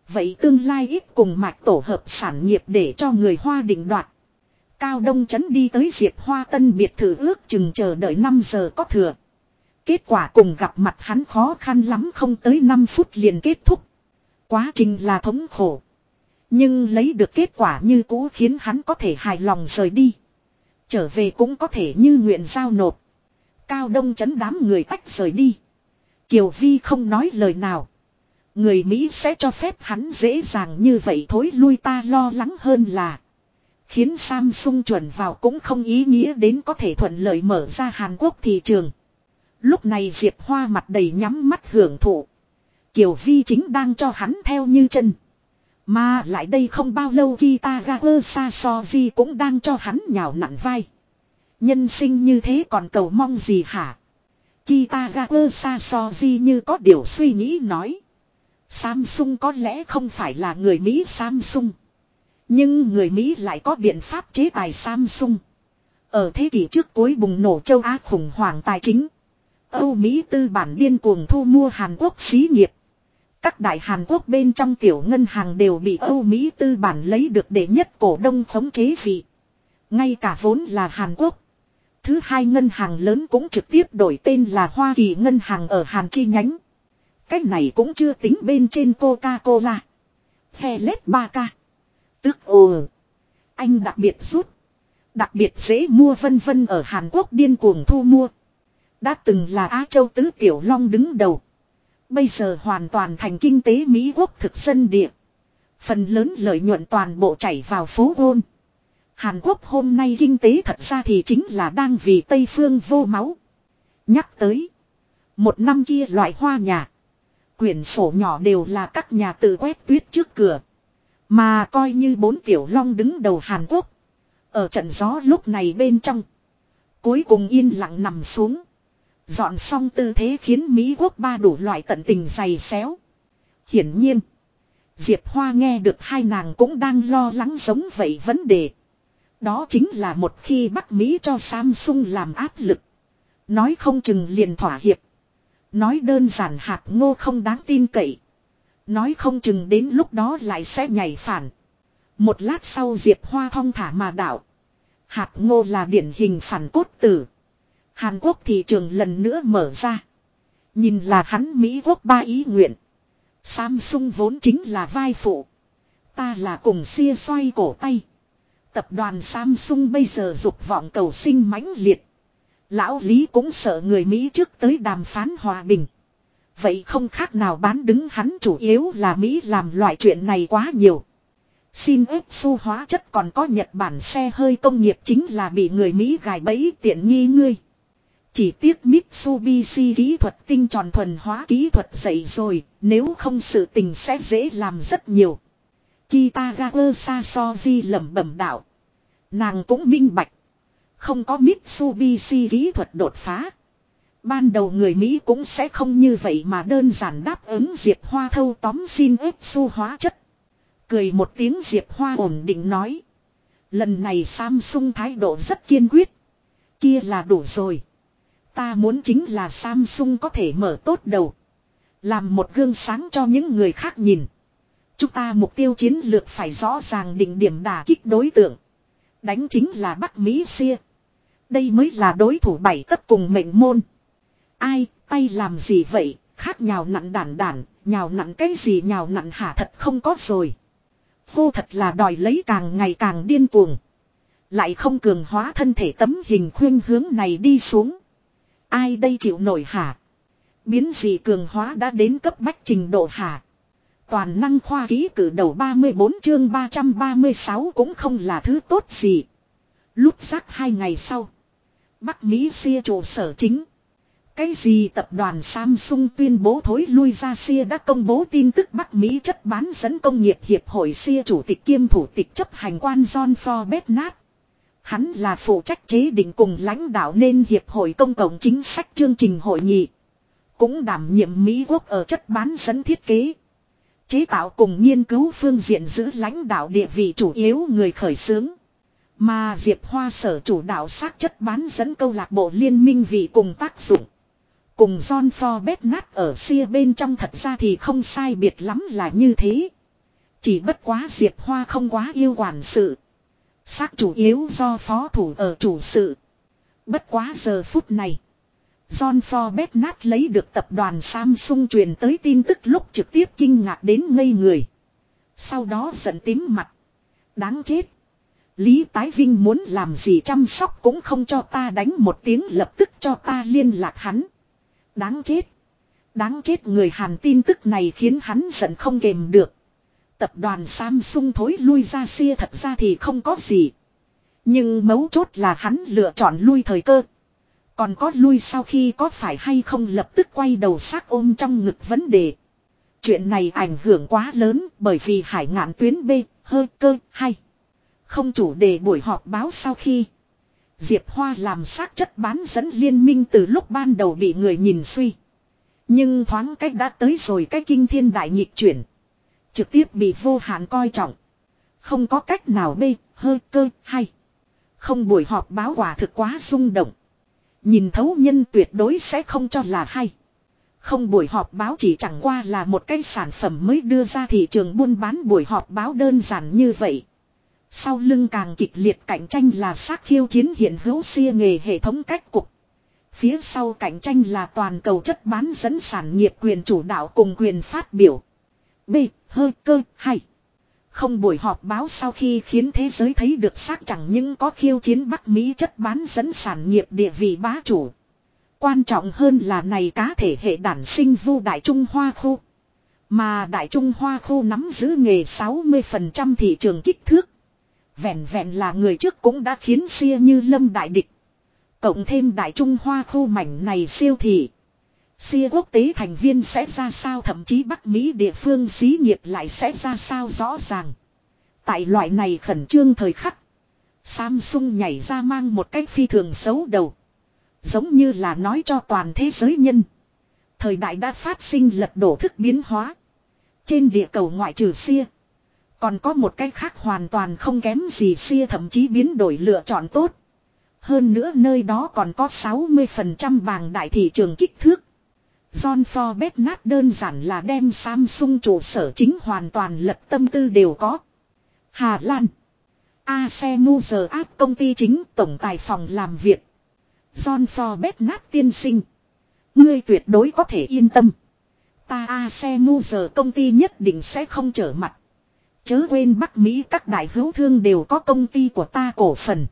Vậy tương lai ít cùng mạch tổ hợp sản nghiệp để cho người Hoa định đoạt. Cao Đông Chấn đi tới Diệp Hoa Tân biệt thự ước chừng chờ đợi 5 giờ có thừa. Kết quả cùng gặp mặt hắn khó khăn lắm không tới 5 phút liền kết thúc. Quá trình là thống khổ. Nhưng lấy được kết quả như cũ khiến hắn có thể hài lòng rời đi. Trở về cũng có thể như nguyện giao nộp. Cao Đông chấn đám người tách rời đi. Kiều Vi không nói lời nào. Người Mỹ sẽ cho phép hắn dễ dàng như vậy thối lui ta lo lắng hơn là. Khiến Samsung chuẩn vào cũng không ý nghĩa đến có thể thuận lợi mở ra Hàn Quốc thị trường. Lúc này Diệp Hoa mặt đầy nhắm mắt hưởng thụ. Kiều Vi chính đang cho hắn theo như chân. Mà lại đây không bao lâu Kitagawa Sasoji cũng đang cho hắn nhào nặn vai. Nhân sinh như thế còn cầu mong gì hả? Kitagawa Sasoji như có điều suy nghĩ nói. Samsung có lẽ không phải là người Mỹ Samsung. Nhưng người Mỹ lại có biện pháp chế tài Samsung. Ở thế kỷ trước cuối bùng nổ châu Á khủng hoảng tài chính. Âu Mỹ tư bản điên cuồng thu mua Hàn Quốc xí nghiệp. Các đại Hàn Quốc bên trong tiểu ngân hàng đều bị Âu Mỹ tư bản lấy được để nhất cổ đông khống chế vị. Ngay cả vốn là Hàn Quốc. Thứ hai ngân hàng lớn cũng trực tiếp đổi tên là Hoa Kỳ ngân hàng ở Hàn chi nhánh. Cách này cũng chưa tính bên trên Coca-Cola. Helet 3K. Tức ồ. Anh đặc biệt rút. Đặc biệt dễ mua vân vân ở Hàn Quốc điên cuồng thu mua. Đã từng là Á Châu Tứ Tiểu Long đứng đầu. Bây giờ hoàn toàn thành kinh tế Mỹ quốc thực dân địa. Phần lớn lợi nhuận toàn bộ chảy vào phố gôn. Hàn Quốc hôm nay kinh tế thật ra thì chính là đang vì Tây Phương vô máu. Nhắc tới. Một năm kia loại hoa nhà. Quyển sổ nhỏ đều là các nhà tự quét tuyết trước cửa. Mà coi như bốn tiểu long đứng đầu Hàn Quốc. Ở trận gió lúc này bên trong. Cuối cùng yên lặng nằm xuống. Dọn xong tư thế khiến Mỹ quốc ba đủ loại tận tình dày xéo. Hiển nhiên. Diệp Hoa nghe được hai nàng cũng đang lo lắng giống vậy vấn đề. Đó chính là một khi Bắc Mỹ cho Samsung làm áp lực. Nói không chừng liền thỏa hiệp. Nói đơn giản hạt ngô không đáng tin cậy. Nói không chừng đến lúc đó lại sẽ nhảy phản. Một lát sau Diệp Hoa thong thả mà đảo. Hạt ngô là điển hình phản cốt tử. Hàn Quốc thị trường lần nữa mở ra. Nhìn là hắn Mỹ Quốc ba ý nguyện. Samsung vốn chính là vai phụ. Ta là cùng xia xoay cổ tay. Tập đoàn Samsung bây giờ dục vọng cầu sinh mãnh liệt. Lão Lý cũng sợ người Mỹ trước tới đàm phán hòa bình. Vậy không khác nào bán đứng hắn chủ yếu là Mỹ làm loại chuyện này quá nhiều. Xin ép su hóa chất còn có Nhật Bản xe hơi công nghiệp chính là bị người Mỹ gài bẫy tiện nghi ngươi. Chỉ tiếc Mitsubishi kỹ thuật tinh tròn thuần hóa kỹ thuật dậy rồi, nếu không sự tình sẽ dễ làm rất nhiều. Kitagawa Sasoji lẩm bẩm đạo. Nàng cũng minh bạch. Không có Mitsubishi kỹ thuật đột phá. Ban đầu người Mỹ cũng sẽ không như vậy mà đơn giản đáp ứng Diệp Hoa thâu tóm xin ép su hóa chất. Cười một tiếng Diệp Hoa ổn định nói. Lần này Samsung thái độ rất kiên quyết. Kia là đủ rồi. Ta muốn chính là Samsung có thể mở tốt đầu. Làm một gương sáng cho những người khác nhìn. Chúng ta mục tiêu chiến lược phải rõ ràng định điểm đả kích đối tượng. Đánh chính là Bắc Mỹ xia. Đây mới là đối thủ bảy tất cùng mệnh môn. Ai, tay làm gì vậy, khác nhào nặn đản đản, nhào nặn cái gì nhào nặn hả thật không có rồi. Vô thật là đòi lấy càng ngày càng điên cuồng. Lại không cường hóa thân thể tấm hình khuyên hướng này đi xuống. Ai đây chịu nổi hả? Biến gì cường hóa đã đến cấp bách trình độ hả? Toàn năng khoa ký cử đầu 34 chương 336 cũng không là thứ tốt gì. Lúc rắc hai ngày sau. Bắc Mỹ xia trụ sở chính. Cái gì tập đoàn Samsung tuyên bố thối lui ra xia đã công bố tin tức Bắc Mỹ chất bán dẫn công nghiệp hiệp hội xia chủ tịch kiêm thủ tịch chấp hành quan John Forbes nát. Hắn là phụ trách chế định cùng lãnh đạo nên hiệp hội công cộng chính sách chương trình hội nghị. Cũng đảm nhiệm Mỹ quốc ở chất bán dẫn thiết kế. Chế tạo cùng nghiên cứu phương diện giữ lãnh đạo địa vị chủ yếu người khởi xướng. Mà Diệp Hoa sở chủ đạo xác chất bán dẫn câu lạc bộ liên minh vì cùng tác dụng. Cùng John Forbes nát ở xia bên trong thật ra thì không sai biệt lắm là như thế. Chỉ bất quá Diệp Hoa không quá yêu quản sự. Xác chủ yếu do phó thủ ở chủ sự. Bất quá giờ phút này. John Forbes nát lấy được tập đoàn Samsung truyền tới tin tức lúc trực tiếp kinh ngạc đến ngây người. Sau đó giận tím mặt. Đáng chết. Lý Tái Vinh muốn làm gì chăm sóc cũng không cho ta đánh một tiếng lập tức cho ta liên lạc hắn. Đáng chết. Đáng chết người Hàn tin tức này khiến hắn giận không kềm được. Tập đoàn Samsung thối lui ra xia thật ra thì không có gì. Nhưng mấu chốt là hắn lựa chọn lui thời cơ. Còn có lui sau khi có phải hay không lập tức quay đầu xác ôm trong ngực vấn đề. Chuyện này ảnh hưởng quá lớn bởi vì hải ngạn tuyến B, hơi cơ, hay. Không chủ đề buổi họp báo sau khi. Diệp Hoa làm xác chất bán dẫn liên minh từ lúc ban đầu bị người nhìn suy. Nhưng thoáng cách đã tới rồi cái kinh thiên đại nhịp chuyển. Trực tiếp bị vô hạn coi trọng. Không có cách nào bê, hơi cơ, hay. Không buổi họp báo quả thực quá rung động. Nhìn thấu nhân tuyệt đối sẽ không cho là hay. Không buổi họp báo chỉ chẳng qua là một cái sản phẩm mới đưa ra thị trường buôn bán buổi họp báo đơn giản như vậy. Sau lưng càng kịch liệt cạnh tranh là sát khiêu chiến hiện hữu xia nghề hệ thống cách cục. Phía sau cạnh tranh là toàn cầu chất bán dẫn sản nghiệp quyền chủ đạo cùng quyền phát biểu. B. Hơi cơ, hay. Không buổi họp báo sau khi khiến thế giới thấy được xác chẳng những có khiêu chiến Bắc Mỹ chất bán dẫn sản nghiệp địa vị bá chủ. Quan trọng hơn là này cá thể hệ đản sinh vu Đại Trung Hoa khu. Mà Đại Trung Hoa khu nắm giữ nghề 60% thị trường kích thước. Vẹn vẹn là người trước cũng đã khiến xia như lâm đại địch. Cộng thêm Đại Trung Hoa khu mảnh này siêu thị. Xia quốc tế thành viên sẽ ra sao, thậm chí Bắc Mỹ địa phương xí nghiệp lại sẽ ra sao rõ ràng. Tại loại này khẩn trương thời khắc. Samsung nhảy ra mang một cách phi thường xấu đầu. Giống như là nói cho toàn thế giới nhân. Thời đại đã phát sinh lật đổ thức biến hóa. Trên địa cầu ngoại trừ xia. Còn có một cách khác hoàn toàn không kém gì xia, thậm chí biến đổi lựa chọn tốt. Hơn nữa nơi đó còn có 60% bàng đại thị trường kích thước. John Forbes nát đơn giản là đem Samsung trụ sở chính hoàn toàn lật tâm tư đều có. Hà Lan. Asemuzer áp công ty chính tổng tài phòng làm việc. John Forbes nát tiên sinh. Ngươi tuyệt đối có thể yên tâm. Ta Asemuzer công ty nhất định sẽ không trở mặt. Chớ quên Bắc Mỹ các đại hữu thương đều có công ty của ta cổ phần.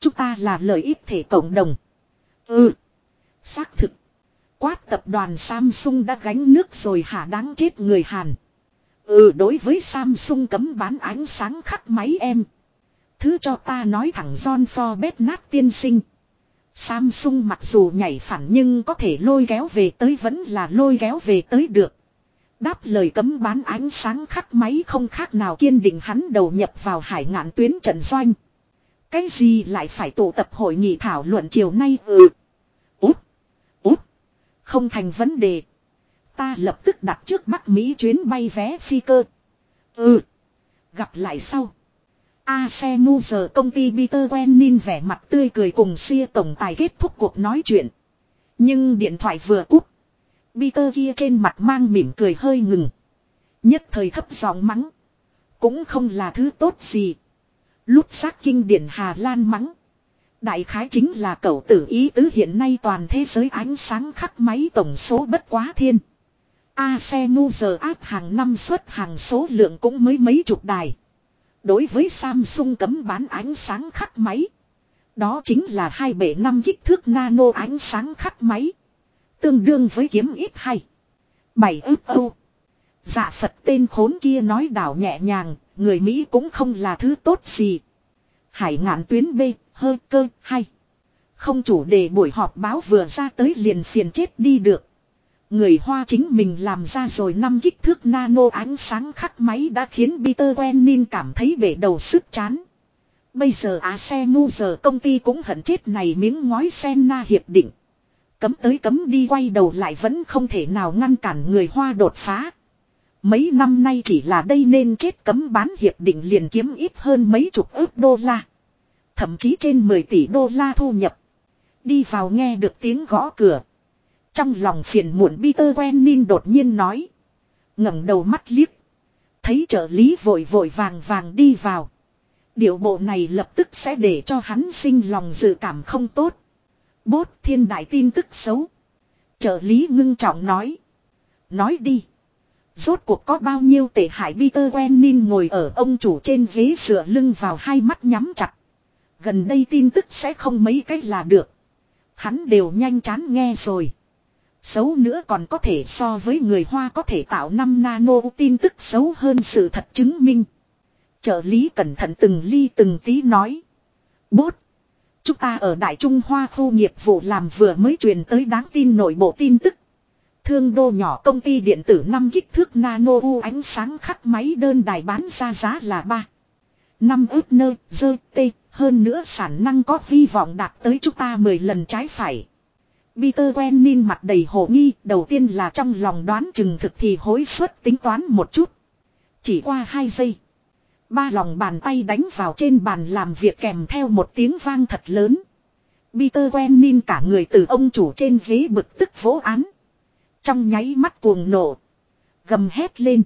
Chúng ta là lợi ích thể cộng đồng. Ừ. Xác thực. Quát tập đoàn Samsung đã gánh nước rồi hả đáng chết người Hàn. Ừ đối với Samsung cấm bán ánh sáng khắc máy em. Thứ cho ta nói thẳng John Forbes nát tiên sinh. Samsung mặc dù nhảy phản nhưng có thể lôi kéo về tới vẫn là lôi kéo về tới được. Đáp lời cấm bán ánh sáng khắc máy không khác nào kiên định hắn đầu nhập vào hải ngạn tuyến trận doanh. Cái gì lại phải tụ tập hội nghị thảo luận chiều nay ừ. Không thành vấn đề. Ta lập tức đặt trước Bắc Mỹ chuyến bay vé phi cơ. Ừ. Gặp lại sau. A xe nu giờ công ty Peter Quenin vẻ mặt tươi cười cùng xia tổng tài kết thúc cuộc nói chuyện. Nhưng điện thoại vừa cúp. Peter kia trên mặt mang mỉm cười hơi ngừng. Nhất thời thấp giọng mắng. Cũng không là thứ tốt gì. Lút xác kinh điển Hà Lan mắng. Đại khái chính là cậu tử ý tứ hiện nay toàn thế giới ánh sáng khắc máy tổng số bất quá thiên. A xe nu giờ áp hàng năm xuất hàng số lượng cũng mới mấy chục đài. Đối với Samsung cấm bán ánh sáng khắc máy. Đó chính là hai bể năm kích thước nano ánh sáng khắc máy. Tương đương với kiếm ít hay. Bảy ức âu. Dạ Phật tên khốn kia nói đảo nhẹ nhàng, người Mỹ cũng không là thứ tốt gì. Hải ngạn tuyến B, hơi cơ, hay. Không chủ đề buổi họp báo vừa ra tới liền phiền chết đi được. Người Hoa chính mình làm ra rồi năm kích thước nano ánh sáng khắc máy đã khiến Peter Quenin cảm thấy bể đầu sức chán. Bây giờ á xe ngu giờ công ty cũng hận chết này miếng ngói sen na hiệp định. Cấm tới cấm đi quay đầu lại vẫn không thể nào ngăn cản người Hoa đột phá. Mấy năm nay chỉ là đây nên chết cấm bán hiệp định liền kiếm ít hơn mấy chục ước đô la. Thậm chí trên 10 tỷ đô la thu nhập. Đi vào nghe được tiếng gõ cửa. Trong lòng phiền muộn Peter Quenin đột nhiên nói. ngẩng đầu mắt liếc. Thấy trợ lý vội vội vàng vàng đi vào. Điệu bộ này lập tức sẽ để cho hắn sinh lòng dự cảm không tốt. Bốt thiên đại tin tức xấu. Trợ lý ngưng trọng nói. Nói đi. Rốt cuộc có bao nhiêu tệ hại Peter Quenin ngồi ở ông chủ trên ghế sửa lưng vào hai mắt nhắm chặt. Gần đây tin tức sẽ không mấy cách là được. Hắn đều nhanh chán nghe rồi. Xấu nữa còn có thể so với người Hoa có thể tạo 5 nano tin tức xấu hơn sự thật chứng minh. Trợ lý cẩn thận từng ly từng tí nói. Bốt. Chúng ta ở Đại Trung Hoa khu nghiệp vụ làm vừa mới truyền tới đáng tin nội bộ tin tức. Thương đô nhỏ công ty điện tử 5 kích thước nano u ánh sáng khắc máy đơn đài bán ra giá là 3. 5 ước nơ, dơ, tê, hơn nữa sản năng có hy vọng đạt tới chúng ta 10 lần trái phải. Peter Quenin mặt đầy hồ nghi, đầu tiên là trong lòng đoán chừng thực thì hối suất tính toán một chút. Chỉ qua 2 giây. Ba lòng bàn tay đánh vào trên bàn làm việc kèm theo một tiếng vang thật lớn. Peter Quenin cả người từ ông chủ trên ghế bực tức vỗ án. Trong nháy mắt cuồng nổ. Gầm hét lên.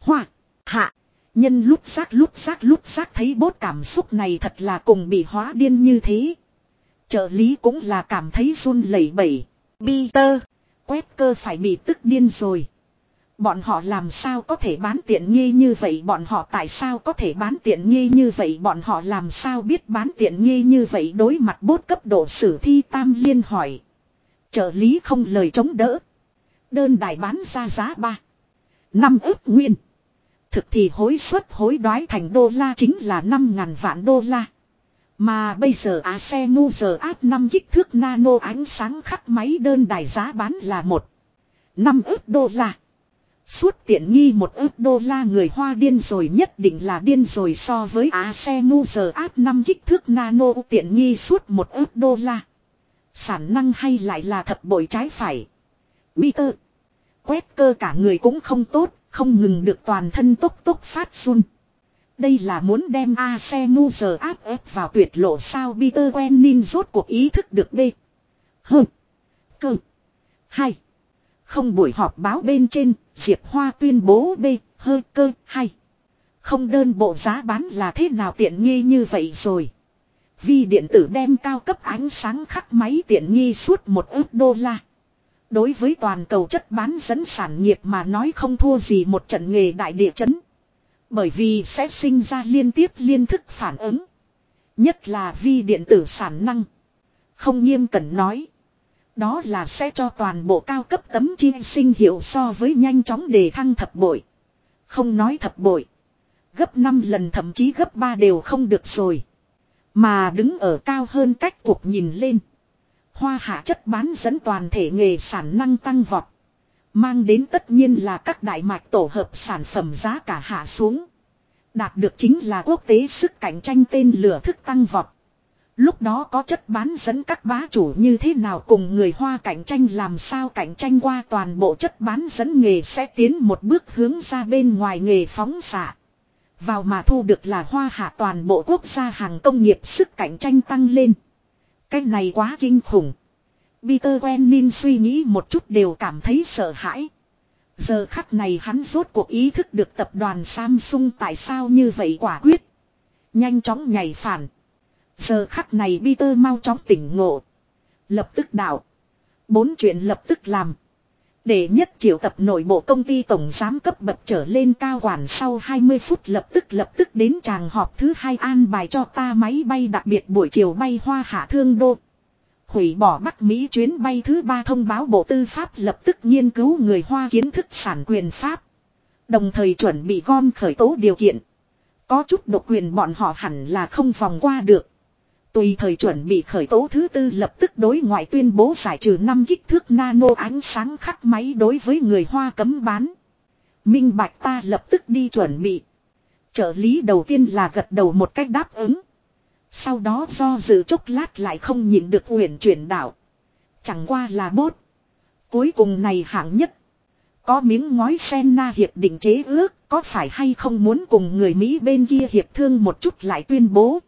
Hoa, hạ. Nhân lúc xác lúc xác lúc xác thấy bốt cảm xúc này thật là cùng bị hóa điên như thế. Trợ lý cũng là cảm thấy run lẩy bẩy. Peter, quét cơ phải bị tức điên rồi. Bọn họ làm sao có thể bán tiện nghi như vậy bọn họ tại sao có thể bán tiện nghi như vậy bọn họ làm sao biết bán tiện nghi như vậy đối mặt bốt cấp độ sử thi tam liên hỏi. Trợ lý không lời chống đỡ. Đơn đài bán ra giá ba năm ước nguyên. Thực thì hối suất hối đoái thành đô la chính là 5 ngàn vạn đô la. Mà bây giờ á xe ngu giờ áp 5 kích thước nano ánh sáng khắc máy đơn đài giá bán là một năm ước đô la. Suốt tiện nghi một ước đô la người Hoa điên rồi nhất định là điên rồi so với á xe ngu giờ áp 5 kích thước nano tiện nghi suốt một ước đô la. Sản năng hay lại là thập bội trái phải. Peter. Quét cơ cả người cũng không tốt, không ngừng được toàn thân tốc tốc phát run. Đây là muốn đem A xe giờ áp ép vào tuyệt lộ sao Peter Quenin rốt cuộc ý thức được B. Hừ. Cơ. Hai. Không buổi họp báo bên trên, Diệp Hoa tuyên bố B. Hơ cơ. Hai. Không đơn bộ giá bán là thế nào tiện nghi như vậy rồi. Vi điện tử đem cao cấp ánh sáng khắc máy tiện nghi suốt một ước đô la. Đối với toàn cầu chất bán dẫn sản nghiệp mà nói không thua gì một trận nghề đại địa chấn. Bởi vì sẽ sinh ra liên tiếp liên thức phản ứng. Nhất là vi điện tử sản năng. Không nghiêm cẩn nói. Đó là sẽ cho toàn bộ cao cấp tấm chi sinh hiệu so với nhanh chóng đề thăng thập bội. Không nói thập bội. Gấp 5 lần thậm chí gấp 3 đều không được rồi. Mà đứng ở cao hơn cách cuộc nhìn lên. Hoa hạ chất bán dẫn toàn thể nghề sản năng tăng vọt. Mang đến tất nhiên là các đại mạch tổ hợp sản phẩm giá cả hạ xuống. Đạt được chính là quốc tế sức cạnh tranh tên lửa thức tăng vọt. Lúc đó có chất bán dẫn các bá chủ như thế nào cùng người Hoa cạnh tranh làm sao cạnh tranh qua toàn bộ chất bán dẫn nghề sẽ tiến một bước hướng ra bên ngoài nghề phóng xạ. Vào mà thu được là Hoa hạ toàn bộ quốc gia hàng công nghiệp sức cạnh tranh tăng lên. Cái này quá kinh khủng. Peter Quenin suy nghĩ một chút đều cảm thấy sợ hãi. Giờ khắc này hắn rốt cuộc ý thức được tập đoàn Samsung tại sao như vậy quả quyết. Nhanh chóng nhảy phản. Giờ khắc này Peter mau chóng tỉnh ngộ. Lập tức đạo. Bốn chuyện lập tức làm. Để nhất triệu tập nội bộ công ty tổng giám cấp bậc trở lên cao quản sau 20 phút lập tức lập tức đến tràng họp thứ hai an bài cho ta máy bay đặc biệt buổi chiều bay hoa hạ thương đô. Hủy bỏ Bắc Mỹ chuyến bay thứ ba thông báo Bộ Tư pháp lập tức nghiên cứu người Hoa kiến thức sản quyền Pháp. Đồng thời chuẩn bị gom khởi tố điều kiện. Có chút độc quyền bọn họ hẳn là không vòng qua được. Tùy thời chuẩn bị khởi tố thứ tư lập tức đối ngoại tuyên bố giải trừ năm kích thước nano ánh sáng khắc máy đối với người Hoa cấm bán. Minh Bạch ta lập tức đi chuẩn bị. Trợ lý đầu tiên là gật đầu một cách đáp ứng. Sau đó do dự chốc lát lại không nhìn được huyền chuyển đảo. Chẳng qua là bốt. Cuối cùng này hạng nhất. Có miếng ngói sen na hiệp định chế ước, có phải hay không muốn cùng người Mỹ bên kia hiệp thương một chút lại tuyên bố.